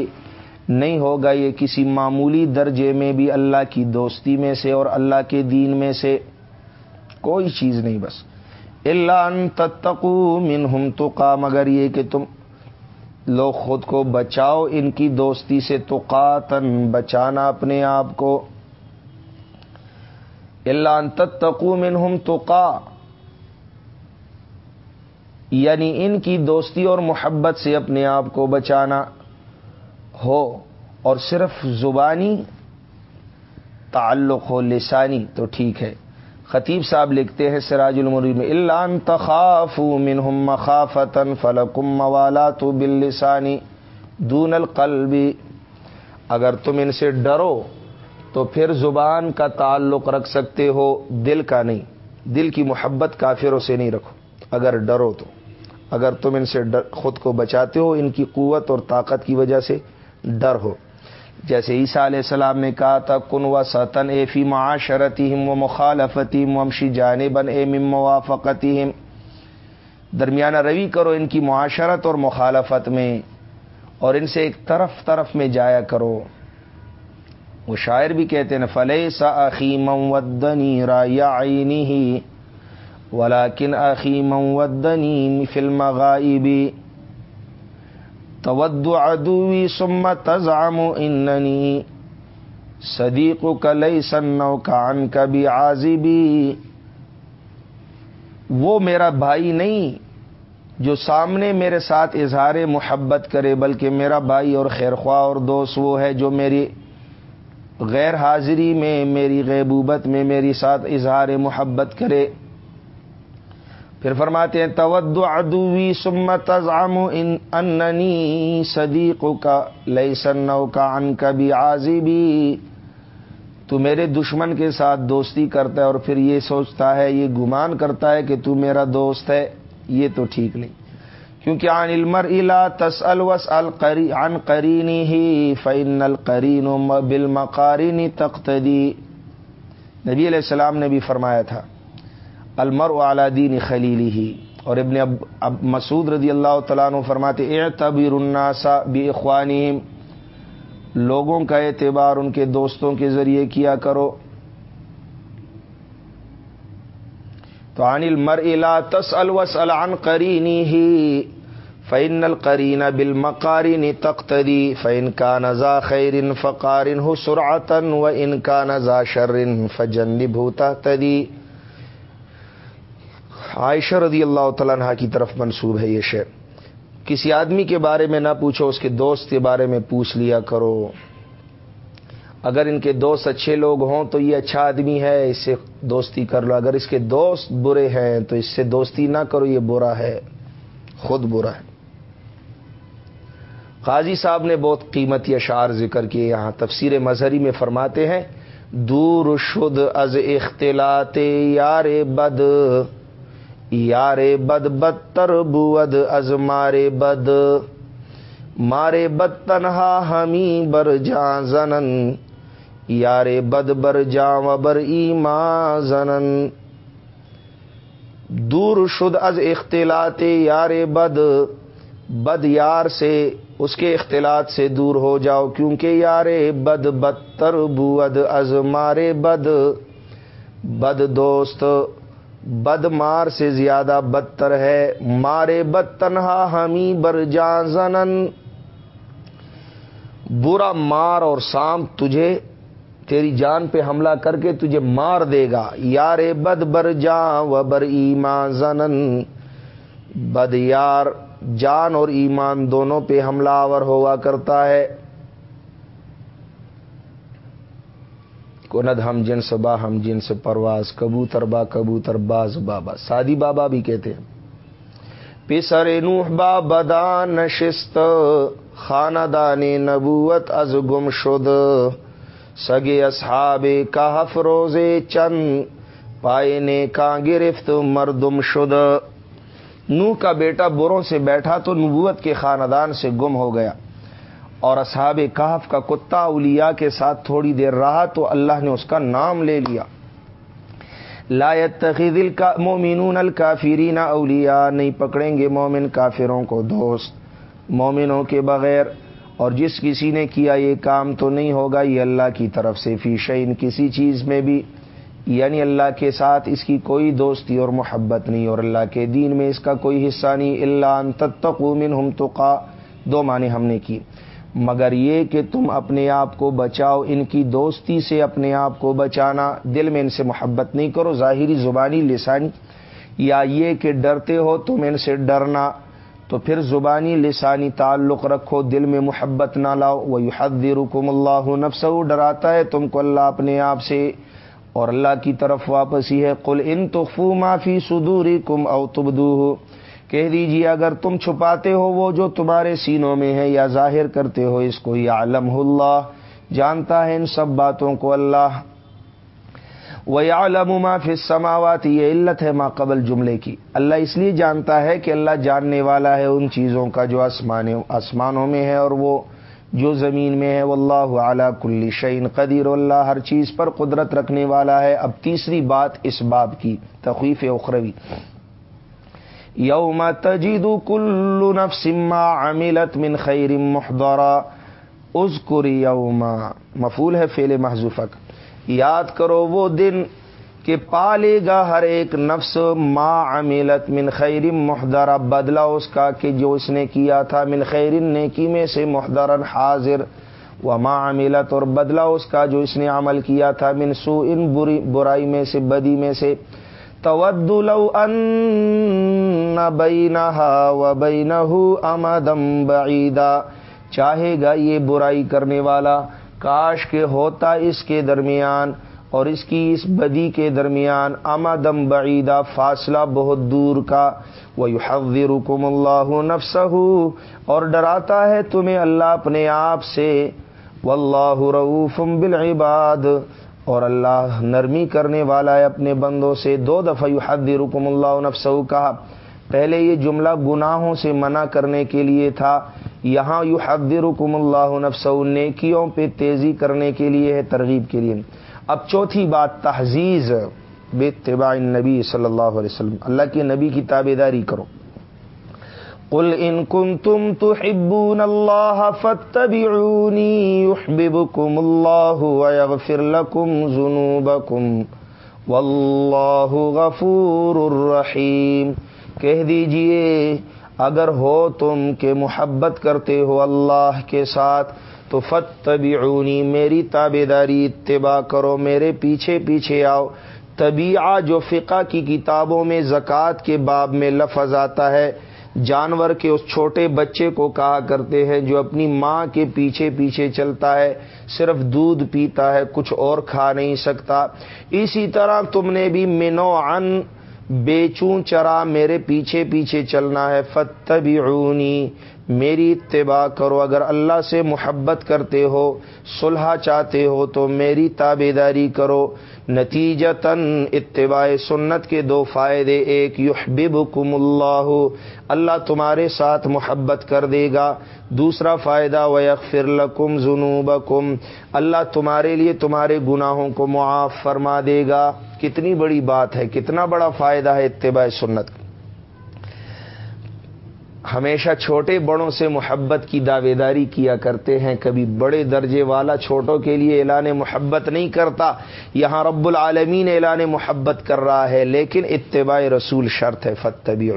نہیں ہوگا یہ کسی معمولی درجے میں بھی اللہ کی دوستی میں سے اور اللہ کے دین میں سے کوئی چیز نہیں بس. اللہ ان تتقو منہم تقا، مگر یہ کہ تم لوگ خود کو بچاؤ ان کی دوستی سے تقاتن بچانا اپنے آپ کو. اللہ ان تتقو منہم تقا یعنی ان کی دوستی اور محبت سے اپنے آپ کو بچانا ہو اور صرف زبانی تعلق ہو، لسانی، تو ٹھیک ہے۔ خطیب صاحب لکھتے ہیں، سراج المری میں اللہ تخاف منہم مخافتن فلکم موالا تو بل دون القلبی اگر تم ان سے ڈرو تو پھر زبان کا تعلق رکھ سکتے ہو، دل کا نہیں۔ دل کی محبت کافروں سے نہیں رکھو۔ اگر ڈرو تو۔ اگر تم ان سے ڈر خود کو بچاتے ہو، ان کی قوت اور طاقت کی وجہ سے ڈر ہو۔ جیسے عیسیٰ علیہ السلام نے کہا تھا، کن و سطن اے فی معاشرتی ہم و مخالفتی ممشی جانے بن اے مم موافقتی درمیانہ روی کرو ان کی معاشرت اور مخالفت میں، اور ان سے ایک طرف طرف میں جایا کرو۔ وہ شاعر بھی کہتے ہیں فلے سا عقیم ودنی را یا ہی ولاکن عقیم ودنی فلم غائبی تود ادوی سم تزام اننی صدیق کلئی سنو کان کبھی آزبی وہ میرا بھائی نہیں جو سامنے میرے ساتھ اظہار محبت کرے، بلکہ میرا بھائی اور خیرخواہ اور دوست وہ ہے جو میری غیر حاضری میں، میری غیبوبت میں، میری ساتھ اظہار محبت کرے۔ پھر فرماتے ہیں تود ادوی سمت ازام اننی صدیق کا لئی سنو کا ان کبھی آزی تو میرے دشمن کے ساتھ دوستی کرتا ہے اور پھر یہ سوچتا ہے، یہ گمان کرتا ہے کہ تو میرا دوست ہے، یہ تو ٹھیک نہیں۔ کیونکہ عن المر الا تس الوس القری عن قرینی ہی فین القرین بل مقارینی تختدی نبی علیہ السلام نے بھی فرمایا تھا المر اعلی دین خلیلی ہی اور ابن اب اب مسعود رضی اللہ تعالیٰ عنہ فرماتے اے تبیر الناسا بھی اخوانی لوگوں کا اعتبار ان کے دوستوں کے ذریعے کیا کرو۔ تو عن المر الا تس الوس عن قرینی ہی فعن القرین بل مکارین تختری فعن کا نزا خیرن فقارن ہو سرعتن و ان کا عائشہ رضی اللہ تعالیٰ عنہ کی طرف منسوب ہے یہ شعر۔ کسی آدمی کے بارے میں نہ پوچھو، اس کے دوست کے بارے میں پوچھ لیا کرو۔ اگر ان کے دوست اچھے لوگ ہوں تو یہ اچھا آدمی ہے، اس سے دوستی کر لو۔ اگر اس کے دوست برے ہیں تو اس سے دوستی نہ کرو، یہ برا ہے، خود برا ہے۔ قاضی صاحب نے بہت قیمتی اشعار ذکر کیے۔ یہاں تفسیر مظہری میں فرماتے ہیں، دور شد از اختلاط یار بد یار بد بدتر بود از مارے بد مارے بد تنہا ہمی بر جان زنن یار بد بر جام بر ایما زنن۔ دور شد از اختلاط یار بد بد یار سے، اس کے اختلاط سے دور ہو جاؤ، کیونکہ یار بد بدتر بود از مارے بد۔ بد دوست بد مار سے زیادہ بدتر ہے۔ مارے بد تنہا ہمی بر جان زنن۔ برا مار اور سام تجھے، تیری جان پہ حملہ کر کے تجھے مار دے گا۔ یار بد بر جا و بر ایمان زنن۔ بد یار، جان اور ایمان دونوں پہ حملہ آور ہوا کرتا ہے۔ کند ہم جنس با ہم جنس پرواز، کبوتر با کبوتر، باز بابا۔ سادی بابا بھی کہتے ہیں۔ پسر نوح با بدا نشست خاندان نبوت از گم شد۔ سگے اصحاب کا روزے چند، پائے نے کا گرفت مردم شد۔ نو کا بیٹا بروں سے بیٹھا تو نبوت کے خاندان سے گم ہو گیا۔ اور اصحاب کہف کا کتا اولیاء کے ساتھ تھوڑی دیر رہا تو اللہ نے اس کا نام لے لیا۔ تخیل کا مومنون الکافرین اولیاء، نہیں پکڑیں گے مومن کافروں کو دوست۔ مومنوں کے بغیر، اور جس کسی نے کیا یہ کام تو نہیں ہوگا، یہ اللہ کی طرف سے فی شعین کسی چیز میں بھی۔ یعنی اللہ کے ساتھ اس کی کوئی دوستی اور محبت نہیں، اور اللہ کے دین میں اس کا کوئی حصہ نہیں۔ اللہ تتقومن ہم تو دو معنی ہم نے کی مگر یہ کہ تم اپنے آپ کو بچاؤ، ان کی دوستی سے اپنے آپ کو بچانا۔ دل میں ان سے محبت نہیں کرو، ظاہری زبانی لسانی۔ یا یہ کہ ڈرتے ہو تم ان سے ڈرنا۔ تو پھر زبانی لسانی تعلق رکھو، دل میں محبت نہ لاؤ۔ وہ حد رکم اللہ نفس ڈراتا ہے تم کو اللہ اپنے آپ سے۔ اور اللہ کی طرف واپس ہی ہے۔ کل ان تو فو معافی سدوری کم او تبدو ہو کہہ دیجیے اگر تم چھپاتے ہو وہ جو تمہارے سینوں میں ہے یا ظاہر کرتے ہو، اس کو یا علم اللہ، جانتا ہے ان سب باتوں کو اللہ۔ ما فی السماوات، یہ علت ہے ما قبل جملے کی۔ اللہ اس لیے جانتا ہے کہ اللہ جاننے والا ہے ان چیزوں کا جو آسمانوں میں ہے اور وہ جو زمین میں ہے۔ واللہ اللہ کل شعین قدیر، اللہ ہر چیز پر قدرت رکھنے والا ہے۔ اب تیسری بات اس باب کی، تخویف اخروی۔ یوم تجید کل نفس ما عملت من خیر محضرا. اذکر یوم مفول ہے فیل محضوفک یاد کرو وہ دن کہ پالے گا ہر ایک نفس ما عملت من خیر محدر بدلا اس کا کہ جو اس نے کیا تھا من خیر نیکی میں سے محدرن حاضر. و ما عملت اور بدلا اس کا جو اس نے عمل کیا تھا من سو ان برائی میں سے، بدی میں سے. تود لو ان بینہا و بینہ امدم بعیدا چاہے گا یہ برائی کرنے والا کاش کے ہوتا اس کے درمیان اور اس کی اس بدی کے درمیان امدم بعیدہ فاصلہ بہت دور کا. وہ حضرکم اللہ نفس اور ڈراتا ہے تمہیں اللہ اپنے آپ سے. واللہ رعوف بالعباد. اور اللہ نرمی کرنے والا ہے اپنے بندوں سے دو دفعہ حضرکم اللہ نفس کہا، پہلے یہ جملہ گناہوں سے منع کرنے کے لیے تھا، یہاں یو حدرکم اللہ نفس نیکیوں پہ تیزی کرنے کے لیے ہے، ترغیب کے لیے۔ اب چوتھی بات، تحزیز بے طباء نبی صلی اللہ علیہ وسلم۔ اللہ کے نبی کی تابے داری کرو۔ قل ان کنتم تحبون اللہ فتبعونی يحببكم اللہ ويغفر لكم ذنوبكم. واللہ غفور الرحیم کہہ دیجیے، اگر ہو تم کہ محبت کرتے ہو اللہ کے ساتھ، تو فتبعونی میری تابے داری اتباع کرو، میرے پیچھے پیچھے آؤ۔ طبیعہ جو فقہ کی کتابوں میں زکوٰۃ کے باب میں لفظ آتا ہے جانور کے اس چھوٹے بچے کو کہا کرتے ہیں جو اپنی ماں کے پیچھے پیچھے چلتا ہے، صرف دودھ پیتا ہے، کچھ اور کھا نہیں سکتا۔ اسی طرح تم نے بھی منو ان بیچوں چرا میرے پیچھے پیچھے چلنا ہے فتبعونی میری اتباع کرو۔ اگر اللہ سے محبت کرتے ہو، صلح چاہتے ہو، تو میری تابے داری کرو۔ نتیجتاً اتباع سنت کے دو فائدے، ایک یحببکم اللہ اللہ تمہارے ساتھ محبت کر دے گا۔ دوسرا فائدہ، ویغفر لکم ذنوبکم، اللہ تمہارے لیے تمہارے گناہوں کو معاف فرما دے گا۔ کتنی بڑی بات ہے، کتنا بڑا فائدہ ہے اتباع سنت۔ ہمیشہ چھوٹے بڑوں سے محبت کی دعوے داری کیا کرتے ہیں، کبھی بڑے درجے والا چھوٹوں کے لیے اعلان محبت نہیں کرتا۔ یہاں رب العالمین اعلان محبت کر رہا ہے، لیکن اتباع رسول شرط ہے فتبی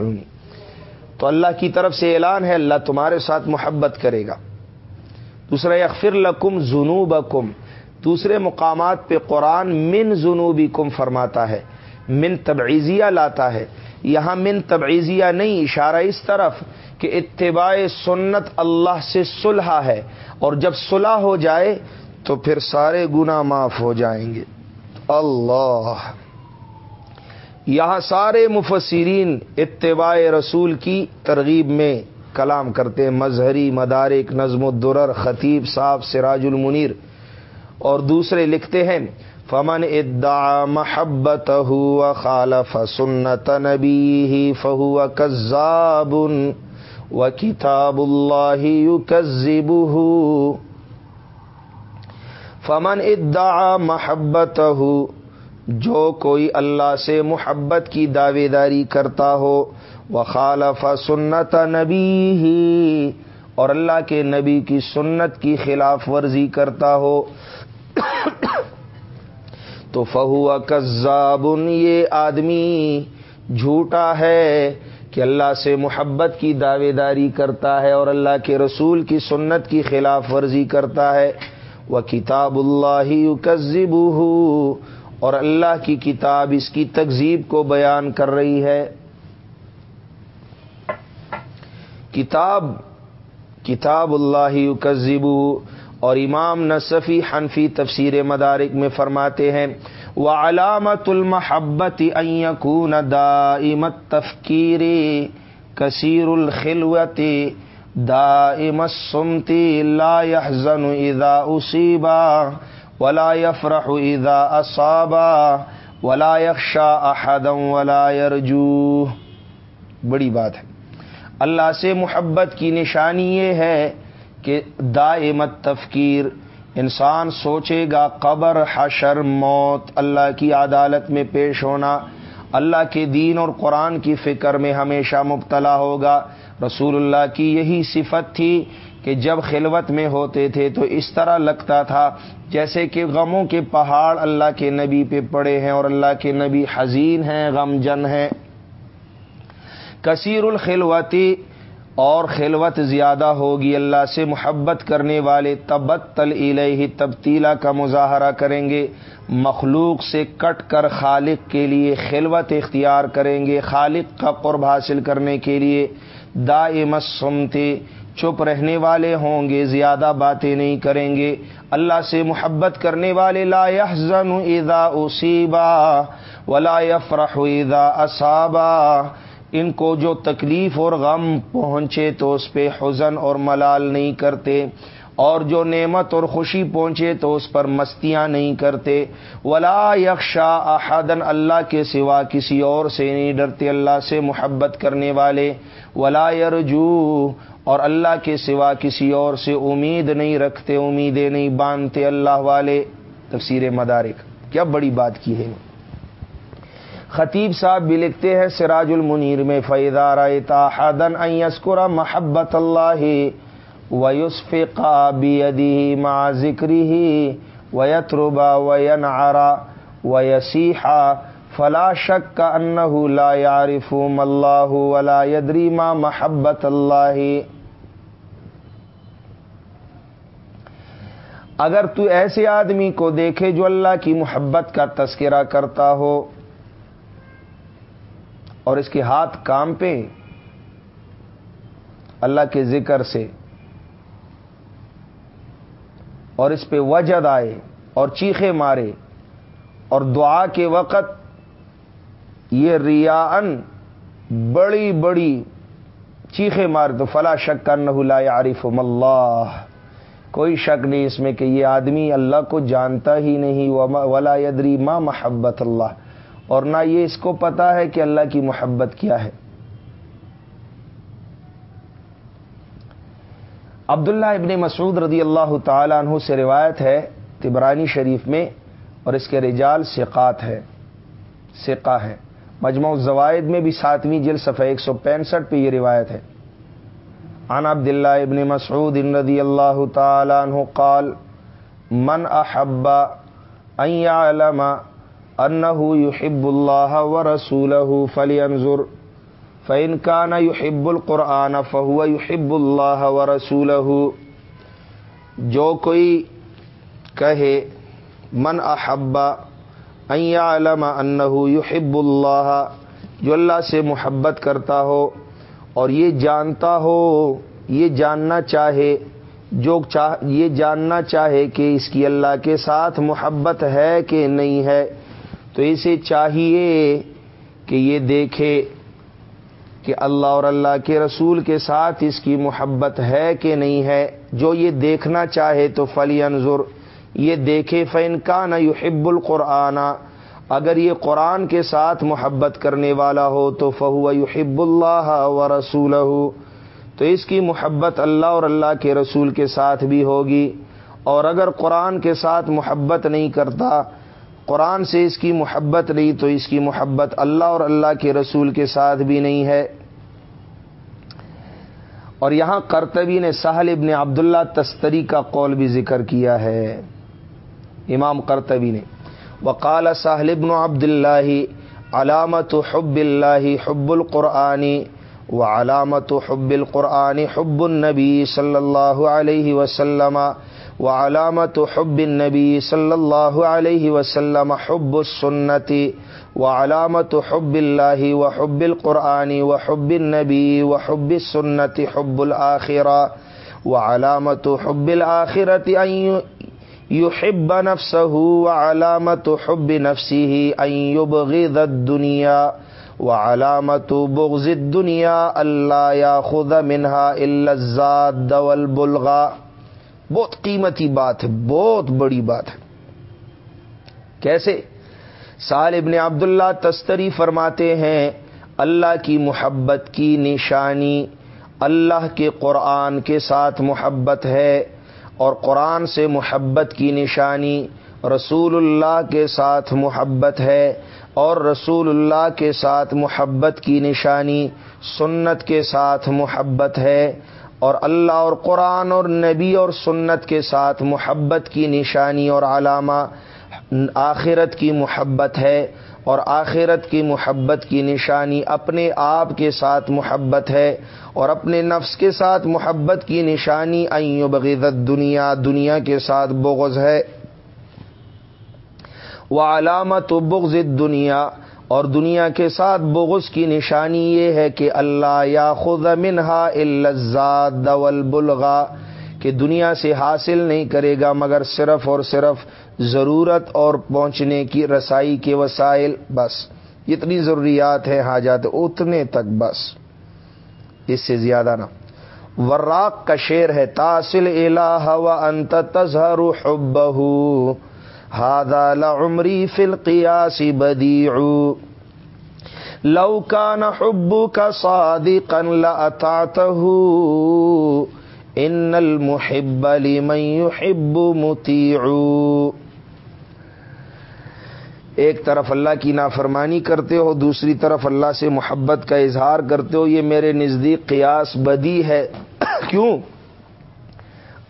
تو اللہ کی طرف سے اعلان ہے، اللہ تمہارے ساتھ محبت کرے گا۔ دوسرا، یغفر لکم جنوب دوسرے مقامات پہ قرآن من جنوبی کم فرماتا ہے، من تبعیضیہ لاتا ہے۔ یہاں من تبعیضیہ نہیں، اشارہ اس طرف کہ اتباع سنت اللہ سے صلح ہے اور جب صلح ہو جائے تو پھر سارے گنا معاف ہو جائیں گے۔ اللہ۔ یہاں سارے مفسرین اتباع رسول کی ترغیب میں کلام کرتے ہیں، مظہری مدارک، نظم الدرر، خطیب صاحب، سراج المنیر اور دوسرے لکھتے ہیں فمن ادعا محبت ہوا خالف سنت نبی فہو کذاب و کتاب اللہ فمن ادعا محبت ہو جو کوئی اللہ سے محبت کی دعوے داری کرتا ہو وہ خالف سنت نبی ہی اور اللہ کے نبی کی سنت کی خلاف ورزی کرتا ہو تو فہو کذاب، یہ آدمی جھوٹا ہے کہ اللہ سے محبت کی دعوے داری کرتا ہے اور اللہ کے رسول کی سنت کی خلاف ورزی کرتا ہے۔ وہ کتاب اللہ کذب اور اللہ کی کتاب اس کی تکذیب کو بیان کر رہی ہے۔ کتاب کتاب اللہ کذب اور امام نصفی حنفی تفسیر مدارک میں فرماتے ہیں وہ علامت المحبت دا امت تفکیر کثیر الخلوت دائم السمتی لا يحزن اذا اصیبا ولا يفرح اذا اصابا ولا يخشى احدا ولا يرجو بڑی بات ہے۔ اللہ سے محبت کی نشانی یہ ہے کہ دائمت تفکیر، انسان سوچے گا قبر، حشر، موت، اللہ کی عدالت میں پیش ہونا، اللہ کے دین اور قرآن کی فکر میں ہمیشہ مبتلا ہوگا۔ رسول اللہ کی یہی صفت تھی کہ جب خلوت میں ہوتے تھے تو اس طرح لگتا تھا جیسے کہ غموں کے پہاڑ اللہ کے نبی پہ پڑے ہیں اور اللہ کے نبی حزین ہیں غم جن ہیں۔ کثیر الخلوتی اور خلوت زیادہ ہوگی اللہ سے محبت کرنے والے تبتل الہ تبتیلا کا مظاہرہ کریں گے، مخلوق سے کٹ کر خالق کے لیے خلوت اختیار کریں گے، خالق کا قرب حاصل کرنے کے لیے دائم سمتے چپ رہنے والے ہوں گے، زیادہ باتیں نہیں کریں گے۔ اللہ سے محبت کرنے والے لا يحزن اذا اصیبا، ولا يفرح اذا اصابا۔ ان کو جو تکلیف اور غم پہنچے تو اس پہ حزن اور ملال نہیں کرتے، اور جو نعمت اور خوشی پہنچے تو اس پر مستیاں نہیں کرتے۔ ولا یکشا احدن اللہ کے سوا کسی اور سے نہیں ڈرتے، اللہ سے محبت کرنے والے۔ ولا یرجو اور اللہ کے سوا کسی اور سے امید نہیں رکھتے، امیدیں نہیں باندھتے، اللہ والے۔ تفسیر مدارک، کیا بڑی بات کی ہے۔ خطیب صاحب بھی لکھتے ہیں، سراج المنیر میں فیدار حدن یسکر محبت اللہ ویوسف قابی ما ذکری ویتربا وین آرا ویسیحا فلا شک کا انہ لا یارف اللہ ولا یدری ما محبت اللہ اگر تو ایسے آدمی کو دیکھے جو اللہ کی محبت کا تذکرہ کرتا ہو اور اس کے ہاتھ کام پہ اللہ کے ذکر سے اور اس پہ وجد آئے اور چیخے مارے اور دعا کے وقت یہ ریا بڑی بڑی چیخے مارے تو فلا شک کا نہ عارف اللہ کوئی شک نہیں اس میں کہ یہ آدمی اللہ کو جانتا ہی نہیں ولا یدری ما محبت اللہ۔ اور نہ یہ اس کو پتا ہے کہ اللہ کی محبت کیا ہے۔ عبداللہ ابن مسعود رضی اللہ تعالیٰ عنہ سے روایت ہے، تبرانی شریف میں، اور اس کے رجال سقات ہے سقا ہے۔ مجموع الزوائد میں بھی ساتویں جل صفحہ ایک سو پینسٹھ پہ یہ روایت ہے۔ عن عبداللہ ابن مسعود رضی اللہ تعالیٰ عنہ قال، من احبا ان يعلم انه يحب الله ورسوله فلينظر فإن كان يحب القرآن فهو يحب الله ورسوله جو کوئی کہے، من احبا ان يعلم انه يحب الله جو اللہ سے محبت کرتا ہو اور یہ جانتا ہو، یہ جاننا چاہے، جو چاہ، یہ جاننا چاہے کہ اس کی اللہ کے ساتھ محبت ہے کہ نہیں ہے۔ تو اسے چاہیے کہ یہ دیکھے کہ اللہ اور اللہ کے رسول کے ساتھ اس کی محبت ہے کہ نہیں ہے۔ جو یہ دیکھنا چاہے تو فلی انظر یہ دیکھے فین کا نہ یحب القرآن، اگر یہ قرآن کے ساتھ محبت کرنے والا ہو تو فہو یحب اللہ و رسول تو اس کی محبت اللہ اور اللہ کے رسول کے ساتھ بھی ہوگی۔ اور اگر قرآن کے ساتھ محبت نہیں کرتا قرآن سے اس کی محبت نہیں تو اس کی محبت اللہ اور اللہ کے رسول کے ساتھ بھی نہیں ہے۔ اور یہاں کرتبی نے سہل ابن عبداللہ تستری کا قول بھی ذکر کیا ہے۔ امام کرتبی نے، وقال سہل ابن عبد اللہ علامت حب اللہ حب القرآنی و علامت حب القرآن حب النبی صلی اللہ علیہ وسلم و علامت حب النبی صلی اللہ علیہ وسلم حب السنتی و علامت حب اللہ و حب القرآن و حب النبی و حب السنتی حب الآخرہ و علامت حب الآخرت يحب نفسه، وعلامة حب نفسه أن يبغض الدنيا و علامت بغض دنیا اللہ یا خود منہا الزاد دول بلغا بہت قیمتی بات ہے، بہت بڑی بات ہے۔ کیسے؟ سال ابن عبداللہ تستری فرماتے ہیں، اللہ کی محبت کی نشانی، اللہ کے قرآن کے ساتھ محبت ہے، اور قرآن سے محبت کی نشانی رسول اللہ کے ساتھ محبت ہے، اور رسول اللہ کے ساتھ محبت کی نشانی سنت کے ساتھ محبت ہے۔ اور اللہ اور قرآن اور نبی اور سنت کے ساتھ محبت کی نشانی اور علامہ آخرت کی محبت ہے اور آخرت کی محبت کی نشانی اپنے آپ کے ساتھ محبت ہے اور اپنے نفس کے ساتھ محبت کی نشانی ایو بغیرت دنیا دنیا کے ساتھ بغض ہے۔ وہ علامت بغض دنیا اور دنیا کے ساتھ بغض کی نشانی یہ ہے کہ اللہ یا خود منہا الزاد بلغا کہ دنیا سے حاصل نہیں کرے گا مگر صرف اور صرف ضرورت اور پہنچنے کی رسائی کے وسائل، بس۔ جتنی ضروریات ہیں حاجات، اتنے تک بس۔ اس سے زیادہ نہ۔ وراق کا شعر ہے، تاصل الہ و انت تظہر حبہ۔ ہادا لعمری فی القیاس بدیع لو کان حبک صادقا لأطعته. ان المحب لمن يحب مطیع ایک طرف اللہ کی نافرمانی کرتے ہو، دوسری طرف اللہ سے محبت کا اظہار کرتے ہو، یہ میرے نزدیک قیاس بدی ہے۔ کیوں؟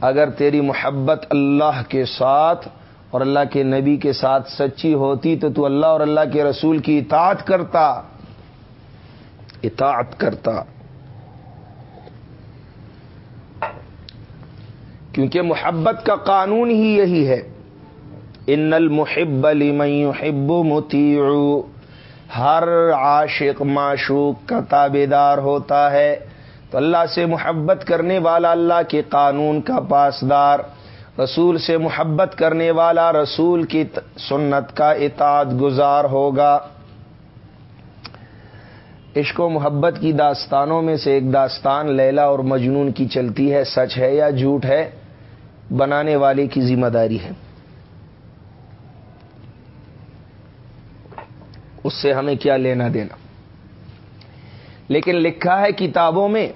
اگر تیری محبت اللہ کے ساتھ اور اللہ کے نبی کے ساتھ سچی ہوتی تو تو اللہ اور اللہ کے رسول کی اطاعت کرتا اطاعت کرتا۔ کیونکہ محبت کا قانون ہی یہی ہے۔ ان المحب لمن يحب مطیع۔ ہر عاشق معشوق کا تابے دار ہوتا ہے۔ تو اللہ سے محبت کرنے والا اللہ کے قانون کا پاسدار۔ رسول سے محبت کرنے والا رسول کی سنت کا اطاعت گزار ہوگا۔ عشق و محبت کی داستانوں میں سے ایک داستان لیلا اور مجنون کی چلتی ہے، سچ ہے یا جھوٹ ہے، بنانے والے کی ذمہ داری ہے۔ اس سے ہمیں کیا لینا دینا؟ لیکن لکھا ہے کتابوں میں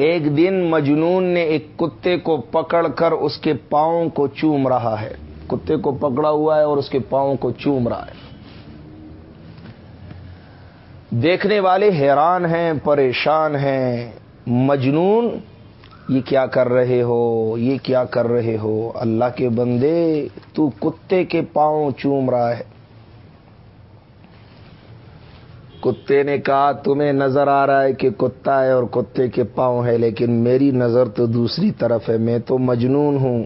ایک دن مجنون نے ایک کتے کو پکڑ کر اس کے پاؤں کو چوم رہا ہے۔ کتے کو پکڑا ہوا ہے اور اس کے پاؤں کو چوم رہا ہے۔ دیکھنے والے حیران ہیں، پریشان ہیں۔ مجنون، یہ کیا کر رہے ہو؟ یہ کیا کر رہے ہو؟ اللہ کے بندے، تو کتے کے پاؤں چوم رہا ہے۔ کتے نے کہا، تمہیں نظر آ رہا ہے کہ کتا ہے اور کتے کے پاؤں ہے لیکن میری نظر تو دوسری طرف ہے، میں تو مجنون ہوں.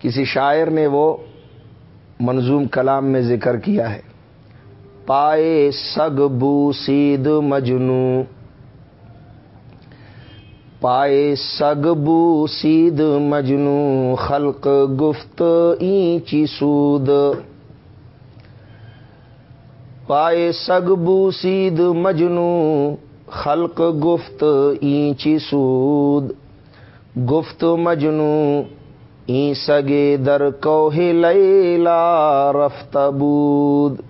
کسی شاعر نے وہ منظوم کلام میں ذکر کیا ہے، پائے سگ بو سید مجنو، پائے سگ بو سید مجنو، خلق گفت اینچی سود. پائے سگ بو سید مجنو، خلق گفت اینچی سود۔ گفت مجنو، این سگے در کوہ لیلا رفت بود۔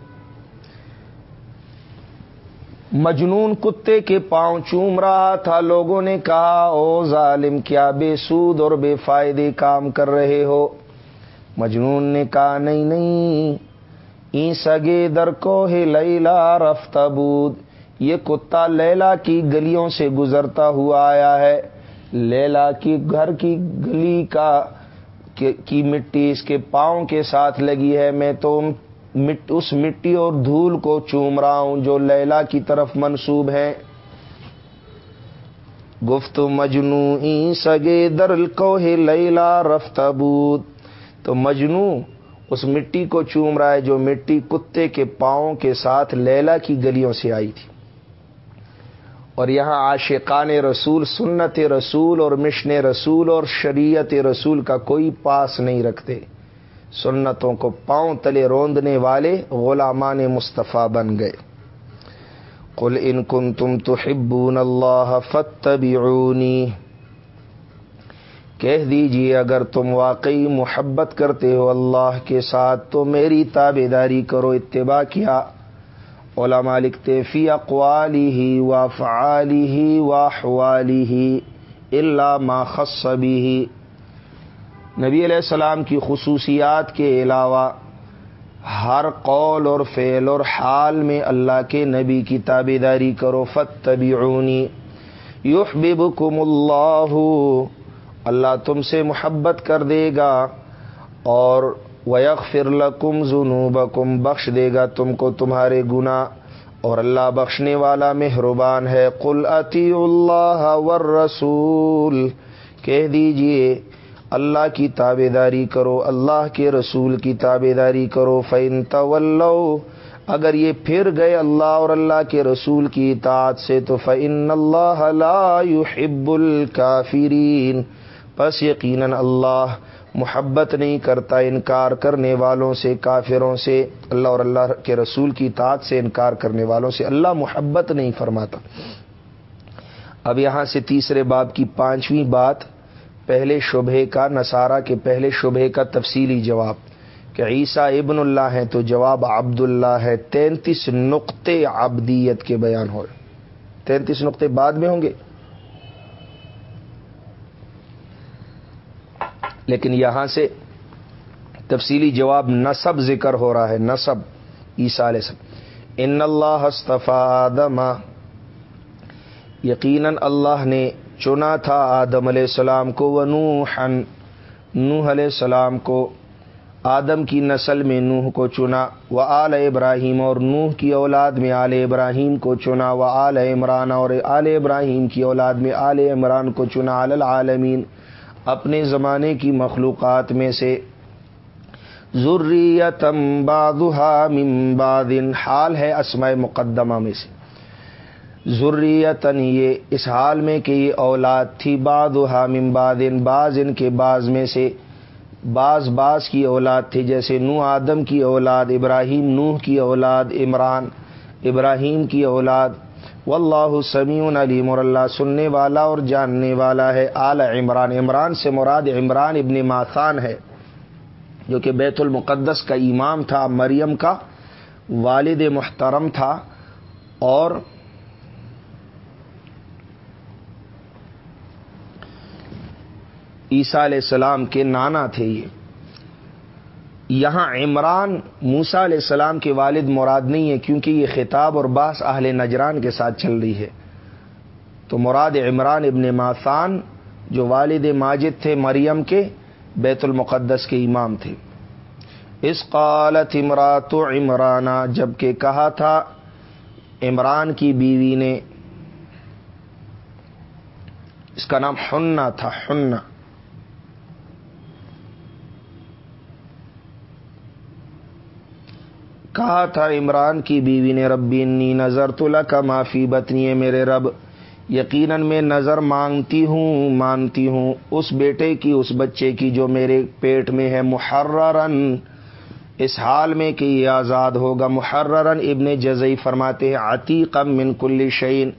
مجنون کتے کے پاؤں چوم رہا تھا، لوگوں نے کہا، او ظالم، کیا بے سود اور بے فائدے کام کر رہے ہو؟ مجنون نے کہا، نہیں نہیں۔ ای سگے در کو ہے لیلا رفت بود یہ کتا لیلا کی گلیوں سے گزرتا ہوا آیا ہے۔ لیلا کی گھر کی گلی کا کی مٹی اس کے پاؤں کے ساتھ لگی ہے۔ میں تو اس مٹی اور دھول کو چوم رہا ہوں جو لیلا کی طرف منسوب ہے۔ گفت مجنو ای سگے درل کو ہے لیلا رفت بود تو مجنو اس مٹی کو چوم رہا ہے جو مٹی کتے کے پاؤں کے ساتھ لیلا کی گلیوں سے آئی تھی۔ اور یہاں عاشقان رسول، سنت رسول اور مشن رسول اور شریعت رسول کا کوئی پاس نہیں رکھتے۔ سنتوں کو پاؤں تلے روندنے والے غلامان مصطفیٰ بن گئے۔ قل ان کن تم تو ہبون اللہ فتبعونی کہہ دیجیے اگر تم واقعی محبت کرتے ہو اللہ کے ساتھ، تو میری تابے داری کرو، اتباع کیا۔ علماء لکھتے، فی اقوالی ہی و فعالی ہی و حوالی ہی اللہ ما خصبی ہی نبی علیہ السلام کی خصوصیات کے علاوہ، ہر قول اور فعل اور حال میں اللہ کے نبی کی تابے داری کرو فتبعونی یحببکم اللہ۔ اللہ تم سے محبت کر دے گا اور ویک فرلکم ذنوبکم بخش دے گا تم کو تمہارے گنا اور اللہ بخشنے والا مہربان ہے۔ قل اتی اللہ ور رسول کہہ دیجیے، اللہ کی تابے داری کرو، اللہ کے رسول کی تابے داری کرو۔ فین طلو اگر یہ پھر گئے اللہ اور اللہ کے رسول کی اطاعت سے، تو فعن اللہ لا يحب الکافرین بس یقیناً اللہ محبت نہیں کرتا انکار کرنے والوں سے، کافروں سے، اللہ اور اللہ کے رسول کی اطاعت سے انکار کرنے والوں سے اللہ محبت نہیں فرماتا۔ اب یہاں سے تیسرے باب کی پانچویں بات، پہلے شبہ کا نصارہ کے پہلے شبہ کا تفصیلی جواب۔ کہ عیسیٰ ابن اللہ ہے تو جواب عبد اللہ ہے۔ تینتیس نقطے عبدیت کے بیان ہو۔ تینتیس نقطے بعد میں ہوں گے؟ لیکن یہاں سے تفصیلی جواب نصب ذکر ہو رہا ہے، نصب عیسیٰ علیہ السلام۔ ان اللہ آدم۔ یقیناً اللہ نے چنا تھا آدم علیہ السلام کو و نوحن نوح علیہ السلام کو آدم کی نسل میں نوح کو چنا و آل ابراہیم اور نوح کی اولاد میں آل ابراہیم کو چنا و آل عمران اور آل ابراہیم کی اولاد میں آل عمران کو چنا العالمین۔ اپنے زمانے کی مخلوقات میں سے۔ ضروریتم بادہ ممبادن حال ہے اسماء مقدمہ میں سے۔ ضروریتن یہ اس حال میں کہ یہ اولاد تھی باد ممبادن بعض ان کے بعض میں سے۔ بعض بعض کی اولاد تھی، جیسے نو آدم کی اولاد، ابراہیم نوح کی اولاد، عمران ابراہیم کی اولاد۔ واللہ سمیع علیم، اور اللہ سننے والا اور جاننے والا ہے۔ اعلی عمران عمران سے مراد عمران ابن ماثان ہے، جو کہ بیت المقدس کا امام تھا، مریم کا والد محترم تھا، اور عیسیٰ علیہ السلام کے نانا تھے یہ۔ یہاں عمران موسا علیہ السلام کے والد مراد نہیں ہے کیونکہ یہ خطاب اور باس اہل نجران کے ساتھ چل رہی ہے۔ تو مراد عمران ابن ماسان جو والد ماجد تھے مریم کے بیت المقدس کے امام تھے۔ اس قالت امرات عمرانہ جبکہ کہا تھا عمران کی بیوی نے اس کا نام حنا تھا حنا کہا تھا عمران کی بیوی نے، ربی انی نظر تو کا معافی بتنی ہے میرے رب، یقیناً میں نظر مانگتی ہوں، مانتی ہوں اس بیٹے کی، اس بچے کی جو میرے پیٹ میں ہے محررن اس حال میں کہ یہ آزاد ہوگا محررن ابن جزئی فرماتے ہیں عتیق من کل شعین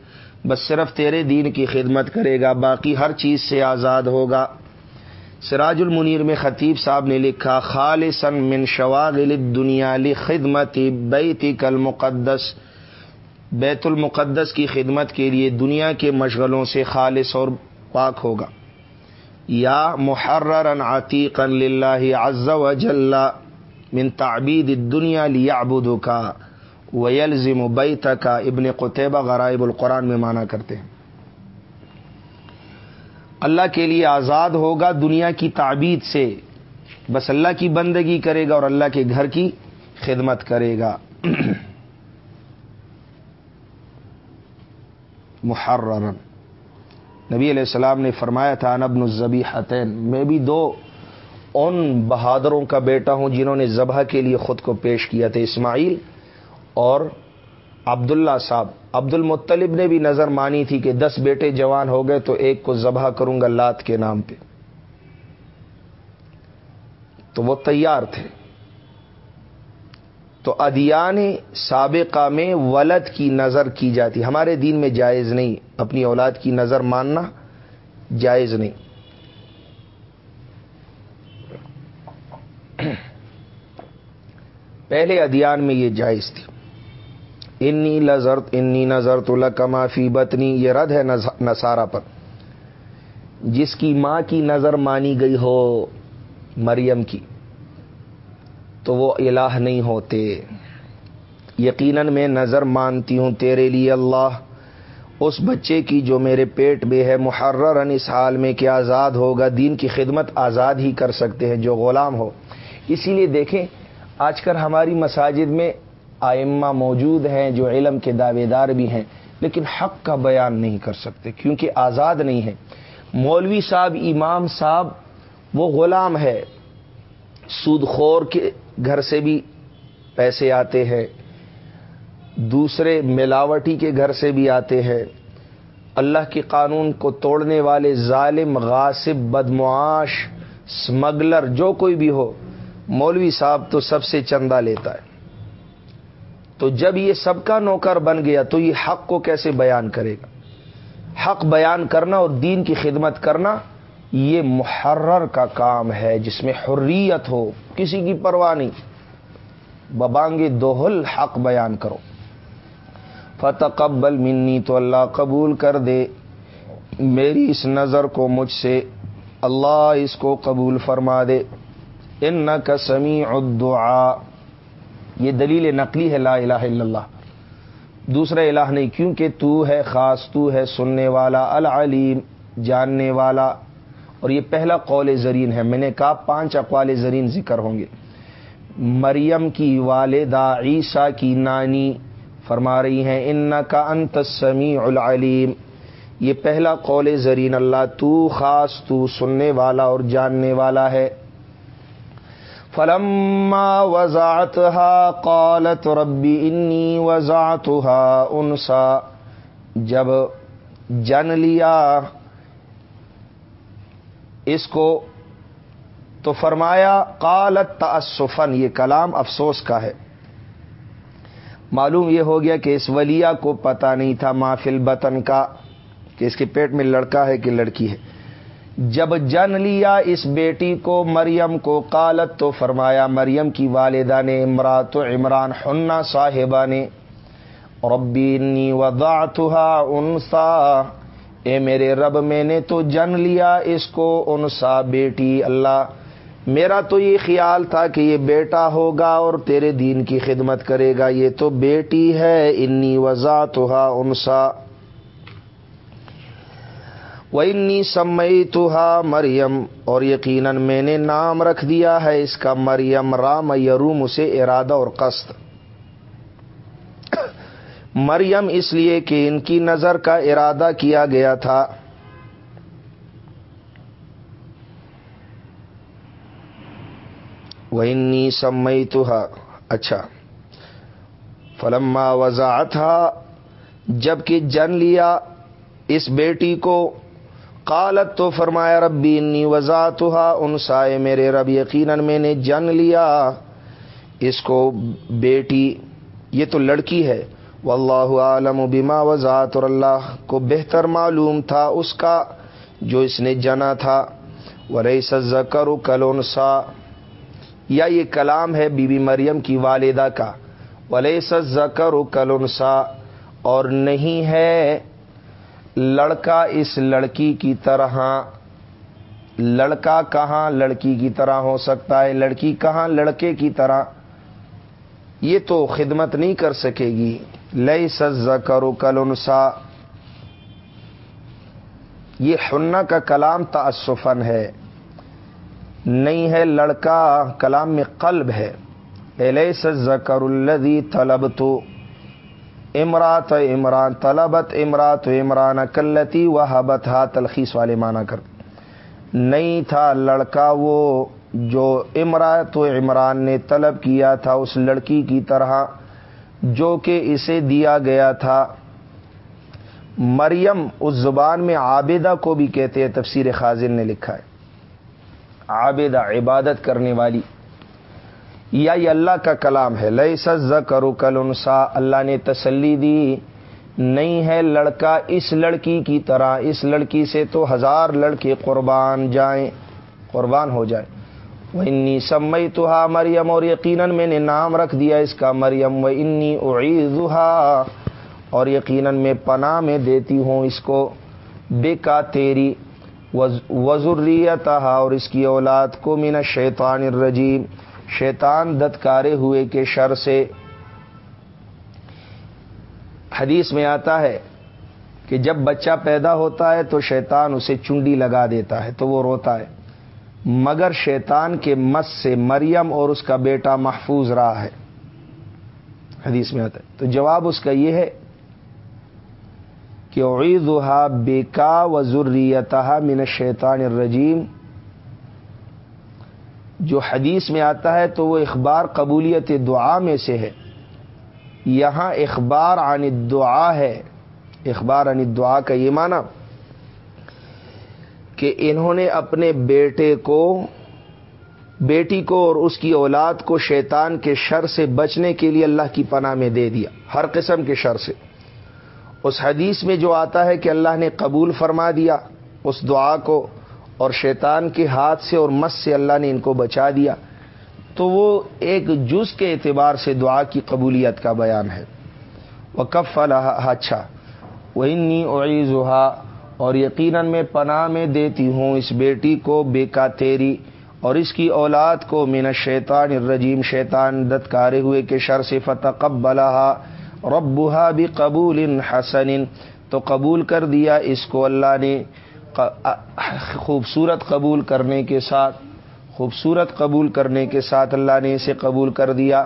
بس صرف تیرے دین کی خدمت کرے گا، باقی ہر چیز سے آزاد ہوگا۔ سراج المنیر میں خطیب صاحب نے لکھا خالصن من شواغل دنیا لی خدمت بیتی کل مقدس بیت المقدس کی خدمت کے لیے دنیا کے مشغلوں سے خالص اور پاک ہوگا۔ یا محرر عتیق عز و جل من تعبید دنیا لیابود کا ویلزم بیت کا ابن قطبہ غرائب القرآن میں مانا کرتے ہیں۔ اللہ کے لیے آزاد ہوگا دنیا کی تعبید سے۔ بس اللہ کی بندگی کرے گا اور اللہ کے گھر کی خدمت کرے گا۔ محرر نبی علیہ السلام نے فرمایا تھا نبن الزبی حتین میں بھی دو ان بہادروں کا بیٹا ہوں جنہوں نے ذبح کے لیے خود کو پیش کیا تھا، اسماعیل اور عبداللہ صاحب عبد المطلب نے بھی نظر مانی تھی کہ دس بیٹے جوان ہو گئے تو ایک کو ذبح کروں گا لات کے نام پہ۔ تو وہ تیار تھے۔ تو ادیان سابقہ میں ولد کی نظر کی جاتی۔ ہمارے دین میں جائز نہیں۔ اپنی اولاد کی نظر ماننا جائز نہیں۔ پہلے ادیان میں یہ جائز تھی۔ انی لذر انی نظر تو فی بتنی یہ رد ہے نسارا پر. جس کی ماں کی نظر مانی گئی ہو مریم کی، تو وہ الہ نہیں ہوتے. یقیناً میں نظر مانتی ہوں تیرے لیے اللہ. اس بچے کی جو میرے پیٹ میں ہے محرر اس حال میں کہ آزاد ہوگا، دین کی خدمت آزاد ہی کر سکتے ہیں جو غلام ہو. اسی لیے دیکھیں، آج کل ہماری مساجد میں آئمہ موجود ہیں جو علم کے دعوے دار بھی ہیں، لیکن حق کا بیان نہیں کر سکتے کیونکہ آزاد نہیں ہے مولوی صاحب، امام صاحب، وہ غلام ہے۔ سود خور کے گھر سے بھی پیسے آتے ہیں۔ دوسرے ملاوٹی کے گھر سے بھی آتے ہیں۔ اللہ کے قانون کو توڑنے والے ظالم غاسب بدمعاش اسمگلر جو کوئی بھی ہو، مولوی صاحب تو سب سے چندہ لیتا ہے۔ تو جب یہ سب کا نوکر بن گیا تو یہ حق کو کیسے بیان کرے گا؟ حق بیان کرنا اور دین کی خدمت کرنا یہ محرر کا کام ہے، جس میں حریت ہو، کسی کی پرواہ نہیں۔ ببانگے دوہل حق بیان کرو۔ فتح قبل منی تو اللہ قبول کر دے۔ میری اس نظر کو مجھ سے اللہ اس کو قبول فرما دے۔ ان کا سمیع الدعا یہ دلیل نقلی ہے لا الہ الا اللہ۔ دوسرا الہ نہیں، کیونکہ تو ہے خاص، تو ہے سننے والا، العلیم، جاننے والا۔ اور یہ پہلا قول زرین ہے۔ میں نے کہا پانچ اقوال زرین ذکر ہوں گے۔ مریم کی والدہ عیسیٰ کی نانی فرما رہی ہیں ان کا انت سمیع العلیم۔ یہ پہلا قول زرین، اللہ تو خاص، تو سننے والا اور جاننے والا ہے۔ فلما وضعتها قالت ربی انی وضعتها انسا۔ جب جن لیا اس کو، تو فرمایا، قالت تاسفن یہ کلام افسوس کا ہے۔ معلوم یہ ہو گیا کہ اس ولیہ کو پتہ نہیں تھا، مافل بطن کا، کہ اس کے پیٹ میں لڑکا ہے کہ لڑکی ہے۔ جب جن لیا اس بیٹی کو مریم کو، قالت تو فرمایا، مریم کی والدہ نے، امرات عمران حنا صاحبہ نے، ربی وضعتها انسا۔ اے میرے رب، میں نے تو جن لیا اس کو، انسا بیٹی اللہ۔ میرا تو یہ خیال تھا کہ یہ بیٹا ہوگا اور تیرے دین کی خدمت کرے گا۔ یہ تو بیٹی ہے، انی وضعتها انسا۔ وہ انی سمئی مریم اور یقیناً میں نے نام رکھ دیا ہے اس کا مریم، رام یروم اسے ارادہ اور قصد۔ مریم اس لیے کہ ان کی نظر کا ارادہ کیا گیا تھا۔ وہ انی سمئی اچھا۔ فلما وضاح تھا جبکہ جن لیا اس بیٹی کو۔ قالت تو فرمایا، ربی انی وضاحت ان سائے میرے رب، یقیناً میں نے جن لیا۔ اس کو بیٹی، یہ تو لڑکی ہے۔ واللہ عالم و بیما وضاحت اور اللہ کو بہتر معلوم تھا اس کا جو اس نے جنا تھا۔ ورئی سزکر کلونسا یا یہ کلام ہے بی بی مریم کی والدہ کا۔ ولی سزکر کلونسا اور نہیں ہے لڑکا اس لڑکی کی طرح، لڑکا کہاں لڑکی کی طرح ہو سکتا ہے؟ لڑکی کہاں لڑکے کی طرح؟ یہ تو خدمت نہیں کر سکے گی۔ لئی سز کرو کلنسا یہ حنا کا کلام تعصفن ہے۔ نہیں ہے لڑکا، کلام میں قلب ہے۔ لئی سز کر الدی طلب تو امرات عمران، طلبت امرات عمران، کلتی و حبت ہا تلخیص والے معنی کر۔ نہیں تھا لڑکا وہ جو امرات و عمران نے طلب کیا تھا اس لڑکی کی طرح، جو کہ اسے دیا گیا تھا۔ مریم اس زبان میں عابدہ کو بھی کہتے ہیں، تفسیر خازن نے لکھا ہے۔ عابد عبادت کرنے والی۔ یا یہ اللہ کا کلام ہے لئی سز کرو کل انسا اللہ نے تسلی دی نہیں ہے لڑکا اس لڑکی کی طرح۔ اس لڑکی سے تو ہزار لڑکے قربان جائیں، قربان ہو جائیں۔ وہ انی سمئی تو مریم اور یقیناً میں نے نام رکھ دیا اس کا مریم۔ و انی اعیزہا اور یقیناً میں پناہ میں دیتی ہوں اس کو۔ بے کا تیری وزریت اور اس کی اولاد کو من شیطان الرجیم۔ شیطان دتکارے ہوئے کے شر سے۔ حدیث میں آتا ہے کہ جب بچہ پیدا ہوتا ہے تو شیطان اسے چنڈی لگا دیتا ہے، تو وہ روتا ہے۔ مگر شیطان کے مس سے مریم اور اس کا بیٹا محفوظ رہا ہے۔ حدیث میں آتا ہے۔ تو جواب اس کا یہ ہے کہ عیدہ بیکا و ضروریتہ من شیطان الرجیم۔ جو حدیث میں آتا ہے تو وہ اخبار قبولیت دعا میں سے ہے۔ یہاں اخبار عن دعا ہے۔ اخبار عن دعا کا یہ معنی کہ انہوں نے اپنے بیٹے کو، بیٹی کو اور اس کی اولاد کو شیطان کے شر سے بچنے کے لیے اللہ کی پناہ میں دے دیا، ہر قسم کے شر سے۔ اس حدیث میں جو آتا ہے کہ اللہ نے قبول فرما دیا اس دعا کو اور شیطان کے ہاتھ سے اور مس سے اللہ نے ان کو بچا دیا۔ تو وہ ایک جز کے اعتبار سے دعا کی قبولیت کا بیان ہے۔ وہ کف اچھا۔ وہ انی اویزا اور یقیناً میں پناہ میں دیتی ہوں اس بیٹی کو بے کا تیری، اور اس کی اولاد کو۔ مین شیطان الرجیم، شیطان دتکارے ہوئے کے شر سے۔ فتح قب ربها بھی قبول حسن۔ تو قبول کر دیا اس کو اللہ نے۔ خوبصورت قبول کرنے کے ساتھ، خوبصورت قبول کرنے کے ساتھ اللہ نے اسے قبول کر دیا۔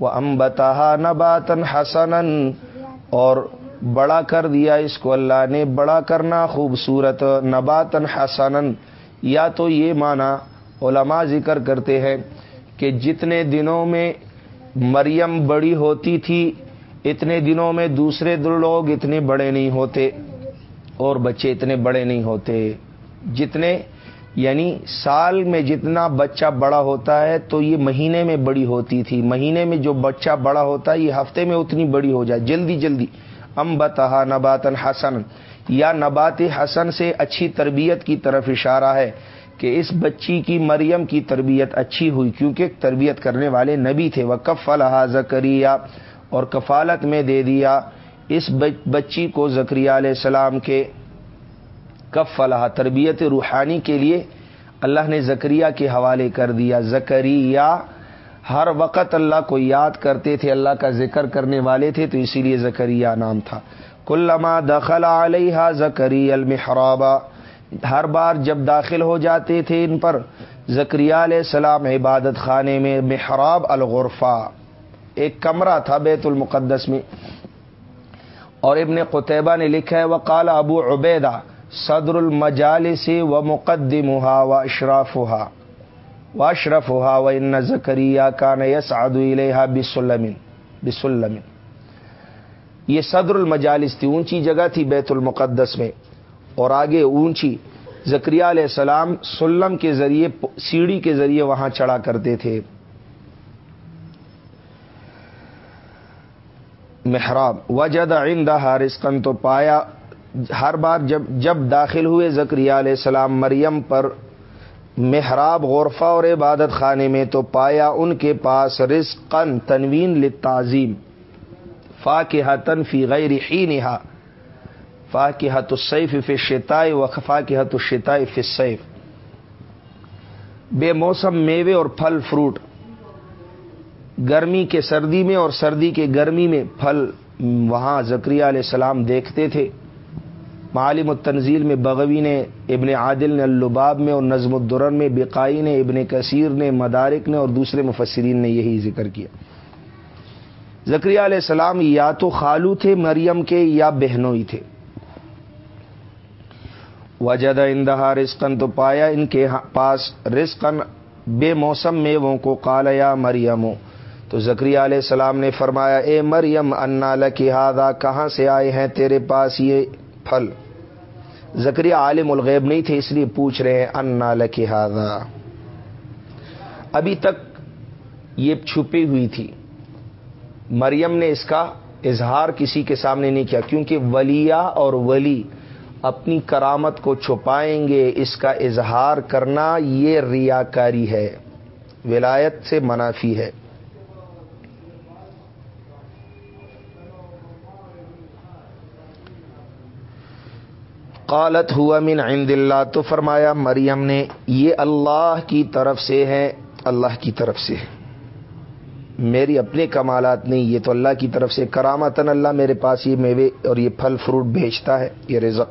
وہ امبتا نباتن حسن اور بڑا کر دیا اس کو اللہ نے، بڑا کرنا خوبصورت نباتن حسن یا تو یہ مانا علماء ذکر کرتے ہیں کہ جتنے دنوں میں مریم بڑی ہوتی تھی، اتنے دنوں میں دوسرے لوگ اتنے بڑے نہیں ہوتے۔ اور بچے اتنے بڑے نہیں ہوتے۔ جتنے یعنی سال میں جتنا بچہ بڑا ہوتا ہے تو یہ مہینے میں بڑی ہوتی تھی۔ مہینے میں جو بچہ بڑا ہوتا ہے، یہ ہفتے میں اتنی بڑی ہو جائے۔ جلدی جلدی۔ ام بتہا نباتن حسن۔ یا نبات حسن سے اچھی تربیت کی طرف اشارہ ہے کہ اس بچی کی مریم کی تربیت اچھی ہوئی، کیونکہ تربیت کرنے والے نبی تھے۔ وہ کف الحا اور کفالت میں دے دیا۔ اس بچی کو زکری علیہ السلام کے کف فلاح، تربیت روحانی کے لیے اللہ نے زکریہ کے حوالے کر دیا۔ زکریہ ہر وقت اللہ کو یاد کرتے تھے، اللہ کا ذکر کرنے والے تھے، تو اسی لیے زکریہ نام تھا۔ کلما دخل علیہ زکری المحرابہ ہر بار جب داخل ہو جاتے تھے ان پر زکریہ علیہ السلام عبادت خانے میں محراب الغرفہ ایک کمرہ تھا بیت المقدس میں۔ اور ابن قطبہ نے لکھا ہے، وقال ابو عبیدہ، صدر المجال سے و مقدم ہا و اشراف ہا و اشرف ہا و ان زکریہ کا نیس عدہ بسلمن بسلمن یہ صدر المجالس تھی، اونچی جگہ تھی بیت المقدس میں، اور آگے اونچی۔ زکریہ علیہ السلام سلم کے ذریعے، سیڑھی کے ذریعے وہاں چڑھا کرتے تھے۔ محراب. وجد عندها ہارسکن تو پایا. ہر بار جب جب داخل ہوئے زکری علیہ السلام مریم پر محراب، غرفہ اور عبادت خانے میں تو پایا ان کے پاس رزقن تنوین لتعظیم فا کے فی غیر ہی نہا فا کے السیف فی شتائے و خفا کے فی سیف بے موسم میوے اور پھل فروٹ. گرمی کے سردی میں اور سردی کے گرمی میں پھل وہاں زکریہ علیہ السلام دیکھتے تھے۔ معالم التنزیل میں بغوی نے، ابن عادل نے، اللباب میں اور نظم الدرن میں، بقائی نے، ابن کثیر نے، مدارک نے اور دوسرے مفسرین نے یہی ذکر کیا۔ زکریہ علیہ السلام یا تو خالو تھے مریم کے یا بہنوئی تھے۔ وجد اندہا رسکن تو پایا ان کے ہاں پاس رسکن بے موسم میں وہ کو کالا مریموں تو زکری علیہ السلام نے فرمایا، اے مریم، انا لکی ہادا کہاں سے آئے ہیں تیرے پاس یہ پھل؟ زکری عالم الغیب نہیں تھے، اس لیے پوچھ رہے ہیں، انا لکی ہادا ابھی تک یہ چھپی ہوئی تھی۔ مریم نے اس کا اظہار کسی کے سامنے نہیں کیا، کیونکہ ولیہ اور ولی اپنی کرامت کو چھپائیں گے، اس کا اظہار کرنا یہ ریاکاری ہے، ولایت سے منافی ہے۔ قالت ہوا من عند اللہ، تو فرمایا، مریم نے، یہ اللہ کی طرف سے ہے، اللہ کی طرف سے ہے۔ میری اپنے کمالات نہیں، یہ تو اللہ کی طرف سے۔ کرامتن اللہ میرے پاس یہ میوے اور یہ پھل فروٹ بھیجتا ہے، یہ رزق۔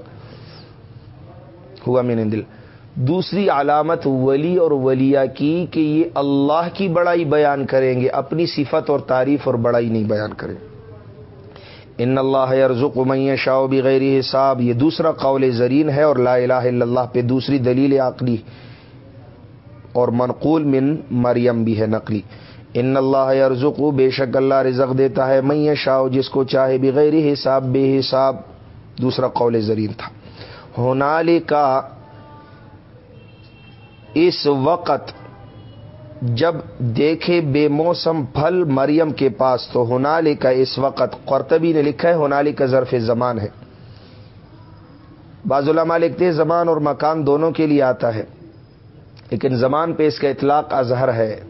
ہوا من دل دوسری علامت ولی اور ولیہ کی، کہ یہ اللہ کی بڑائی بیان کریں گے، اپنی صفت اور تعریف اور بڑائی نہیں بیان کریں۔ ان اللہ ارزق میں شاہ بغیر حساب. یہ دوسرا قول زرین ہے اور لا الہ الا اللہ پہ دوسری دلیل عقلی اور منقول من مریم بھی ہے نقلی. ان اللہ ارزق بے شک اللہ رزق دیتا ہے میں شاہ جس کو چاہے بغیر حساب، بے حساب. دوسرا قول زرین تھا. ہونالی کا اس وقت جب دیکھے بے موسم پھل مریم کے پاس، تو ہنالی کا اس وقت قرطبی نے لکھا ہے ہنالی کا ظرف زمان ہے۔ بعض علماء لکھتے زمان اور مکان دونوں کے لیے آتا ہے۔ لیکن زمان پہ اس کا اطلاق اظہر ہے۔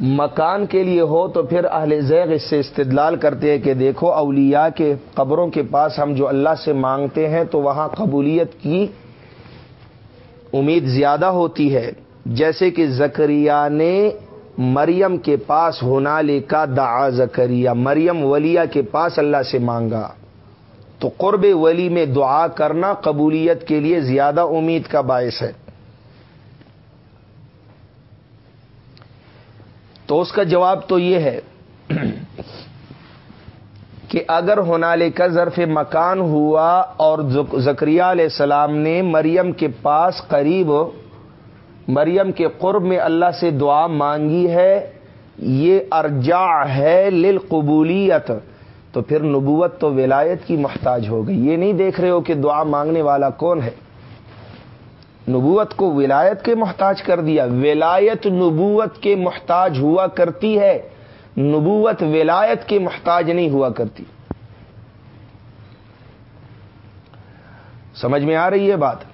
مکان کے لیے ہو تو پھر اہل زیغ اس سے استدلال کرتے ہیں کہ دیکھو، اولیاء کے قبروں کے پاس ہم جو اللہ سے مانگتے ہیں، تو وہاں قبولیت کی امید زیادہ ہوتی ہے۔ جیسے کہ زکریہ نے مریم کے پاس ہونا لے کا دعا زکریہ مریم ولیہ کے پاس اللہ سے مانگا۔ تو قرب ولی میں دعا کرنا قبولیت کے لیے زیادہ امید کا باعث ہے۔ تو اس کا جواب تو یہ ہے کہ اگر ہونالے کا ظرف مکان ہوا اور زکریہ علیہ السلام نے مریم کے پاس قریب مریم کے قرب میں اللہ سے دعا مانگی ہے، یہ ارجا ہے للقبولیت۔ تو پھر نبوت تو ولایت کی محتاج ہو گئی۔ یہ نہیں دیکھ رہے ہو کہ دعا مانگنے والا کون ہے۔ نبوت کو ولایت کے محتاج کر دیا۔ ولایت نبوت کے محتاج ہوا کرتی ہے۔ نبوت ولایت کے محتاج نہیں ہوا کرتی۔ سمجھ میں آ رہی ہے بات؟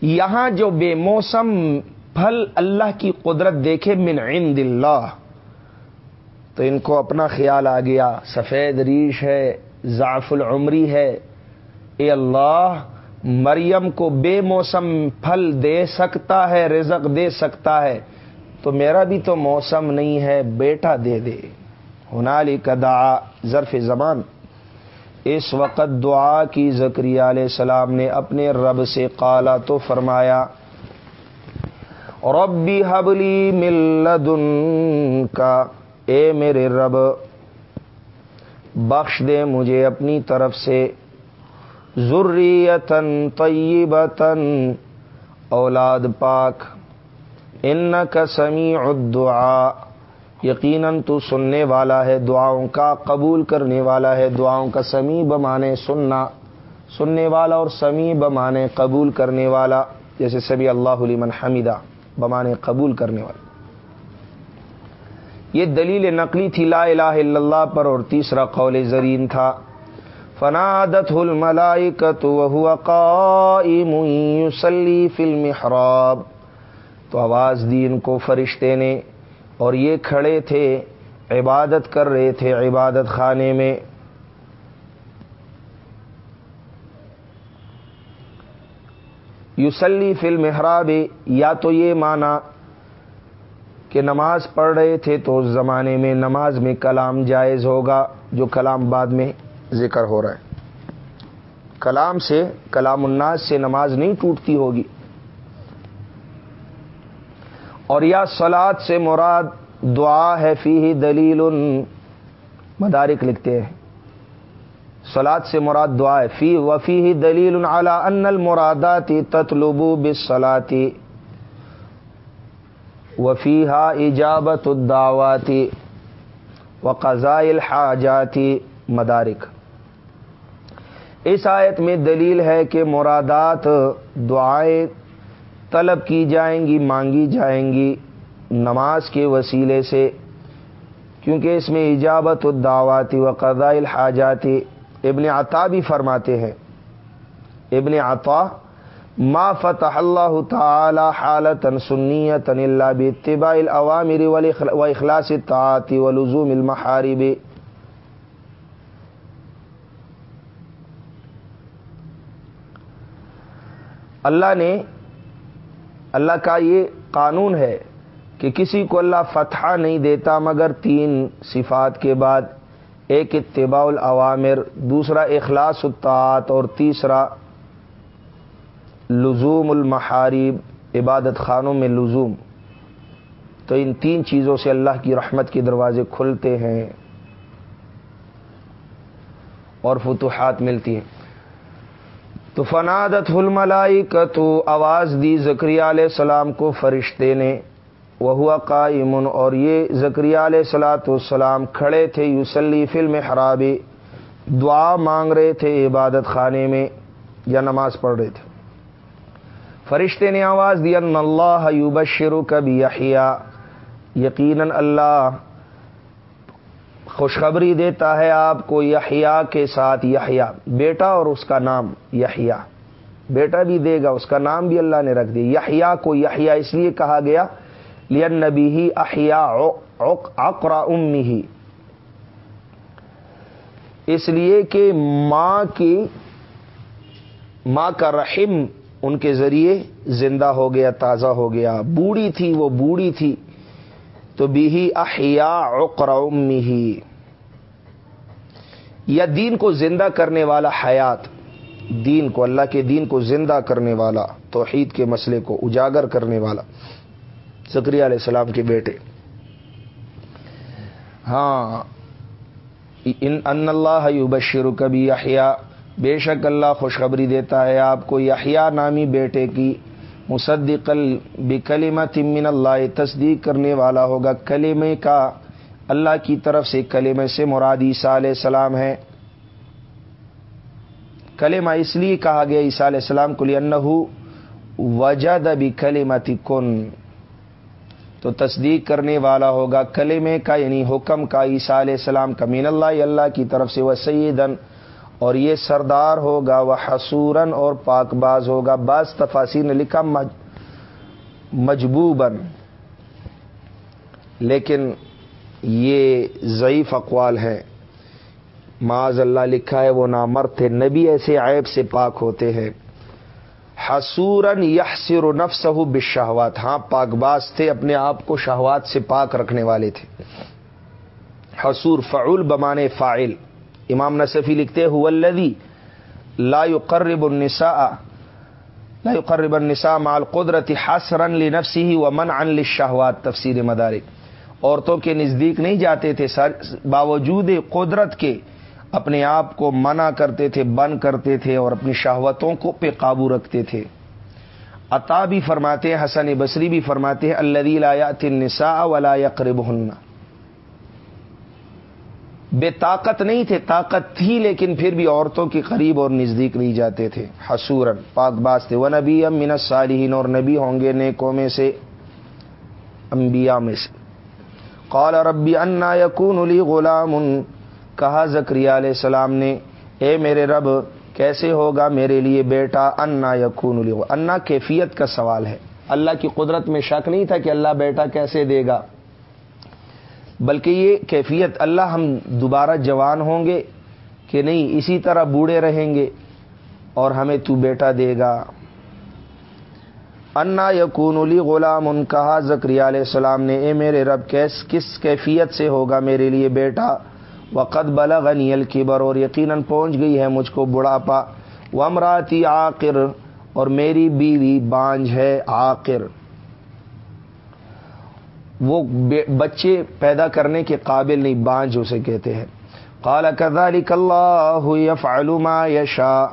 یہاں جو بے موسم پھل اللہ کی قدرت دیکھے من عند اللہ، تو ان کو اپنا خیال آ گیا، سفید ریش ہے، ضعف العمری ہے۔ اے اللہ، مریم کو بے موسم پھل دے سکتا ہے، رزق دے سکتا ہے، تو میرا بھی تو موسم نہیں ہے، بیٹا دے دے۔ ہنالی کدا ظرف زمان۔ اس وقت دعا کی زکری علیہ السلام نے اپنے رب سے قالا تو فرمایا، ربی حبلی ملدن کا اے میرے رب، بخش دے مجھے اپنی طرف سے ضروریتن طیبتن اولاد پاک ان کا سمیع الدعا یقیناً تو سننے والا ہے، دعاؤں کا قبول کرنے والا ہے، دعاؤں کا سمیع بمانے سننا، سننے والا اور سمیع بمانے قبول کرنے والا، جیسے سبھی اللہ علیمن حمیدہ بمانے قبول کرنے والا۔ یہ دلیل نقلی تھی، لا الہ الا اللہ پر، اور تیسرا قول زرین تھا۔ فنادت الملائکت وهو قائم يصلي في المحراب۔ تو آواز دی ان کو فرشتے نے اور یہ کھڑے تھے، عبادت کر رہے تھے عبادت خانے میں۔ یوسلی فل محراب یا تو یہ مانا کہ نماز پڑھ رہے تھے تو اس زمانے میں نماز میں کلام جائز ہوگا، جو کلام بعد میں ذکر ہو رہا ہے۔ کلام سے، کلام الناس سے نماز نہیں ٹوٹتی ہوگی۔ اور یا سلاد سے مراد دعا ہے فی ہی دلیل مدارک لکھتے ہیں۔ سلاد سے مراد دعا ہے فی وفی ہی دلیل اعلی ان المراداتی تطلبو بسلاتی وفیحا ایجابت الدعواتی، و قزائل حاجاتی مدارک۔ اس آیت میں دلیل ہے کہ مرادات دعائیں طلب کی جائیں گی، مانگی جائیں گی نماز کے وسیلے سے، کیونکہ اس میں اجابت الدعواتی و قضاء الحاجاتی ابن عطا بھی فرماتے ہیں۔ ابن عطا، ما فتح اللہ تعالی حالت سنیت اللہ باتباع الاوامر و اخلاص الطاعات و لزوم المحارب۔ اللہ نے اللہ کا یہ قانون ہے کہ کسی کو اللہ فتح نہیں دیتا مگر تین صفات کے بعد ایک اتباع العوامر دوسرا اخلاص الطاعت اور تیسرا لزوم المحارب، عبادت خانوں میں لزوم۔ تو ان تین چیزوں سے اللہ کی رحمت کے دروازے کھلتے ہیں اور فتوحات ملتی ہیں۔ تو فنادت الملائی کا تو آواز دی زکری علیہ السلام کو فرشتے نے۔ وہ ہوا قائمن اور یہ زکری علیہ السلاۃ والسلام کھڑے تھے یوسلی فلم حرابی دعا مانگ رہے تھے عبادت خانے میں یا نماز پڑھ رہے تھے۔ فرشتے نے آواز دیا اللہ یوبشرو کبھی یقیناً اللہ خوشخبری دیتا ہے آپ کو یحیا کے ساتھ یحیا بیٹا اور اس کا نام یحیا بیٹا بھی دے گا، اس کا نام بھی اللہ نے رکھ دیا۔ یحیا کو یحیا اس لیے کہا گیا لین نبی ہی احیا اقرا امی ہی اس لیے کہ ماں کی، ماں کا رحم ان کے ذریعے زندہ ہو گیا، تازہ ہو گیا۔ بوڑھی تھی، وہ بوڑھی تھی۔ تو بھی احیا اقرا امی ہی یا دین کو زندہ کرنے والا حیات، دین کو، اللہ کے دین کو زندہ کرنے والا، توحید کے مسئلے کو اجاگر کرنے والا۔ زکری علیہ السلام کے بیٹے۔ ہاں ان ان اللہ یبشر کبھی یحیا بے شک اللہ خوشخبری دیتا ہے آپ کو یحیا نامی بیٹے کی۔ مصدق بکلمہ تمن اللہ، تصدیق کرنے والا ہوگا کلمے کا۔ اللہ کی طرف سے کلمے سے مراد عیسیٰ علیہ السلام ہے۔ کلمہ اس لیے کہا گیا عیسیٰ علیہ السلام کو لیے وجد بھی کلمتی کن تو تصدیق کرنے والا ہوگا کلمے کا یعنی حکم کا عیسیٰ علیہ السلام کا مین اللہ اللہ کی طرف سے وہ سیدن اور یہ سردار ہوگا وہ حسورن اور پاک باز ہوگا۔ بعض تفاصیر نے لکھا مجبوبن لیکن یہ ضعیف اقوال ہے معاذ اللہ لکھا ہے، وہ نامر تھے۔ نبی ایسے عیب سے پاک ہوتے ہیں۔ حسورن یحسر و نفس بشہوات ہاں پاک باز تھے، اپنے آپ کو شہوات سے پاک رکھنے والے تھے۔ حسور فعول بمان فائل امام نصفی لکھتے ہوئی لا يقرب النساء لا يقرب النساء مال قدرت حسرن لنفسی و من ان تفسیر مدارک۔ عورتوں کے نزدیک نہیں جاتے تھے باوجود قدرت کے اپنے آپ کو منع کرتے تھے، بن کرتے تھے اور اپنی شہوتوں کو پہ قابو رکھتے تھے۔ عطا بھی فرماتے ہیں، حسن بصری بھی فرماتے ہیں اللہ آیات نسا ولا یقرب بے طاقت نہیں تھے، طاقت تھی، لیکن پھر بھی عورتوں کے قریب اور نزدیک نہیں جاتے تھے۔ حسورن پاک باز تھے۔ وہ نبی ام من صالحین اور نبی ہوں گے نیکوں میں سے، انبیاء میں سے۔ قال ربی انا یقون علی غلام کہا زکری علیہ السلام نے، اے میرے رب، کیسے ہوگا میرے لیے بیٹا انا یقون علی انا کیفیت کا سوال ہے۔ اللہ کی قدرت میں شک نہیں تھا کہ اللہ بیٹا کیسے دے گا۔ بلکہ یہ کیفیت، اللہ ہم دوبارہ جوان ہوں گے کہ نہیں، اسی طرح بوڑھے رہیں گے اور ہمیں تو بیٹا دے گا۔ انا یقون علی غلام ان کہا زکری علیہ السلام نے، اے میرے رب، کیس، کس کیفیت سے ہوگا میرے لیے بیٹا؟ وقت بلا غنی الکبر، اور یقیناً پہنچ گئی ہے مجھ کو بڑھاپا۔ ومراتی آخر اور میری بیوی بانج ہے آخر وہ بچے پیدا کرنے کے قابل نہیں، بانج اسے کہتے ہیں۔ قال كذلك اللہ يفعل ما یشا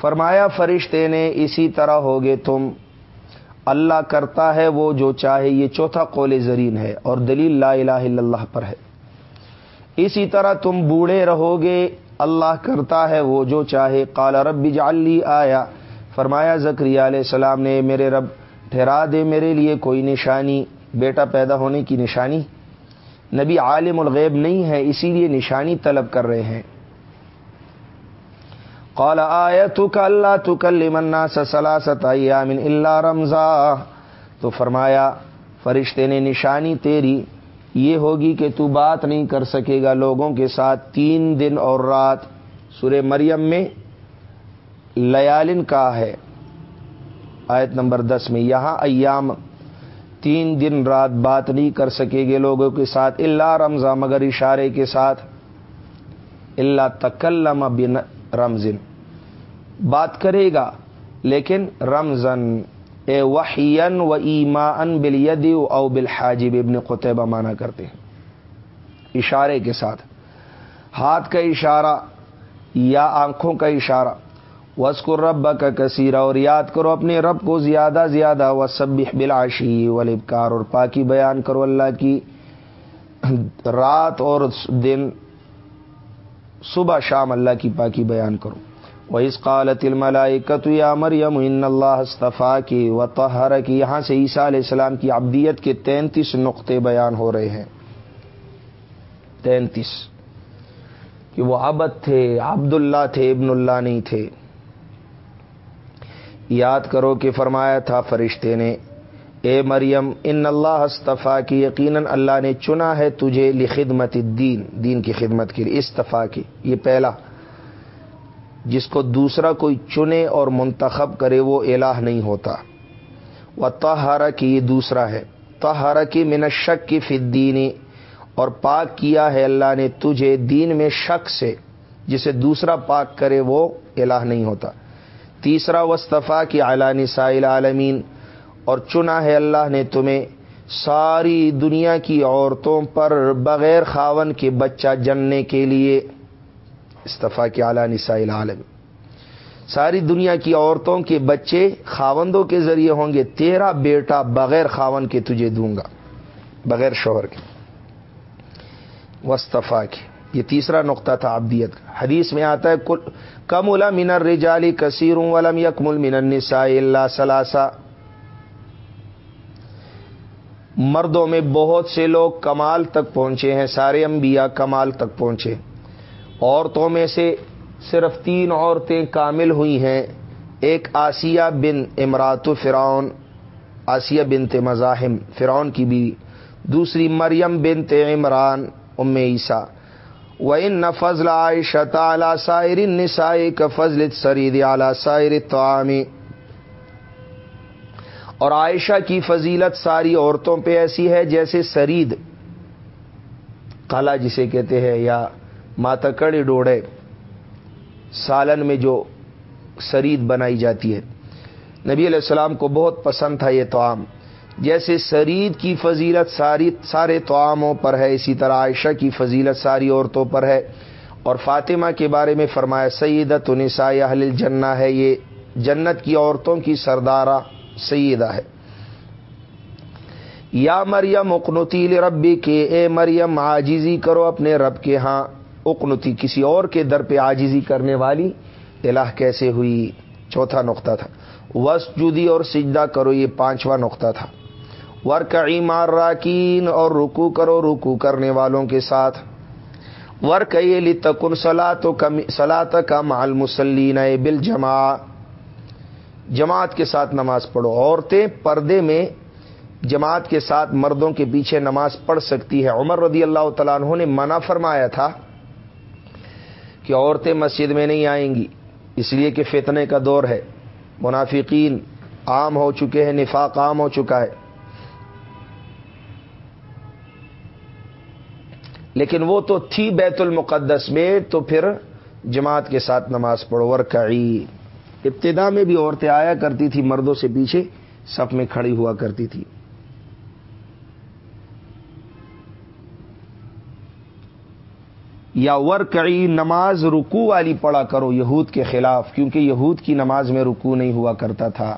فرمایا، فرشتے نے، اسی طرح ہوگے تم۔ اللہ کرتا ہے وہ جو چاہے، یہ چوتھا قول زرین ہے اور دلیل لا الہ الا اللہ پر ہے۔ اسی طرح تم بوڑھے رہو گے اللہ کرتا ہے وہ جو چاہے۔ قال رب جعلی آیا فرمایا زکری علیہ السلام نے، میرے رب، ٹھہرا دے میرے لیے کوئی نشانی۔ بیٹا پیدا ہونے کی نشانی؟ نبی عالم الغیب نہیں ہے، اسی لیے نشانی طلب کر رہے ہیں۔ قال آیا تو اللہ تو کل منا سلاست من اللہ رمضا تو فرمایا، فرشتے نے نشانی تیری یہ ہوگی کہ تو بات نہیں کر سکے گا لوگوں کے ساتھ تین دن اور رات۔ سورہ مریم میں لیالن کا ہے۔ آیت نمبر دس میں یہاں ایام تین دن رات بات نہیں کر سکے گے لوگوں کے ساتھ اللہ رمضان مگر اشارے کے ساتھ۔ اللہ تکلم بن رمضن بات کرے گا، لیکن رمضان اے وحین و ایما ان بل او بل حاجب ابن قطبہ مانا کرتے ہیں۔ اشارے کے ساتھ۔ ہاتھ کا اشارہ یا آنکھوں کا اشارہ۔ وسکر رب کا کثیرہ اور یاد کرو اپنے رب کو زیادہ زیادہ۔ و سب بلاشی ولبکار اور پاکی بیان کرو اللہ کی۔ رات اور دن صبح شام اللہ کی پاکی بیان کرو. وہ اس قالت الملائکت یا مریم ان اللہ استفا کی و تہر کی یہاں سے عیسیٰ علیہ السلام کی ابدیت کے تینتیس نقطے بیان ہو رہے ہیں. تینتیس. کہ وہ ابد تھے، عبداللہ تھے، ابن اللہ نہیں تھے. یاد کرو کہ فرمایا تھا فرشتے نے اے مریم، ان اللہ استفا کی یقیناً اللہ نے چنا ہے تجھے لخدمت دین دین کی خدمت کے لیے استفا کی یہ پہلا۔ جس کو دوسرا کوئی چنے اور منتخب کرے وہ الہ نہیں ہوتا۔ وہ تہارا کی یہ دوسرا ہے۔ تہارا کی من شک کی فدینی اور پاک کیا ہے اللہ نے تجھے دین میں شک سے، جسے دوسرا پاک کرے وہ الہ نہیں ہوتا۔ تیسرا وصطفیٰ کی اعلانی سائل عالمین اور چنا ہے اللہ نے تمہیں ساری دنیا کی عورتوں پر بغیر خاون کے بچہ جننے کے لیے استفا کی اعلیٰ نسائل عالم ساری دنیا کی عورتوں کے بچے خاوندوں کے ذریعے ہوں گے، تیرا بیٹا بغیر خاون کے تجھے دوں گا، بغیر شوہر کے۔ وصطفیٰ کی۔ یہ تیسرا نقطہ تھا ابدیت کا۔ حدیث میں آتا ہے کم الا منر رجالی کثیر ولم یکمل من النساء اللہ سلاسا مردوں میں بہت سے لوگ کمال تک پہنچے ہیں، سارے انبیاء کمال تک پہنچے۔ عورتوں میں سے صرف تین عورتیں کامل ہوئی ہیں، ایک آسیہ بن امرات فرعون، آسیہ بنت مزاحم فرعون کی بیوی، دوسری مریم بنت عمران، ام عیسیٰ۔ و ان فضل عائشہ تعالی سائر نسائی کا فضل سرید اعلی سائر تعامی اور عائشہ کی فضیلت ساری عورتوں پہ ایسی ہے جیسے سرید، کالا جسے کہتے ہیں، یا ماتکڑی ڈوڑے سالن میں جو سرید بنائی جاتی ہے۔ نبی علیہ السلام کو بہت پسند تھا یہ توام جیسے سرید کی فضیلت ساری، سارے تواموں پر ہے، اسی طرح عائشہ کی فضیلت ساری عورتوں پر ہے۔ اور فاطمہ کے بارے میں فرمایا سیدت نساء اہل الجنہ ہے یہ جنت کی عورتوں کی سردارہ۔ سیدہ ہے۔ یا مریم، اقنتی ربی کے اے مریم آجیزی کرو اپنے رب کے ہاں۔ اقنتی کسی اور کے در پہ آجیزی کرنے والی۔ الہ کیسے ہوئی؟ چوتھا نقطہ تھا۔ وس جدی اور سجدہ کرو، یہ پانچواں نقطہ تھا۔ ورکعی مار راکین اور رکو کرو رکو کرنے والوں کے ساتھ۔ ورک لی تکن سلاط کا مال مسلین بل جما جماعت کے ساتھ نماز پڑھو۔ عورتیں پردے میں جماعت کے ساتھ مردوں کے پیچھے نماز پڑھ سکتی ہے۔ عمر رضی اللہ تعالیٰ عنہ نے منع فرمایا تھا کہ عورتیں مسجد میں نہیں آئیں گی، اس لیے کہ فتنے کا دور ہے۔ منافقین عام ہو چکے ہیں، نفاق عام ہو چکا ہے۔ لیکن وہ تو تھی بیت المقدس میں، تو پھر جماعت کے ساتھ نماز پڑھو۔ ورکعی۔ ابتدا میں بھی عورتیں آیا کرتی تھی مردوں سے پیچھے سب میں کھڑی ہوا کرتی تھی یا ورکعی نماز رکو والی پڑا کرو یہود کے خلاف، کیونکہ یہود کی نماز میں رکو نہیں ہوا کرتا تھا۔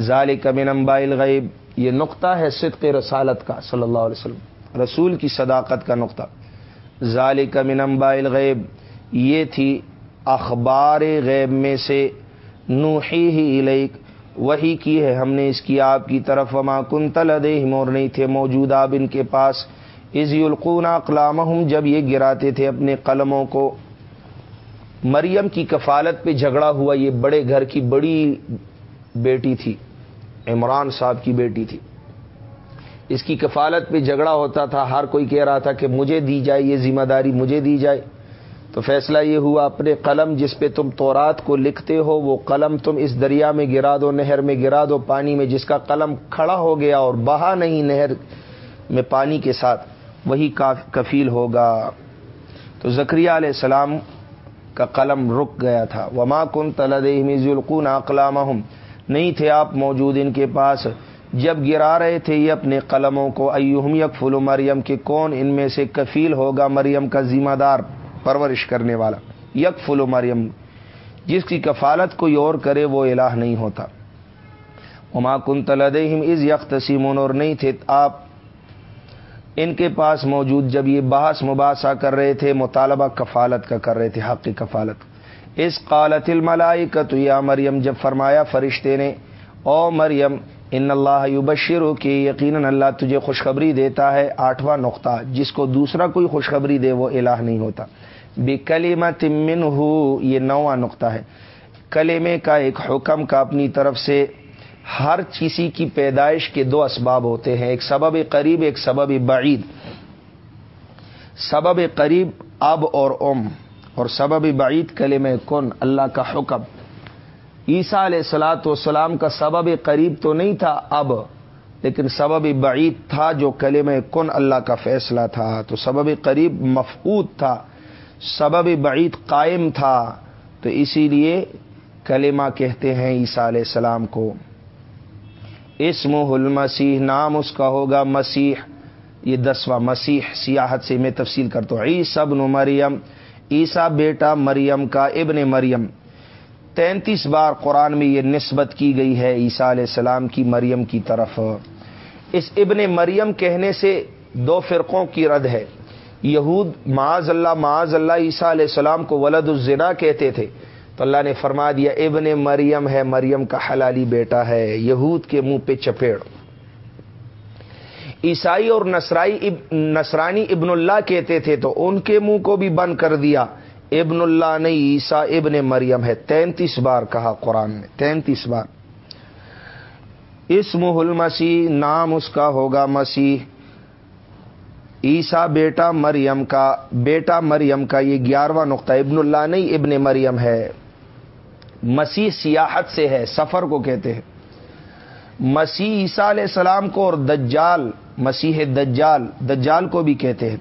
ظال من انباء الغیب، یہ نقطہ ہے صدق رسالت کا، صلی اللہ علیہ وسلم۔ رسول کی صداقت کا نقطہ۔ ذالک من انباء الغیب، یہ تھی اخبار غیب میں سے نوحی ہی الیک، وہی کی ہے ہم نے اس کی آپ کی طرف، وما کن تلدے اور نہیں تھے موجود آپ ان کے پاس۔ عزی القون اقلام جب یہ گراتے تھے اپنے قلموں کو۔ مریم کی کفالت پہ جھگڑا ہوا یہ بڑے گھر کی بڑی بیٹی تھی، عمران صاحب کی بیٹی تھی۔ اس کی کفالت پہ جھگڑا ہوتا تھا، ہر کوئی کہہ رہا تھا کہ مجھے دی جائے، یہ ذمہ داری مجھے دی جائے۔ تو فیصلہ یہ ہوا اپنے قلم جس پہ تم تورات کو لکھتے ہو، وہ قلم تم اس دریا میں گرا دو، نہر میں گرا دو، پانی میں جس کا قلم کھڑا ہو گیا اور بہا نہیں نہر میں پانی کے ساتھ، وہی کفیل ہوگا۔ تو زکریہ علیہ السلام کا قلم رک گیا تھا۔ وما کن تلد القون اقلام نہیں تھے آپ موجود ان کے پاس۔ جب گرا رہے تھے یہ اپنے قلموں کو ایہم یک فلو مریم کے کون ان میں سے کفیل ہوگا مریم کا ذمہ دار؟ پرورش کرنے والا۔ یک فلو مریم، جس کی کفالت کوئی اور کرے وہ الہ نہیں ہوتا۔ وما کن تلدہم از یک تسیمون اور نہیں تھے آپ۔ ان کے پاس موجود جب یہ بحث مباحثہ کر رہے تھے، مطالبہ کفالت کا کر رہے تھے، حق کی کفالت۔ اس قالت الملائی کا تو یا مریم، جب فرمایا فرشتے نے او مریم، ان اللہ یبشر کہ یقیناً اللہ تجھے خوشخبری دیتا ہے، آٹھواں نقطہ، جس کو دوسرا کوئی خوشخبری دے وہ الہ نہیں ہوتا۔ بے کلیما تمن ہو یہ نواں نقطہ ہے۔ کلیمے کا ایک حکم کا اپنی طرف سے ہر کسی کی پیدائش کے دو اسباب ہوتے ہیں۔ ایک سبب قریب، ایک سبب بعید۔ سبب قریب، اب اور ام۔ اور سبب بعید کلم کن، اللہ کا حکم۔ عیسیٰ علیہ السلاۃ والسلام کا سبب قریب تو نہیں تھا، اب۔ لیکن سبب بعید تھا جو کلم کن، اللہ کا فیصلہ تھا۔ تو سبب قریب مفقود تھا۔ سبب بعید قائم تھا، تو اسی لیے کلمہ کہتے ہیں عیسیٰ علیہ السلام کو۔ اسم المسیح، نام اس کا ہوگا مسیح۔ یہ دسواں مسیح، سیاحت سے میں تفصیل کرتا ہوں۔ عیسی ابن مریم عیسا بیٹا مریم کا ابن مریم۔ تینتیس بار قرآن میں یہ نسبت کی گئی ہے عیسیٰ علیہ السلام کی مریم کی طرف۔ اس ابن مریم کہنے سے دو فرقوں کی رد ہے۔ یہود معاذ اللہ معاذ اللہ عیسیٰ علیہ السلام کو ولد الزنا کہتے تھے۔ تو اللہ نے فرما دیا، ابن مریم ہے، مریم کا حلالی بیٹا ہے، یہود کے منہ پہ چپیڑ۔ عیسائی اور نسرائی نسرانی ابن اللہ کہتے تھے، تو ان کے منہ کو بھی بند کر دیا۔ ابن اللہ نہیں عیسا ابن مریم ہے۔ تینتیس بار کہا قرآن نے، تینتیس بار۔ اسم المسیح نام اس کا ہوگا مسیح۔ عیسا بیٹا مریم کا، بیٹا مریم کا یہ گیارہواں نقطہ ابن اللہ نہیں، ابن مریم ہے۔ مسیح سیاحت سے ہے، سفر کو کہتے ہیں۔ مسیح عیسیٰ علیہ السلام کو اور دجال، مسیح دجال دجال کو بھی کہتے ہیں۔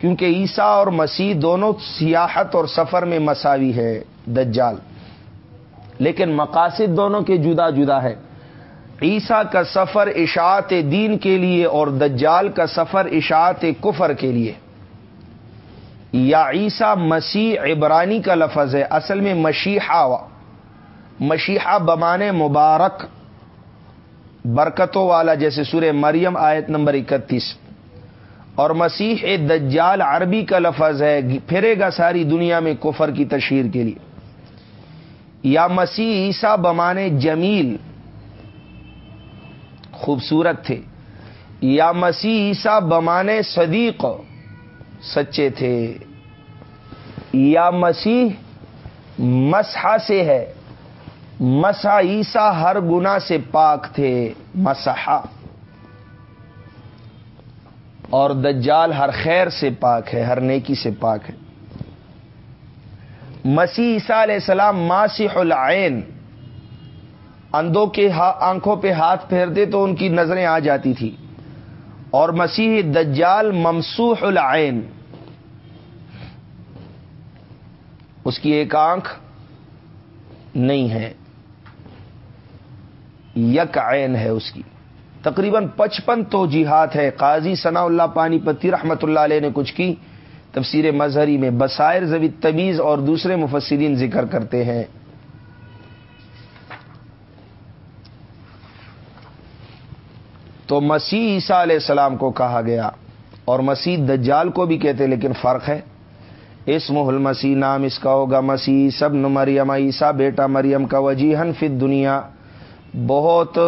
کیونکہ عیسیٰ اور مسیح دونوں سیاحت اور سفر میں مساوی ہے، دجال۔ لیکن مقاصد دونوں کے جدا جدا ہے عیسیٰ کا سفر اشاعت دین کے لیے اور دجال کا سفر اشاعت کفر کے لیے۔ یا عیسیٰ مسیح عبرانی کا لفظ ہے، اصل میں مشیحہ مشیحہ بمانے مبارک، برکتوں والا، جیسے سورہ مریم آیت نمبر اکتیس۔ اور مسیح دجال عربی کا لفظ ہے، پھرے گا ساری دنیا میں کفر کی تشہیر کے لیے۔ یا مسیح عیسیٰ بمانے جمیل خوبصورت تھے۔ یا مسیح عیسیٰ بمانے صدیق سچے تھے۔ یا مسیح مسحا سے ہے۔ مسا عیسا ہر گنا سے پاک تھے۔ مسحا۔ اور دجال ہر خیر سے پاک ہے، ہر نیکی سے پاک ہے۔ مسیح عیسیٰ علیہ السلام ماسح العین۔ اندوں کے آنکھوں پہ ہاتھ پھیرتے تو ان کی نظریں آ جاتی تھی۔ اور مسیح دجال ممسوح العین۔ اس کی ایک آنکھ نہیں ہے، یک عین ہے اس کی۔ تقریباً پچپن تو جہاد ہے قاضی ثنا اللہ پانی پتی رحمت اللہ علیہ نے کچھ کی۔ تفسیر مظہری میں بسائر زوی تمیز اور دوسرے مفسرین ذکر کرتے ہیں۔ تو مسیح عیسیٰ علیہ السلام کو کہا گیا اور مسیح دجال کو بھی کہتے لیکن فرق ہے۔ اس محل مسیح نام اس کا ہوگا مسیح سب مریم، عیسیٰ بیٹا مریم کا وجیحن فت دنیا بہت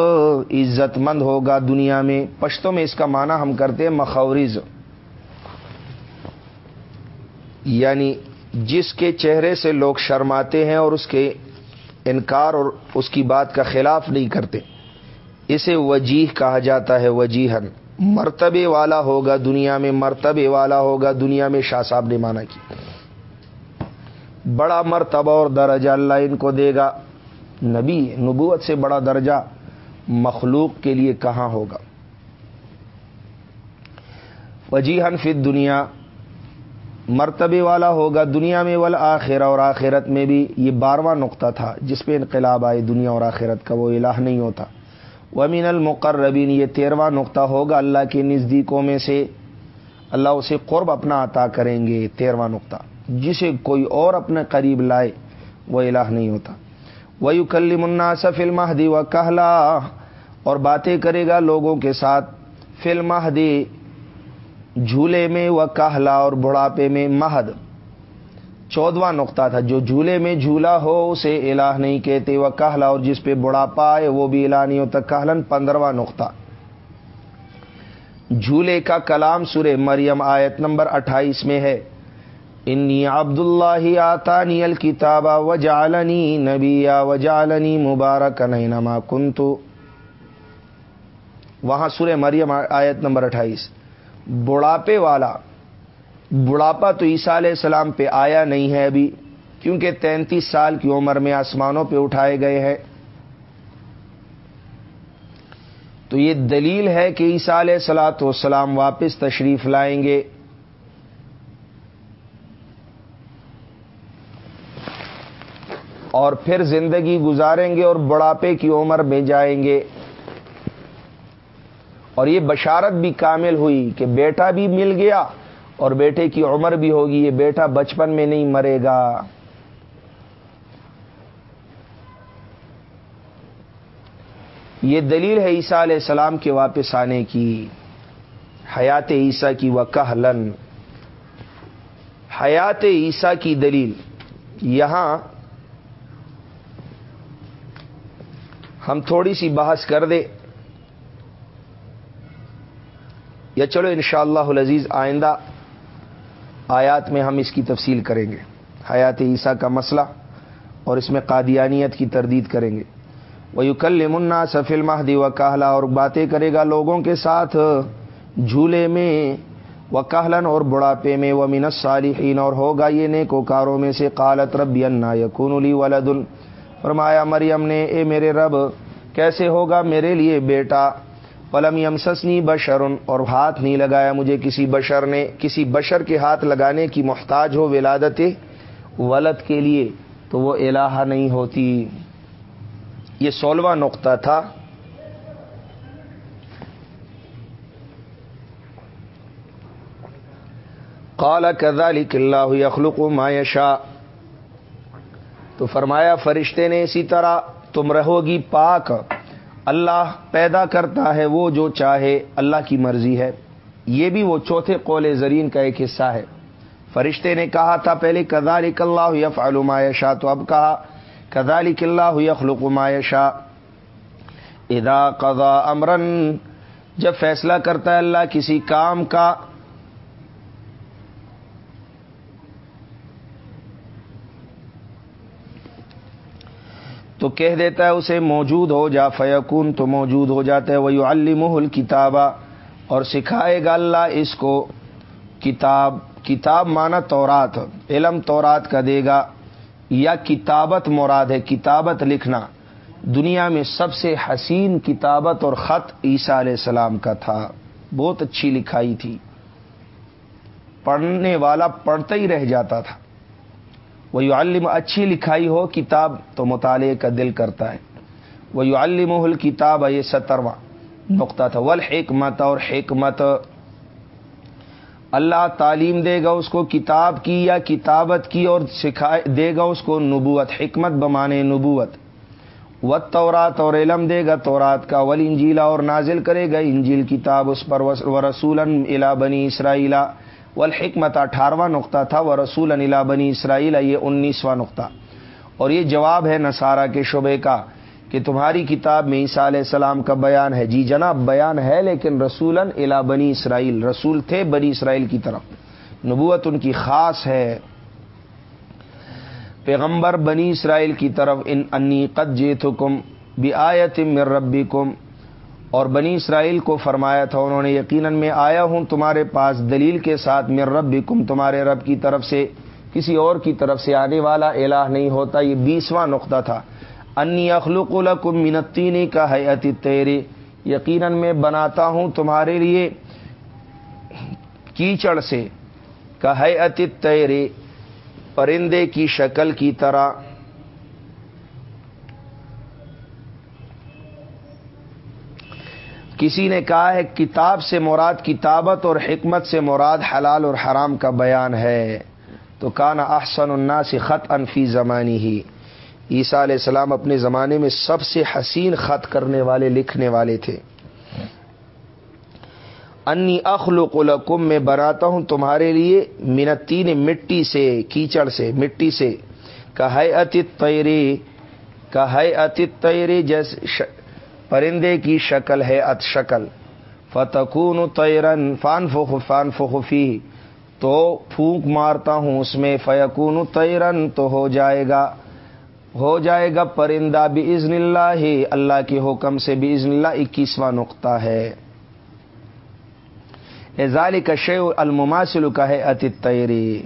عزت مند ہوگا دنیا میں۔ پشتوں میں اس کا معنی ہم کرتے ہیں مخورز یعنی جس کے چہرے سے لوگ شرماتے ہیں اور اس کے انکار اور اس کی بات کا خلاف نہیں کرتے۔ اسے وجیح کہا جاتا ہے وجیحن مرتبے والا ہوگا دنیا میں، مرتبے والا ہوگا دنیا میں، شاہ صاحب نے مانا کی۔ بڑا مرتبہ اور درجہ اللہ ان کو دے گا۔ نبی، نبوت سے بڑا درجہ مخلوق کے لیے کہاں ہوگا؟ وجیحن فت دنیا مرتبے والا ہوگا دنیا میں ول آخر اور آخرت میں بھی۔ یہ بارواں نقطہ تھا جس پہ انقلاب آئے دنیا اور آخرت کا، وہ الہ نہیں ہوتا۔ ومین المقربین یہ تیرواں نقطہ ہوگا اللہ کے نزدیکوں میں سے۔ اللہ اسے قرب اپنا عطا کریں گے، تیرواں نقطہ۔ جسے کوئی اور اپنے قریب لائے، وہ الہ نہیں ہوتا۔ وہ کلی منا فلم دی و کہلا اور باتیں کرے گا لوگوں کے ساتھ۔ فلم جھولے میں وہ کہلا اور بڑھاپے میں مہد۔ چودواں نقطہ تھا، جو جھولے میں جھولا ہو اسے الہ نہیں کہتے، وہ کہلا اور جس پہ بڑھاپا آئے وہ بھی الہ نہیں ہوتا۔ کہلن پندرواں نقطہ۔ جھولے کا کلام سورہ مریم آیت نمبر اٹھائیس میں ہے۔ انی عبد اللہ آتانی الکتابہ و جالنی نبیا و جالنی مبارک نما کنتو وہاں سورہ مریم آیت نمبر اٹھائیس۔ بڑھاپے والا بڑھاپا تو عیسیٰ علیہ السلام پہ آیا نہیں ہے ابھی، کیونکہ تینتیس سال کی عمر میں آسمانوں پہ اٹھائے گئے ہیں۔ تو یہ دلیل ہے کہ عیسیٰ علیہ السلاۃ والسلام واپس تشریف لائیں گے۔ اور پھر زندگی گزاریں گے اور بڑھاپے کی عمر میں جائیں گے۔ اور یہ بشارت بھی کامل ہوئی کہ بیٹا بھی مل گیا۔ اور بیٹے کی عمر بھی ہوگی، یہ بیٹا بچپن میں نہیں مرے گا۔ یہ دلیل ہے عیسیٰ علیہ السلام کے واپس آنے کی۔ حیات عیسیٰ کی وکہلن۔ حیات عیسیٰ کی دلیل۔ یہاں ہم تھوڑی سی بحث کر دیں۔ یا چلو ان شاء اللہ عزیز آئندہ آیات میں ہم اس کی تفصیل کریں گے۔ حیات عیسیٰ کا مسئلہ اور اس میں قادیانیت کی تردید کریں گے۔ وہ یوکل منا سفل مہدی و کہلا اور باتیں کرے گا لوگوں کے ساتھ جھولے میں وہ کہلن اور بڑھاپے میں وہ منت صالحین اور ہوگا یہ نیکو کاروں میں سے، قالت رب انا یقون علی ولد۔ فرمایا مریم نے، اے میرے رب، کیسے ہوگا میرے لیے بیٹا؟ پلم یمسسنی بشرن، اور ہاتھ نہیں لگایا مجھے کسی بشر نے، کسی بشر کے ہاتھ لگانے کی محتاج ہو ولادت ولد کے لیے، تو وہ الہ نہیں ہوتی۔ یہ سولہواں نقطہ تھا۔ قال كذلك الله يخلق ما يشاء تو فرمایا، فرشتے نے اسی طرح، تم رہو گی پاک۔ اللہ پیدا کرتا ہے وہ جو چاہے، اللہ کی مرضی ہے۔ یہ بھی وہ چوتھے قول زرین کا ایک حصہ ہے۔ فرشتے نے کہا تھا پہلے کدال اللہ یف شاہ تو اب کہا کدال اللہ یخلق شاہ ادا قضا امرن، جب فیصلہ کرتا ہے اللہ کسی کام کا تو کہہ دیتا ہے اسے موجود ہو جا فیقون تو موجود ہو جاتا ہے وہ المحل کتابہ اور سکھائے گا اللہ اس کو کتاب کتاب مانا تورات، علم تورات کا دے گا، یا کتابت مراد ہے، کتابت لکھنا۔ دنیا میں سب سے حسین کتابت اور خط عیسیٰ علیہ السلام کا تھا۔ بہت اچھی لکھائی تھی۔ پڑھنے والا پڑھتا ہی رہ جاتا تھا۔ وہ یو اچھی لکھائی ہو، کتاب تو مطالعے کا دل کرتا ہے۔ وہ یو الم کتاب یہ سترواں نقطہ تھا۔ ول حکمت اور حکمت۔ اللہ تعلیم دے گا اس کو کتاب کی یا کتابت کی، اور سکھائے، دے گا اس کو نبوت، حکمت بمانے نبوت۔ و تورات اور علم دے گا تورات کا۔ ول انجیلا اور نازل کرے گا۔ انجیل کتاب اس پر و رسول الا بنی اسرائیلا والحکمت اٹھارہواں نقطہ تھا وہ رسول الا بنی اسرائیل یہ انیسواں نقطہ۔ اور یہ جواب ہے نصارہ کے شعبے کا کہ تمہاری کتاب میں عیسیٰ علیہ السلام کا بیان ہے۔ جی جناب، بیان ہے، لیکن رسول الا بنی اسرائیل رسول تھے بنی اسرائیل کی طرف۔ نبوت ان کی خاص ہے۔ پیغمبر بنی اسرائیل کی طرف ان انی قد جیت حکم بھی آیت مر ربی کم اور بنی اسرائیل کو فرمایا تھا، انہوں نے یقیناً میں آیا ہوں تمہارے پاس دلیل کے ساتھ مر ربی کم تمہارے رب کی طرف سے، کسی اور کی طرف سے آنے والا الہ نہیں ہوتا، یہ بیسواں نقطہ تھا۔ انی اخلوق الکم منتینی کا ہے اتی تیرے یقیناً میں بناتا ہوں تمہارے لیے کیچڑ سے، کا ہے اتی تیرے پرندے کی شکل کی طرح۔ کسی نے کہا ہے کتاب سے مراد کتابت اور حکمت سے مراد حلال اور حرام کا بیان ہے۔ تو کانا احسن الناس خط انفی زمانی ہی عیسیٰ علیہ السلام اپنے زمانے میں سب سے حسین خط کرنے والے، لکھنے والے تھے۔ انی اخلق لکم، میں بناتا ہوں تمہارے لیے منتین مٹی سے، کیچڑ سے، مٹی سے۔ کہ اتت تیرے کہ اتت تیرے جیسے پرندے کی شکل ہے ات شکل۔ فتقون تیرن فان فخ فان فخفی تو پھونک مارتا ہوں اس میں فیقون تیرن تو ہو جائے گا۔ ہو جائے گا پرندہ بھی ازن اللہ ہی اللہ کے حکم سے بھی ازن اللہ اکیسواں نقطہ ہے۔ ازال کا شے المماثل کا ہے ات تیری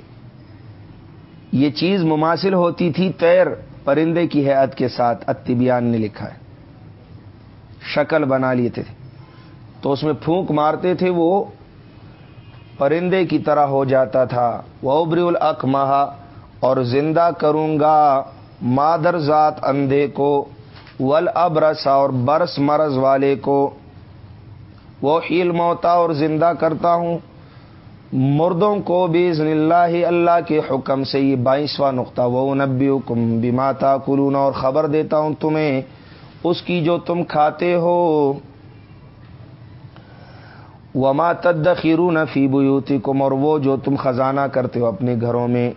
یہ چیز مماثل ہوتی تھی تیر پرندے کی حیات کے ساتھ۔ اتبیان نے لکھا ہے۔ شکل بنا لیے تھے۔ تو اس میں پھونک مارتے تھے، وہ پرندے کی طرح ہو جاتا تھا۔ وہ ابری الق اور زندہ کروں گا مادر ذات اندھے کو۔ ول ابرسا اور برس مرض والے کو۔ وہ ہیل موتا اور زندہ کرتا ہوں۔ مردوں کو بھی اللہ اللہ کے حکم سے یہ بائیسواں نقطہ۔ وہ نبی حکم بھی ماتا کلون اور خبر دیتا ہوں تمہیں اس کی جو تم کھاتے ہو۔ وما تدخیرون فی بیوتکم اور وہ جو تم خزانہ کرتے ہو اپنے گھروں میں،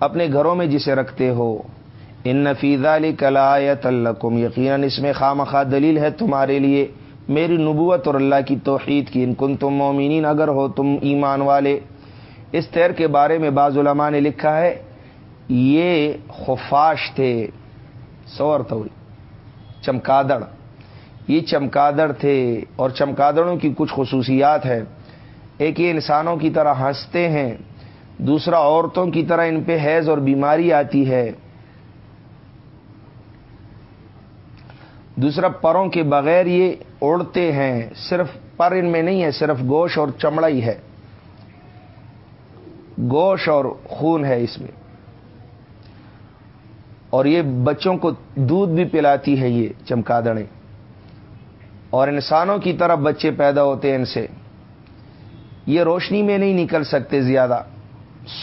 اپنے گھروں میں جسے رکھتے ہو۔ ان نفیزہ علی کلایت الکم یقیناً اس میں خامخواہ دلیل ہے تمہارے لیے۔ میری نبوت اور اللہ کی توحید کی ان کن تم مومنین اگر ہو تم ایمان والے۔ اس تیر کے بارے میں بعض علماء نے لکھا ہے، یہ خفاش تھے، سور توڑی چمکادڑ۔ یہ چمکادڑ تھے اور چمکادڑوں کی کچھ خصوصیات ہیں۔ ایک یہ انسانوں کی طرح ہنستے ہیں، دوسرا عورتوں کی طرح ان پہ حیض اور بیماری آتی ہے۔ دوسرا، پروں کے بغیر یہ اڑتے ہیں، صرف پر ان میں نہیں ہے، صرف گوشت اور چمڑا ہی ہے۔ گوشت اور خون ہے اس میں۔ اور یہ بچوں کو دودھ بھی پلاتی ہے یہ چمکادڑیں۔ اور انسانوں کی طرف بچے پیدا ہوتے ہیں ان سے۔ یہ روشنی میں نہیں نکل سکتے زیادہ۔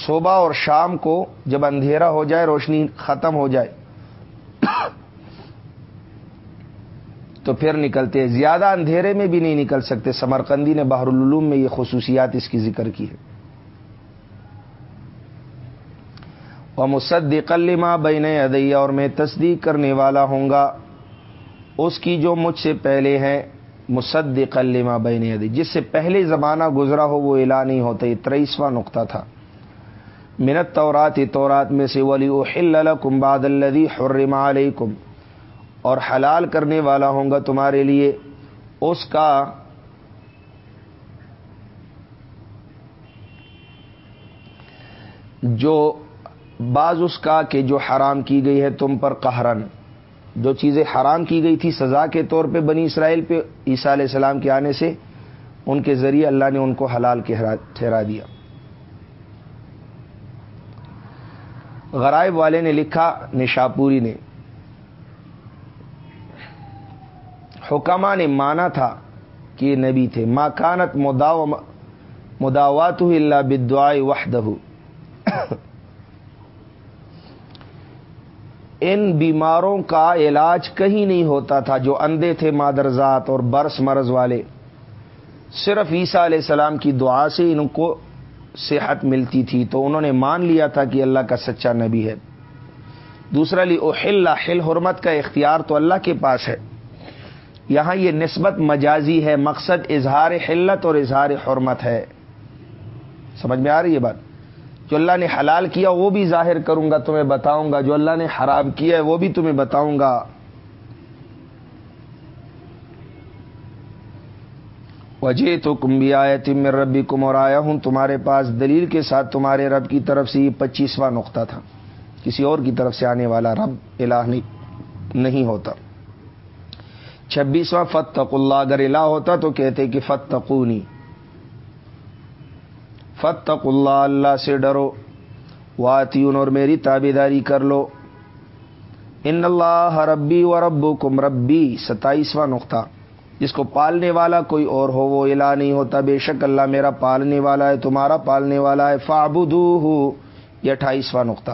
صبح اور شام کو جب اندھیرا ہو جائے، روشنی ختم ہو جائے۔ تو پھر نکلتے ہیں۔ زیادہ اندھیرے میں بھی نہیں نکل سکتے۔ سمرقندی نے بحر العلوم میں یہ خصوصیات اس کی ذکر کی ہے اور مصدق ماں بین ادیا اور میں تصدیق کرنے والا ہوں گا۔ اس کی جو مجھ سے پہلے ہیں مصدق ماں بین ادی جس سے پہلے زمانہ گزرا ہو، وہ اعلان نہیں ہوتا، یہ تریسواں نقطہ تھا۔ منت تورات تورات میں سے ولی کمباد الدی حرم علیکم۔ اور حلال کرنے والا ہوں گا تمہارے لیے۔ اس کا جو بعض اس کا کہ جو حرام کی گئی ہے تم پر قہرن۔ جو چیزیں حرام کی گئی تھی سزا کے طور پہ بنی اسرائیل پہ عیسیٰ علیہ السلام کے آنے سے، ان کے ذریعے اللہ نے ان کو حلال ٹھہرا دیا۔ غرائب والے نے لکھا، نشاپوری نے۔ حکما نے مانا تھا کہ یہ نبی تھے۔ ماکانت مداوات اللہ بدعائے وحدہ۔ ان بیماروں کا علاج کہیں نہیں ہوتا تھا جو اندھے تھے مادرزات اور برس مرض والے۔ صرف عیسیٰ علیہ السلام کی دعا سے ان کو صحت ملتی تھی، تو انہوں نے مان لیا تھا کہ اللہ کا سچا نبی ہے۔ دوسرا لی اوہل حل، حرمت کا اختیار تو اللہ کے پاس ہے۔ یہاں یہ نسبت مجازی ہے، مقصد اظہار حلت اور اظہار حرمت ہے۔ سمجھ میں آ رہی ہے بات؟ جو اللہ نے حلال کیا وہ بھی ظاہر کروں گا، تمہیں بتاؤں گا۔ جو اللہ نے حرام کیا ہے وہ بھی تمہیں بتاؤں گا۔ وجہ تو کمبی آئے تم ربی کم اور آیا ہوں تمہارے پاس دلیل کے ساتھ تمہارے رب کی طرف سے، یہ پچیسواں نقطہ تھا۔ کسی اور کی طرف سے آنے والا رب الہ نہیں ہوتا۔ چھبیسواں فتق اللہ، اگر الہ ہوتا تو کہتے کہ فتقونی فتق اللہ اللہ سے ڈرو۔ واتیون اور میری تابے داری کر لو۔ ان اللہ ربی و ربو کم ربی ستائیسواں نقطہ۔ جس کو پالنے والا کوئی اور ہو، وہ الہ نہیں ہوتا۔ بے شک اللہ میرا پالنے والا ہے، تمہارا پالنے والا ہے۔ فابدو ہو یہ اٹھائیسواں نقطہ۔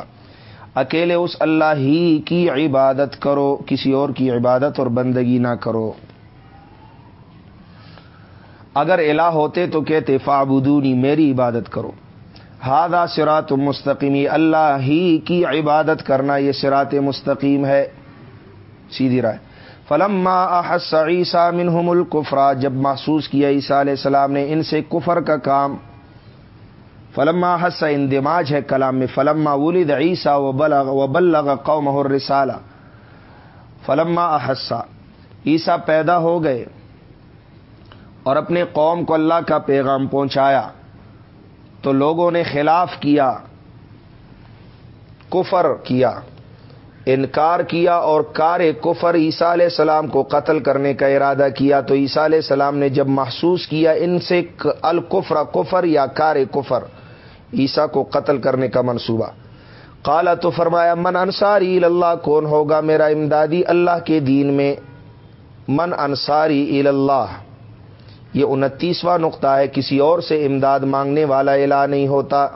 اکیلے اس اللہ ہی کی عبادت کرو، کسی اور کی عبادت اور بندگی نہ کرو۔ اگر الہ ہوتے تو کہتے فابدونی میری عبادت کرو۔ ہادا سرات مستقیمی، اللہ ہی کی عبادت کرنا یہ سرات مستقیم ہے۔ سیدھی رائے۔ فلما احس عیسیٰ منہم الکفرا، جب محسوس کیا عیسیٰ علیہ السلام نے ان سے کفر کا کام، فلما حس اندماج ہے کلام میں، فلما ولد عیسیٰ و بلغ و بلغ قوم رسالہ فلما احسا عیسیٰ پیدا ہو گئے۔ اور اپنے قوم کو اللہ کا پیغام پہنچایا۔ تو لوگوں نے خلاف کیا، کفر کیا، انکار کیا اور کار کفر عیسیٰ علیہ السلام کو قتل کرنے کا ارادہ کیا۔ تو عیسیٰ علیہ السلام نے جب محسوس کیا ان سے الکفر کفر یا کار کفر، عیسیٰ کو قتل کرنے کا منصوبہ۔ کالا تو فرمایا، من انصاری اللہ کون ہوگا میرا امدادی؟ اللہ کے دین میں من انصاری اللہ یہ انتیسواں نقطہ ہے، کسی اور سے امداد مانگنے والا الہ نہیں ہوتا۔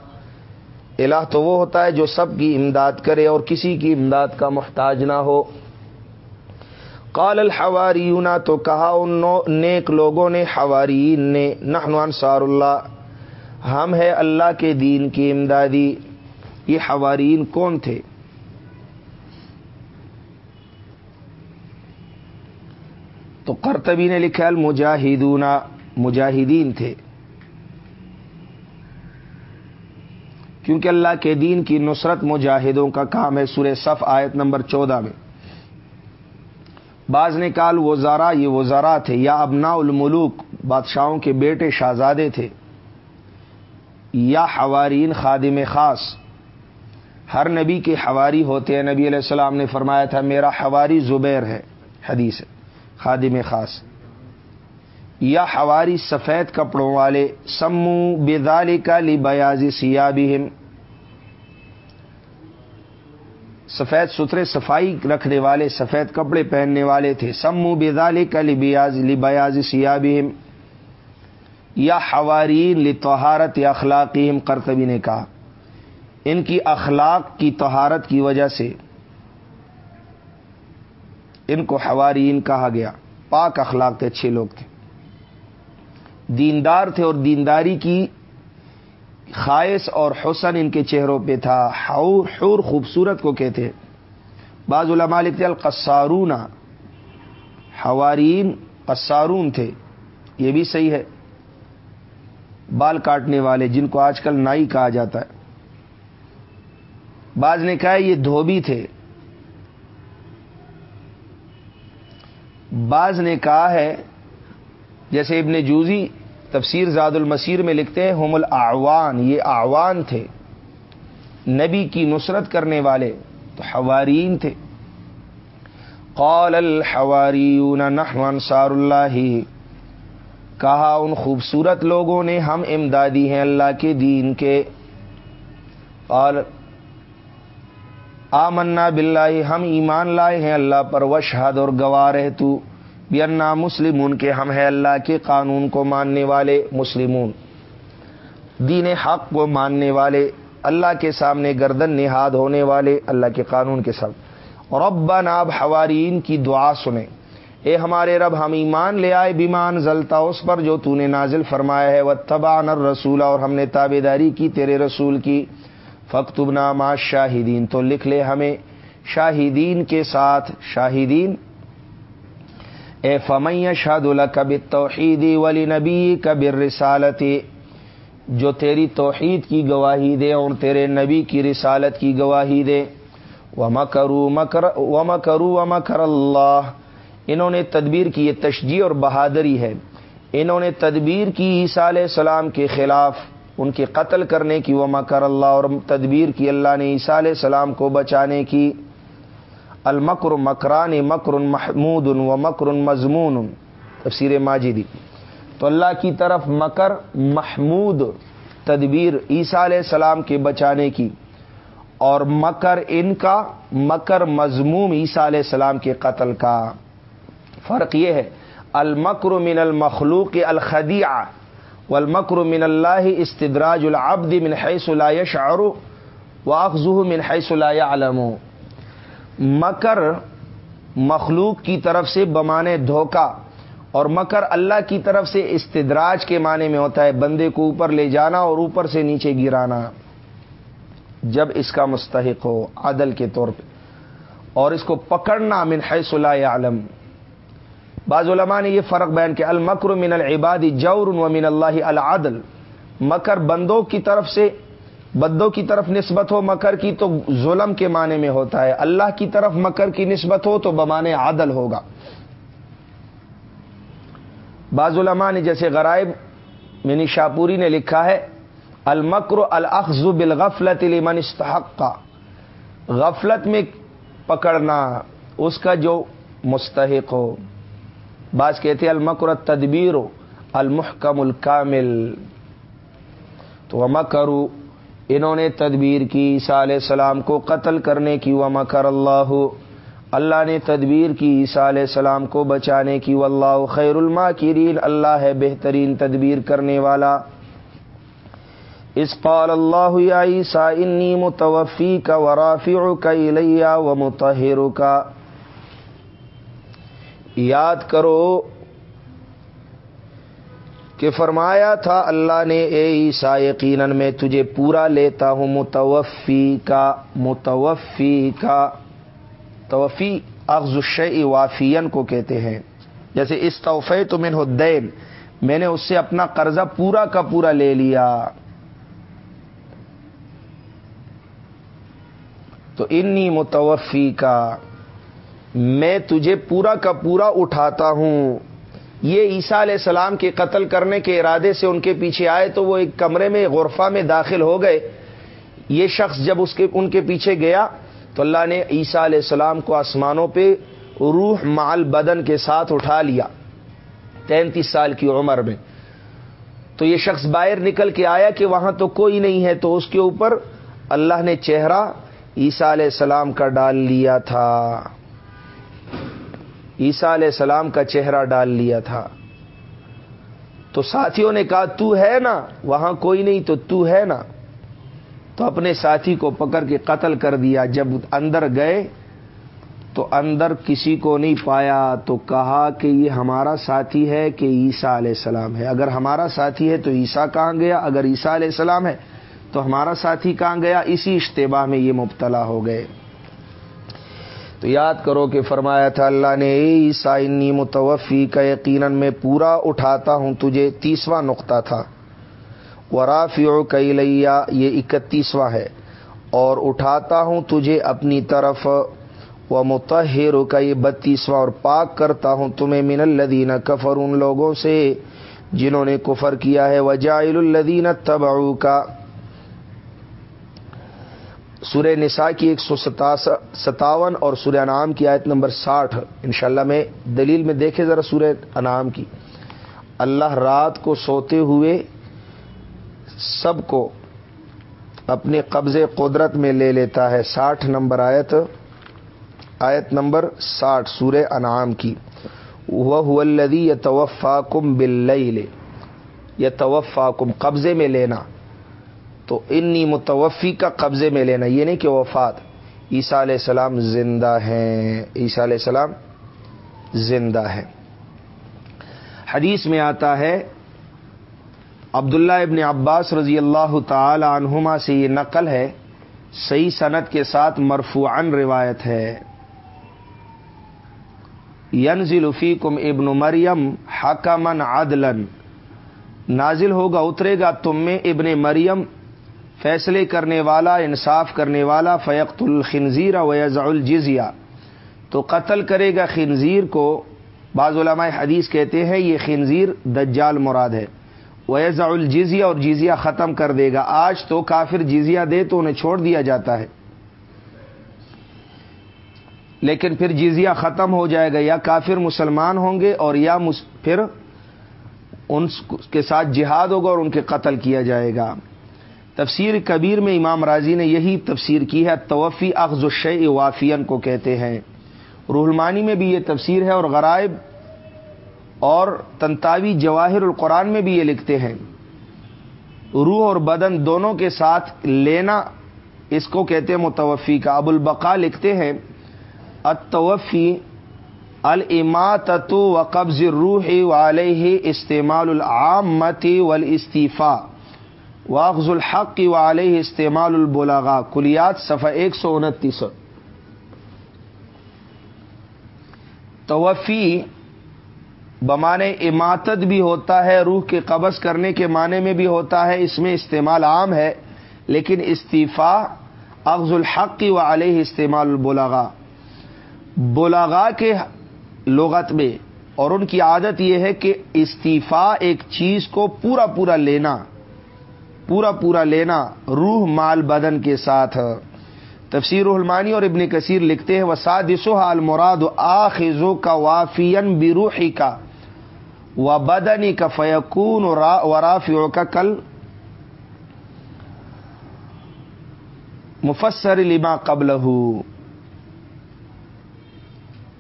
الہ تو وہ ہوتا ہے جو سب کی امداد کرے اور کسی کی امداد کا محتاج نہ ہو۔ قال الحواریون، تو کہا ان نیک لوگوں نے حوارین نے، نحن انصار اللہ، ہم ہے اللہ کے دین کی امدادی۔ یہ حوارین کون تھے؟ تو کرتبی نے لکھا المجاہدون، مجاہدین تھے۔ کیونکہ اللہ کے دین کی نصرت مجاہدوں کا کام ہے، سورہ صف آیت نمبر چودہ میں۔ بعض نے کال وزارا یہ وزارا تھے، یا ابنا الملوک، بادشاہوں کے بیٹے شہزادے تھے۔ یا حوارین خادم خاص۔ ہر نبی کے حواری ہوتے ہیں۔ نبی علیہ السلام نے فرمایا تھا، میرا حواری زبیر ہے، حدیث ہے۔ خادم خاص یا حواری سفید کپڑوں والے سمو بےدال کا لی بیازی سیابہم سفید ستھرے صفائی رکھنے والے، سفید کپڑے پہننے والے تھے۔ سمو بےدال کا لی بیازی سیابہم یا حوارین لی توہارت یا اخلاقیم کرتبی نے کہا۔ ان کی اخلاق کی توہارت کی وجہ سے ان کو حوارین کہا گیا۔ پاک اخلاق کے اچھے لوگ تھے۔ دیندار تھے اور دینداری کی خواہش اور حسن ان کے چہروں پہ تھا۔ حور خوبصورت کو کہتے بعض علماء لکھتے القصارون۔ حوارین قصارون تھے۔ یہ بھی صحیح ہے۔ بال کاٹنے والے، جن کو آج کل نائی کہا جاتا ہے۔ بعض نے کہا یہ دھوبی تھے۔ بعض نے کہا ہے، جیسے ابن جوزی تفسیر زاد المسیر میں لکھتے ہیں ہوم الاعوان، یہ اعوان تھے۔ نبی کی نصرت کرنے والے تو حوارین تھے۔ قال الحواریون، نحن انصار اللہ۔ کہا، ان خوبصورت لوگوں نے، ہم امدادی ہیں اللہ کے دین کے۔ قال آمنا باللہ، ہم ایمان لائے ہیں اللہ پر وشہد اور گوار ہے تو بینا مسلمون کے ہم ہیں اللہ کے قانون کو ماننے والے مسلمون۔ دین حق کو ماننے والے، اللہ کے سامنے گردن نہاد ہونے والے، اللہ کے قانون کے سب۔ رب ناب حوارین کی دعا سنیں۔ اے ہمارے رب، ہم ایمان لے آئے، بیمان زلتا اس پر جو تو نے نازل فرمایا ہے۔ وہ تبا نر رسولہ اور ہم نے تابے داری کی تیرے رسول کی۔ فختب نامہ شاہدین تو لکھ لے ہمیں شاہدین کے ساتھ۔ شاہدین، اے فمیا شاد کب توحیدی ولی نبی کبر رسالتی جو تیری توحید کی گواہی دے اور تیرے نبی کی رسالت کی گواہی دے۔ وہ مکرو مکر و مکرو و مکر اللہ انہوں نے تدبیر کی، یہ تشجیح اور بہادری ہے۔ انہوں نے تدبیر کی عیسیٰ علیہ السلام کے خلاف۔ ان کے قتل کرنے کی وہ مکر اللہ، اور تدبیر کی، اللہ نے عیسیٰ علیہ السلام کو بچانے کی۔ المکر مکران مکر محمود و مکر مضمون تفسیر ماجدی تو اللہ کی طرف مکر، محمود، تدبیر عیسیٰ علیہ السلام کے بچانے کی۔ اور مکر ان کا، مکر مضموم عیسیٰ علیہ السلام کے قتل کا۔ فرق یہ ہے المکر من المخلوق الخدیع والمکر من اللہ استدراج العبد من حیث لا يشعر واخذه من حیث لا يعلم. مکر مخلوق کی طرف سے بمانے دھوکہ اور مکر اللہ کی طرف سے استدراج کے معنی میں ہوتا ہے بندے کو اوپر لے جانا اور اوپر سے نیچے گرانا، جب اس کا مستحق ہو عدل کے طور پہ، اور اس کو پکڑنا من حیث لا عالم بعض علماء نے یہ فرق بیان کہ المکر من العباد جور و من اللہ العدل۔ مکر بندوں کی طرف سے بدوں کی طرف نسبت ہو، مکر کی تو ظلم کے معنی میں ہوتا ہے۔ اللہ کی طرف مکر کی نسبت ہو تو بمانے عدل ہوگا۔ بعض علماء نے جیسے غرائب منی شاپوری نے لکھا ہے، المکر الخذ بالغفلت لمن استحق۔ کا غفلت میں پکڑنا، اس کا جو مستحق ہو۔ بعض کہتے المکر تدبیر المحکم الکامل۔ تو وما کرو انہوں نے تدبیر کی، عیسیٰ علیہ السلام کو قتل کرنے کی وما کر اللہ۔ اللہ نے تدبیر کی، عیسیٰ علیہ السلام کو بچانے کی، واللہ خیر الما کی اللہ ہے بہترین تدبیر کرنے والا۔ اس قال اللہ، یا عیسیٰ، انی متوفی کا ورافع کا الیہ و متحر کا یاد کرو کہ فرمایا تھا اللہ نے، اے عیسیٰ، یقیناً میں تجھے پورا لیتا ہوں، متوفی کا متوفی کا، توفی، اغز الشیء وافین کو کہتے ہیں۔ جیسے اس توفے تو من میں نے اس سے اپنا قرضہ پورا کا پورا لے لیا۔ تو انی متوفی کا۔ میں تجھے پورا کا پورا اٹھاتا ہوں۔ یہ عیسیٰ علیہ السلام کے قتل کرنے کے ارادے سے ان کے پیچھے آئے تو وہ ایک کمرے میں، غرفہ میں داخل ہو گئے۔ یہ شخص جب اس کے، ان کے پیچھے گیا تو اللہ نے عیسیٰ علیہ السلام کو آسمانوں پہ روح مال بدن کے ساتھ اٹھا لیا۔ تینتیس سال کی عمر میں۔ تو یہ شخص باہر نکل کے آیا کہ وہاں تو کوئی نہیں ہے، تو اس کے اوپر اللہ نے چہرہ عیسیٰ علیہ السلام کا ڈال لیا تھا۔ عیسیٰ علیہ السلام کا چہرہ ڈال لیا تھا۔ تو ساتھیوں نے کہا، تو ہے نا، وہاں کوئی نہیں تو تو ہے نا۔ تو اپنے ساتھی کو پکڑ کے قتل کر دیا۔ جب اندر گئے تو اندر کسی کو نہیں پایا۔ تو کہا کہ یہ ہمارا ساتھی ہے کہ عیسیٰ علیہ السلام ہے۔ اگر ہمارا ساتھی ہے تو عیسیٰ کہاں گیا؟ اگر عیسیٰ علیہ السلام ہے تو ہمارا ساتھی کہاں گیا؟ اسی اشتباہ میں یہ مبتلا ہو گئے۔ تو یاد کرو کہ فرمایا تھا، اللہ نے عیسیٰ، انی متوفی کا یقیناً میں پورا اٹھاتا ہوں، تجھے تیسواں نقطہ تھا۔ ورافی کئی لیا یہ اکتیسواں ہے۔ اور اٹھاتا ہوں تجھے اپنی طرف۔ وہ متحر کا یہ بتیسواں، اور پاک کرتا ہوں تمہیں من الدین کفر ان لوگوں سے جنہوں نے کفر کیا ہے۔ وجائل الدین تبعو کا سورہ نساء کی ایک سو ستاون اور سورہ انعام کی آیت نمبر ساٹھ انشاءاللہ میں دلیل میں دیکھے ذرا سورہ انعام کی۔ اللہ رات کو سوتے ہوئے سب کو اپنے قبضے قدرت میں لے لیتا ہے۔ ساٹھ نمبر آیت آیت نمبر ساٹھ سورہ انعام کی۔ وہ الدی یا توفا کم بل یا توفا کم قبضے میں لینا۔ تو انی متوفی کا قبضے میں لینا، یہ نہیں کہ وفات۔ عیسیٰ علیہ السلام زندہ ہیں۔ عیسیٰ علیہ السلام زندہ ہیں۔ حدیث میں آتا ہے، عبداللہ ابن عباس رضی اللہ تعالی عنہما سے یہ نقل ہے، صحیح صنعت کے ساتھ مرفوعن روایت ہے۔ ینزل فیکم ابن مریم حکمن عدلن نازل ہوگا، اترے گا تم میں ابن مریم فیصلے کرنے والا، انصاف کرنے والا، فیقت الخنزیر ویز الجزیہ۔ تو قتل کرے گا خنزیر کو، بعض علماء حدیث کہتے ہیں یہ خنزیر دجال مراد ہے۔ ویز الجزیہ اور جزیہ ختم کر دے گا۔ آج تو کافر جزیہ دے تو انہیں چھوڑ دیا جاتا ہے۔ لیکن پھر جزیہ ختم ہو جائے گا۔ یا کافر مسلمان ہوں گے اور یا پھر ان کے ساتھ جہاد ہوگا اور ان کے قتل کیا جائے گا۔ تفسیر کبیر میں امام راضی نے یہی تفسیر کی ہے، توفی اخذ الشع وافین کو کہتے ہیں۔ روحلمانی میں بھی یہ تفسیر ہے اور غرائب اور تنتاوی جواہر القرآن میں بھی یہ لکھتے ہیں۔ روح اور بدن دونوں کے ساتھ لینا اس کو کہتے ہیں متوفی کا۔ ابو البقا لکھتے ہیں اتوفی المات و قبض روح والے استعمال العامتی والاستیفا واخذ الحق علیہ استعمال البلاغا، کلیات صفحہ ایک سو انتیس. توفی بمانے اماتت بھی ہوتا ہے، روح کے قبض کرنے کے معنی میں بھی ہوتا ہے، اس میں استعمال عام ہے، لیکن استعفا اخذ الحق و علیہ استعمال البلاغا. بلاغا کے لغت میں اور ان کی عادت یہ ہے کہ استعفا ایک چیز کو پورا پورا لینا پورا پورا لینا روح مال بدن کے ساتھ۔ تفسیر المانی اور ابن کثیر لکھتے ہیں وسادسو المراد آخذو کا وافین بروحی کا و بدنی کا فیقون و رافیو کا کل مفسر لما قبل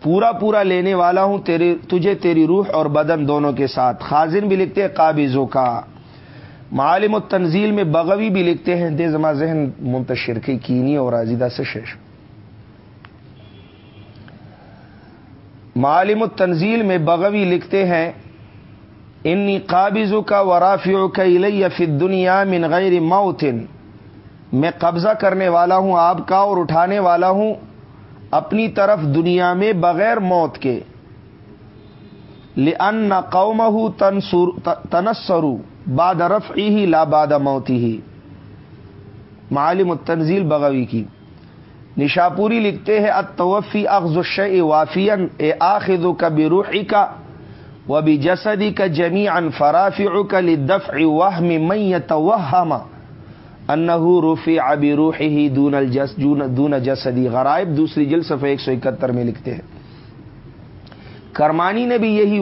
پورا پورا لینے والا ہوں، تیرے، تجھے تیری روح اور بدن دونوں کے ساتھ۔ خازن بھی لکھتے قابضوں کا معالم التنزیل میں بغوی بھی لکھتے ہیں، دے زما ذہن منتشر کی کینی اور آزیدہ سے شیش معالم التنزیل میں بغوی لکھتے ہیں، انی قابض کا ورافیو کا فی دنیا من غیر موتن میں قبضہ کرنے والا ہوں آپ کا اور اٹھانے والا ہوں، اپنی طرف دنیا میں بغیر موت کے۔ لن قوم تنسرو باد رف ہی لا باد موتی ہی معالم التنزیل بغوی کی. نشاپوری لکھتے ہیں اتوفی اخذ الشع وافین اے آخذ کا بروحی کا و بھی جسدی کا جمی ان فرافی کا لدف وحم من توہما انہو روفی ابی روح ہی دون الجس، دون جسدی غرائب. دوسری جل صفحہ ایک سو اکہتر میں لکھتے ہیں۔ کرمانی نے بھی یہی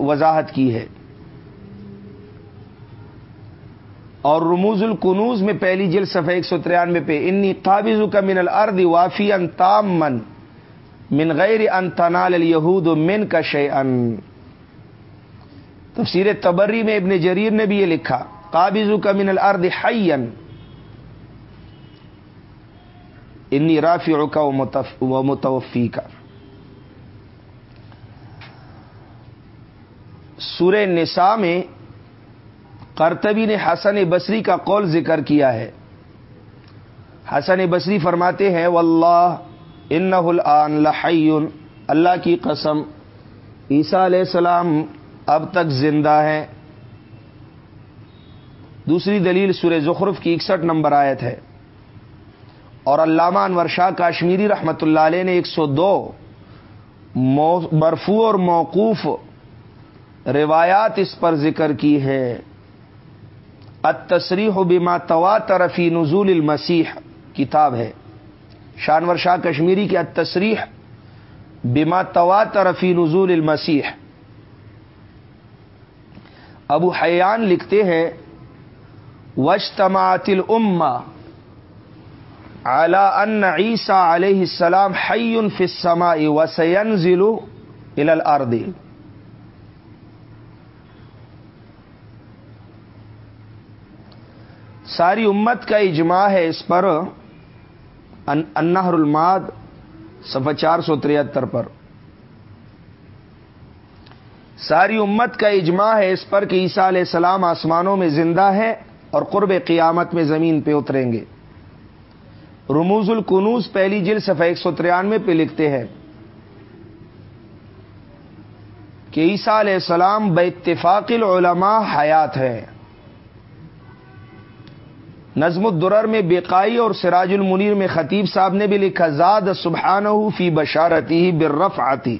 وضاحت کی ہے۔ اور رموز القنوز میں پہلی جل صفحہ ایک سو ترانوے پہ، انی قابض کا من الارض وافی ان تام من من غیر ان تنال الہود من کا شے ان تفسیر تبری میں ابن جریر نے بھی یہ لکھا قابض کا من الارض حین انی رافی کا و متوفی کا سورہ نساء میں کرتبی نے حسن بصری کا قول ذکر کیا ہے۔ حسن بصری فرماتے ہیں، واللہ انہ الان لحیون اللہ کی قسم، عیسیٰ علیہ السلام اب تک زندہ ہے دوسری دلیل سورہ زخرف کی اکسٹھ نمبر آیت ہے۔ اور علامہ انور شاہ کاشمیری رحمت اللہ علیہ نے ایک سو دو مرفوع اور موقوف روایات اس پر ذکر کی ہے التصریح بما توا طرفی نزول المسیح، کتاب ہے۔ شانور شاہ کشمیری کی التصریح بما توا طرفی نزول المسیح۔ ابو حیان لکھتے ہیں وشتماعت الما اعلی ان عیسیٰ علیہ السلام حی فی السماء وسینزل الى الارض ساری امت کا اجماع ہے اس پر انہر الماد، صفحہ چار سو تریہتر پر۔ ساری امت کا اجماع ہے اس پر کہ عیسیٰ علیہ السلام آسمانوں میں زندہ ہے اور قرب قیامت میں زمین پہ اتریں گے۔ رموز القنوز پہلی جل صفحہ ایک سو ترانوے پہ لکھتے ہیں کہ عیسیٰ علیہ السلام بے اتفاق العلماء حیات ہے نظم الدرر میں بےقائی اور سراج المنیر میں خطیب صاحب نے بھی لکھا، زاد سبحان فی بشارتی برف آتی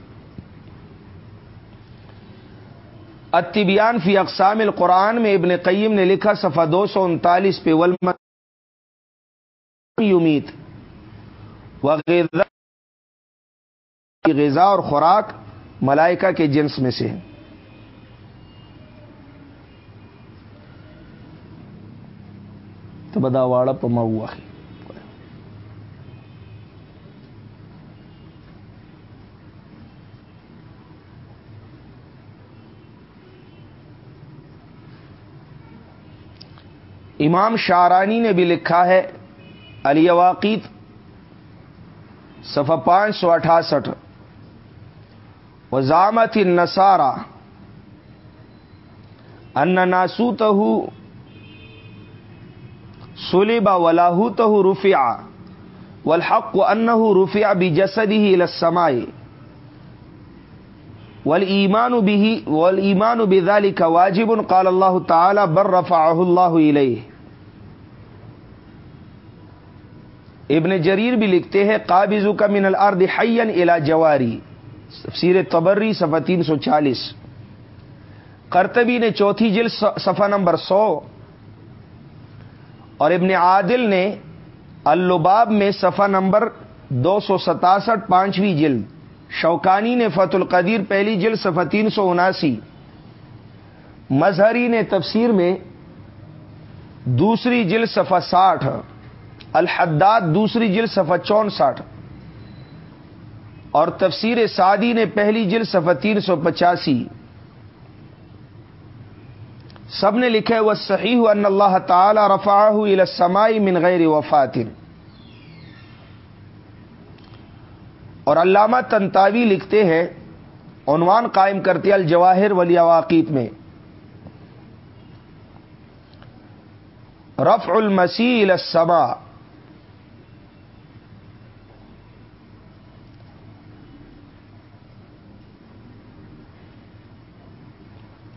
اتبیان فی اقسام القرآن میں ابن قیم نے لکھا، صفحہ دو سو انتالیس پہ ولم امید غذا اور خوراک ملائکہ کے جنس میں سے تو بدا واڑا پما ہوا ہے امام شارانی نے بھی لکھا ہے، علی واقیت صفحہ پانچ سو اٹھاسٹھ۔ وزامت نسارا ان ناسوت سلیبا ولاح تہ رفیع والحق انہ رفیع بھی جسدی لسمائے ول ایمان بھی ول ایمان کا واجب، قال اللہ تعالی بر رفا اللہ علیہ ابن جریر بھی لکھتے ہیں قابض کا من الارض حین الا جواری۔ سیر تبری صفحہ تین سو چالیس۔ کرتبی نے چوتھی جل صفحہ نمبر سو۔ اور ابن عادل نے اللباب میں صفحہ نمبر دو سو ستاسٹھ، پانچویں جلد، شوکانی نے فت القدیر پہلی جلد، صفحہ تین سو اناسی۔ مظہری نے تفسیر میں دوسری جلد، صفحہ ساٹھ۔ الحداد دوسری جل صفحہ چونسٹھ۔ اور تفسیر سعدی نے پہلی جل صفحہ تین سو پچاسی۔ سب نے لکھے وہ صحیح ان اللہ تعالی رفاح السمائی من غیر وفاتن اور علامہ تنتاوی لکھتے ہیں، عنوان قائم کرتے الجواہر ولی واقیت میں۔ رفع المسیح السما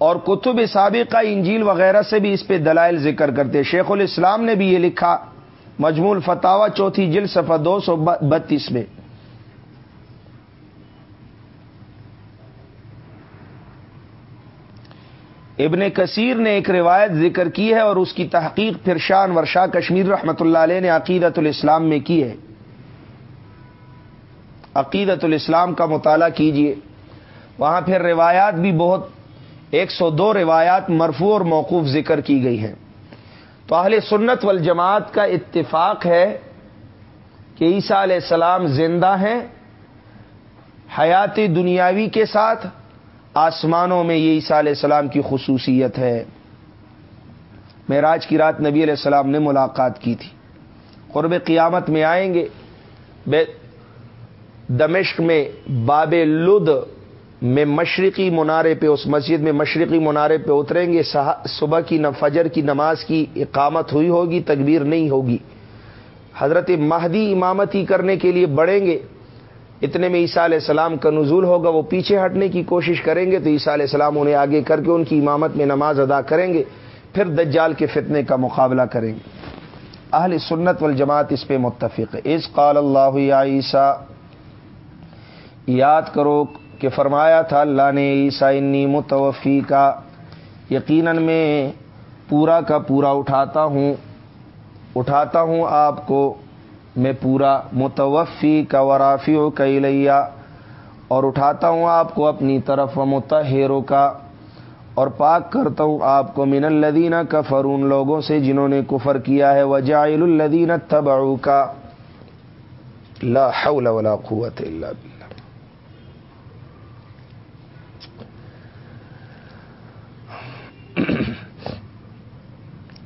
اور کتب سابقہ انجیل وغیرہ سے بھی اس پہ دلائل ذکر کرتے شیخ الاسلام نے بھی یہ لکھا مجمول فتوا چوتھی جل صفحہ دو سو بتیس میں۔ ابن کثیر نے ایک روایت ذکر کی ہے اور اس کی تحقیق پھر شان ورشا کشمیر رحمۃ اللہ علیہ نے عقیدت الاسلام میں کی ہے۔ عقیدت الاسلام کا مطالعہ کیجیے۔ وہاں پھر روایات بھی بہت ایک سو دو روایات مرفوع اور موقوف ذکر کی گئی ہیں۔ تو اہل سنت والجماعت کا اتفاق ہے کہ عیسیٰ علیہ السلام زندہ ہیں، حیاتی دنیاوی کے ساتھ آسمانوں میں یہ عیسیٰ علیہ السلام کی خصوصیت ہے۔ معراج کی رات نبی علیہ السلام نے ملاقات کی تھی۔ قرب قیامت میں آئیں گے۔ دمشق میں باب لد میں مشرقی منارے پہ، اس مسجد میں مشرقی منارے پہ اتریں گے صبح کی فجر کی نماز کی اقامت ہوئی ہوگی، تکبیر نہیں ہوگی۔ حضرت مہدی امامتی کرنے کے لیے بڑھیں گے۔ اتنے میں عیسیٰ علیہ السلام کا نزول ہوگا، وہ پیچھے ہٹنے کی کوشش کریں گے تو عیسیٰ علیہ السلام انہیں آگے کر کے ان کی امامت میں نماز ادا کریں گے۔ پھر دجال کے فتنے کا مقابلہ کریں گے۔ اہل سنت والجماعت اس پہ متفق ہے۔ اس قال اللہ عیسیٰ، یاد کرو کہ فرمایا تھا اللہ نے عیسائی متوفی کا یقیناً میں پورا کا پورا اٹھاتا ہوں اٹھاتا ہوں آپ کو، میں پورا متوفی کا ورافی و کیلیا اور اٹھاتا ہوں آپ کو اپنی طرف متحروں کا اور پاک کرتا ہوں آپ کو من الدین کفر ان لوگوں سے جنہوں نے کفر کیا ہے وجائل الدین تبعو کا لا حول ولا قوت الا باللہ۔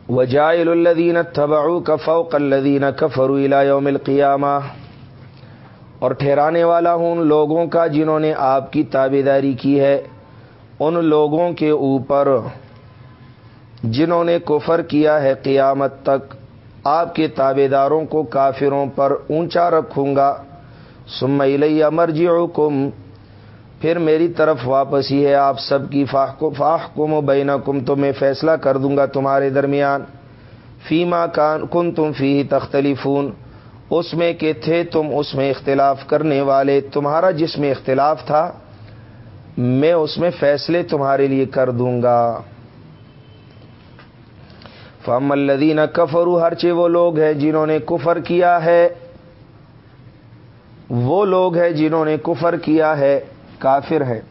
وجائل الدین تبعو کفوق الدین کفرو یوم القیامہ۔ اور ٹھہرانے والا ہوں ان لوگوں کا جنہوں نے آپ کی تابے داری کی ہے۔ ان لوگوں کے اوپر جنہوں نے کفر کیا ہے قیامت تک، آپ کے تابے داروں کو کافروں پر اونچا رکھوں گا۔ سم الیہ مرجی پھر میری طرف واپس ہی ہے آپ سب کی فاح کو فاح کم و بینا کم تو میں فیصلہ کر دوں گا تمہارے درمیان۔ فیما کان کن تم فی تختلیفون اس میں کہ تھے تم، اس میں اختلاف کرنے والے۔ تمہارا جس میں اختلاف تھا، میں اس میں فیصلے تمہارے لیے کر دوں گا۔ فم الدین کفرو ہرچے وہ لوگ ہیں جنہوں نے کفر کیا ہے۔ وہ لوگ ہیں جنہوں نے کفر کیا ہے۔ کافر ہے۔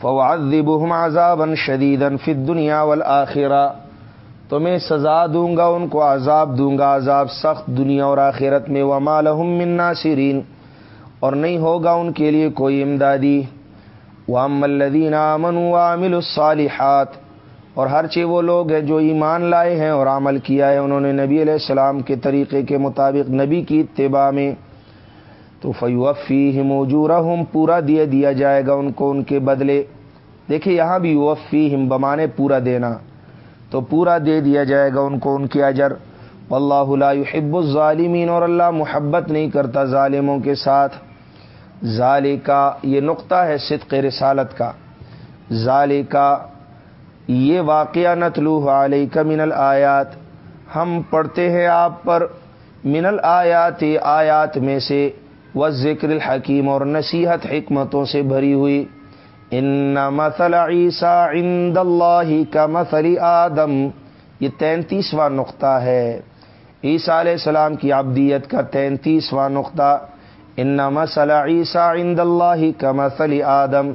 فواد عذابا شدید فی دنیا والآخرہ تو میں سزا دوں گا، ان کو عذاب دوں گا۔ عذاب سخت دنیا اور آخرت میں۔ وما لهم من ناصرین اور نہیں ہوگا ان کے لیے کوئی امدادی۔ وام الذین آمنوا وعملوا الصالحات۔ اور ہر چیز وہ لوگ ہیں جو ایمان لائے ہیں اور عمل کیا ہے۔ انہوں نے نبی علیہ السلام کے طریقے کے مطابق نبی کی اتباع میں۔ تو فیوفی موجورہ ہم پورا دیا دیا جائے گا ان کو ان کے بدلے۔ دیکھیں یہاں بھی وفی ہم بمانے پورا دینا۔ تو پورا دے دیا جائے گا ان کو ان کے اجر۔ اللہ يحب الظالمین اور اللہ محبت نہیں کرتا ظالموں کے ساتھ۔ ظال کا یہ نقطہ ہے صدق رسالت کا۔ ظال کا یہ واقعہ نتلو علیہ کا من الآیات۔ ہم پڑھتے ہیں آپ پر۔ من الآیات، آیات میں سے۔ و ذکر الحکیم اور نصیحت حکمتوں سے بھری ہوئی۔ ان مثل عیسیٰ عند اللہ کا مثل آدم۔ یہ تینتیسواں نقطہ ہے۔ عیسیٰ علیہ السلام کی عبدیت کا تینتیسواں نقطہ۔ ان مثل عیسیٰ عند اللہ کا مثل آدم۔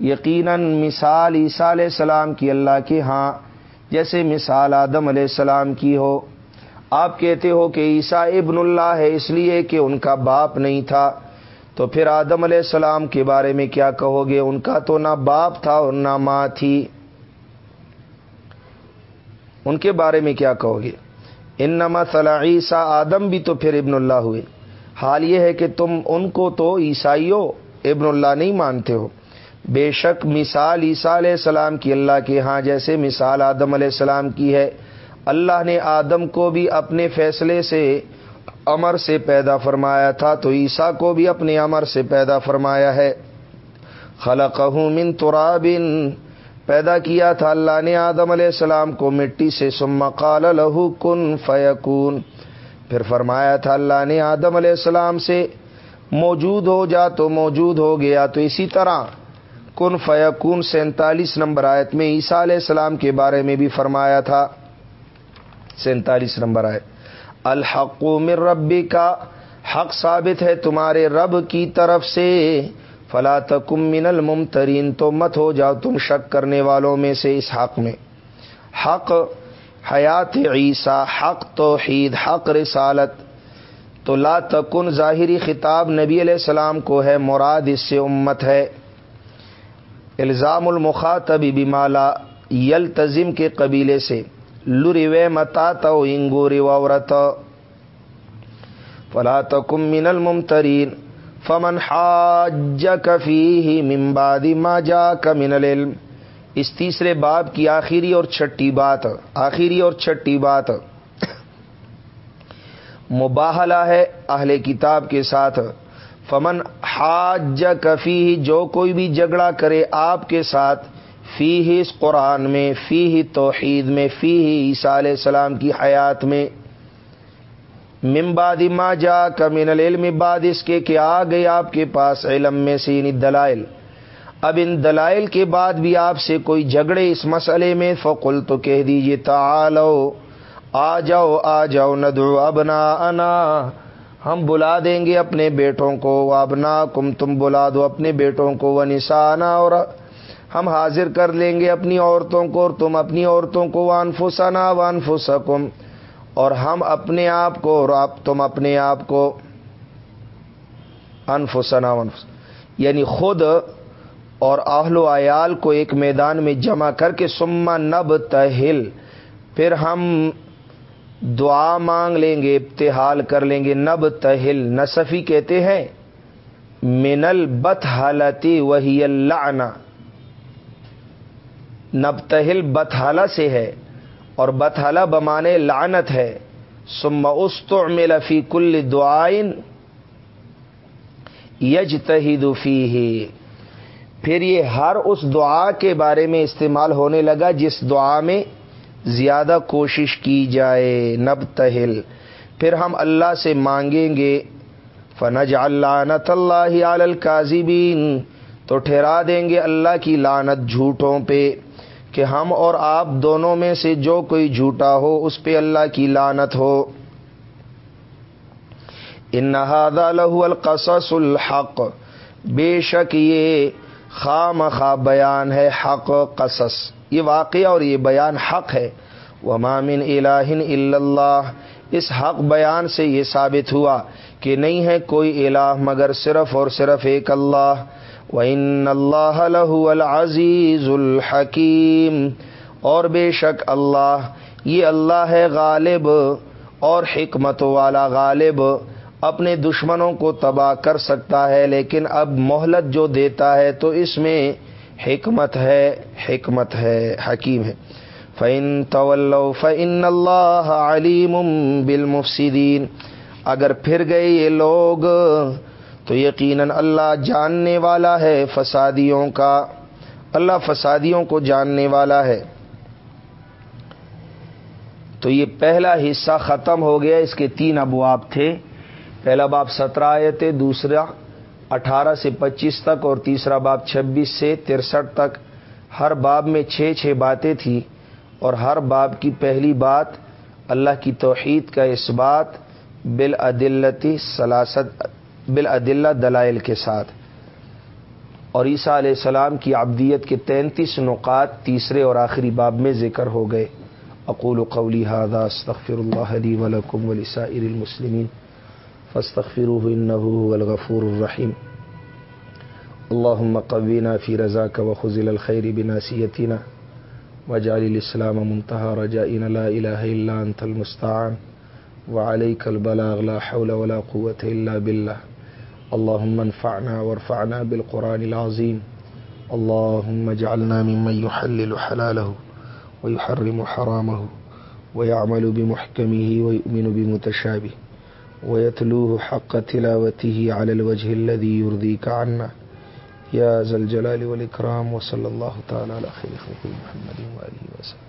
یقیناً مثال عیسیٰ علیہ السلام کی اللہ کے ہاں۔ جیسے مثال آدم علیہ السلام کی ہو۔ آپ کہتے ہو کہ عیسیٰ ابن اللہ ہے اس لیے کہ ان کا باپ نہیں تھا۔ تو پھر آدم علیہ السلام کے بارے میں کیا کہو گے؟ ان کا تو نہ باپ تھا اور نہ ماں تھی۔ ان کے بارے میں کیا کہو گے؟ ان نما صلاح عیسیٰ، آدم بھی تو پھر ابن اللہ ہوئے۔ حال یہ ہے کہ تم ان کو تو عیسائیوں ابن اللہ نہیں مانتے ہو۔ بے شک مثال عیسیٰ علیہ السلام کی اللہ کے ہاں جیسے مثال آدم علیہ السلام کی ہے۔ اللہ نے آدم کو بھی اپنے فیصلے سے امر سے پیدا فرمایا تھا، تو عیسیٰ کو بھی اپنے امر سے پیدا فرمایا ہے۔ خلق من ترابن پیدا کیا تھا اللہ نے آدم علیہ السلام کو مٹی سے سما قال لہو کن فیکون۔ پھر فرمایا تھا اللہ نے آدم علیہ السلام سے، موجود ہو جا تو موجود ہو گیا۔ تو اسی طرح کن فیکون سینتالیس نمبر آیت میں عیسیٰ علیہ السلام کے بارے میں بھی فرمایا تھا۔ سینتالیس نمبر آئے۔ الحق من ربی کا حق ثابت ہے تمہارے رب کی طرف سے۔ فلا تکم من الممترین، تو مت ہو جاؤ تم شک کرنے والوں میں سے اس حق میں۔ حق، حیات عیسیٰ، حق توحید، حق رسالت۔ تو لا تکن ظاہری خطاب نبی علیہ السلام کو ہے، مراد اس سے امت ہے۔ الزام المخاطب بمالا یلتزم کے قبیلے سے۔ لری وے متا تو انگوری وورت فلا تکم من الممترین. فمن حاج کفی ہی ممبادی ما جا من العلم. اس تیسرے باب کی آخری اور چھٹی بات، آخری اور چھٹی بات. مباہلا ہے اہل کتاب کے ساتھ. فمن حاج کفی جو کوئی بھی جھگڑا کرے آپ کے ساتھ فی ہی اس قرآن میں فی ہی توحید میں فی ہی عیسیٰ علیہ السلام کی حیات میں۔ ممباد ما جا کمن العلم، بعد اس کے کہ آ گئے آپ کے پاس علم میں سے یعنی دلائل اب ان دلائل کے بعد بھی آپ سے کوئی جھگڑے اس مسئلے میں فقل تو کہہ دیجیے تعالو، آ جاؤ آ جاؤ، ندعو ابنا انا ہم بلا دیں گے اپنے بیٹوں کو ابنا کم تم بلا دو اپنے بیٹوں کو وہ نسانا اور ہم حاضر کر لیں گے اپنی عورتوں کو اور تم اپنی عورتوں کو وان فسنا وان فسکم اور ہم اپنے آپ کو اور آپ تم اپنے آپ کو انفسنا ون یعنی خود اور آہل و عیال کو ایک میدان میں جمع کر کے سما نب تہل پھر ہم دعا مانگ لیں گے، ابتحال کر لیں گے نب تہل نصفی کہتے ہیں، منل بت حالتی وہی اللہ نب تہل بت سے ہے اور بتحالہ بمانے لعنت ہے۔ سما استو فی کل دعائن یج تہی پھر یہ ہر اس دعا کے بارے میں استعمال ہونے لگا جس دعا میں زیادہ کوشش کی جائے۔ نب تہل پھر ہم اللہ سے مانگیں گے۔ فنج اللہ اللہ الکاذبین۔ تو ٹھہرا دیں گے اللہ کی لانت جھوٹوں پہ۔ کہ ہم اور آپ دونوں میں سے جو کوئی جھوٹا ہو، اس پہ اللہ کی لانت ہو۔ ان لہو القصص الحق۔ بے شک یہ خام خواہ بیان ہے حق قصص۔ یہ واقعہ اور یہ بیان حق ہے۔ وہ مامن الہن اللہ۔ اس حق بیان سے یہ ثابت ہوا کہ نہیں ہے کوئی الہ مگر صرف اور صرف ایک اللہ۔ وَإِنَّ اللَّهَ لَهُ الْعَزِيزُ الْحَكِيمُ۔ اور بے شک اللہ، یہ اللہ ہے غالب اور حکمت والا غالب۔ اپنے دشمنوں کو تباہ کر سکتا ہے، لیکن اب مہلت جو دیتا ہے تو اس میں حکمت ہے حکمت ہے، حکیم ہے۔ فعن طول فعن اللہ علیم بالمفسدین اگر پھر گئے یہ لوگ تو یقیناً اللہ جاننے والا ہے فسادیوں کا، اللہ فسادیوں کو جاننے والا ہے۔ تو یہ پہلا حصہ ختم ہو گیا، اس کے تین ابواب تھے۔ پہلا باب سترہ آئے تھے دوسرا اٹھارہ سے پچیس تک اور تیسرا باب چھبیس سے ترسٹھ تک۔ ہر باب میں چھ چھ باتیں تھیں اور ہر باب کی پہلی بات اللہ کی توحید کا اس بات بالعدلتی سلاست بالعدلہ دلائل کے ساتھ۔ اور عیسیٰ علیہ السلام کی عبدیت کے تینتیس نقات تیسرے اور آخری باب میں ذکر ہو گئے۔ اقول قولی هذا استغفر اللہ علی ولکم ولسائر المسلمین۔ فاستغفروه انه هو الغفور الرحیم۔ اللهم قوینا فی رضاك وخذل الخير بناسیتنا۔ وجعل الاسلام منتهى رجائنا لا الہ الا انت المستعان۔ وعليك البلاغ لا حول ولا قوة الا بالله اللهم انفعنا وارفعنا بالقرآن العظيم. اللهم اجعلنا ممن يحلل حلاله ويحرم حرامه ويعمل بمحكمه ويؤمن بمتشابه ويتلوه حق تلاوته على الوجه الذي يرضيك عنا. يا ذا الجلال والإكرام، وصلى الله تعالى على خير خلق محمد وآله وسلم.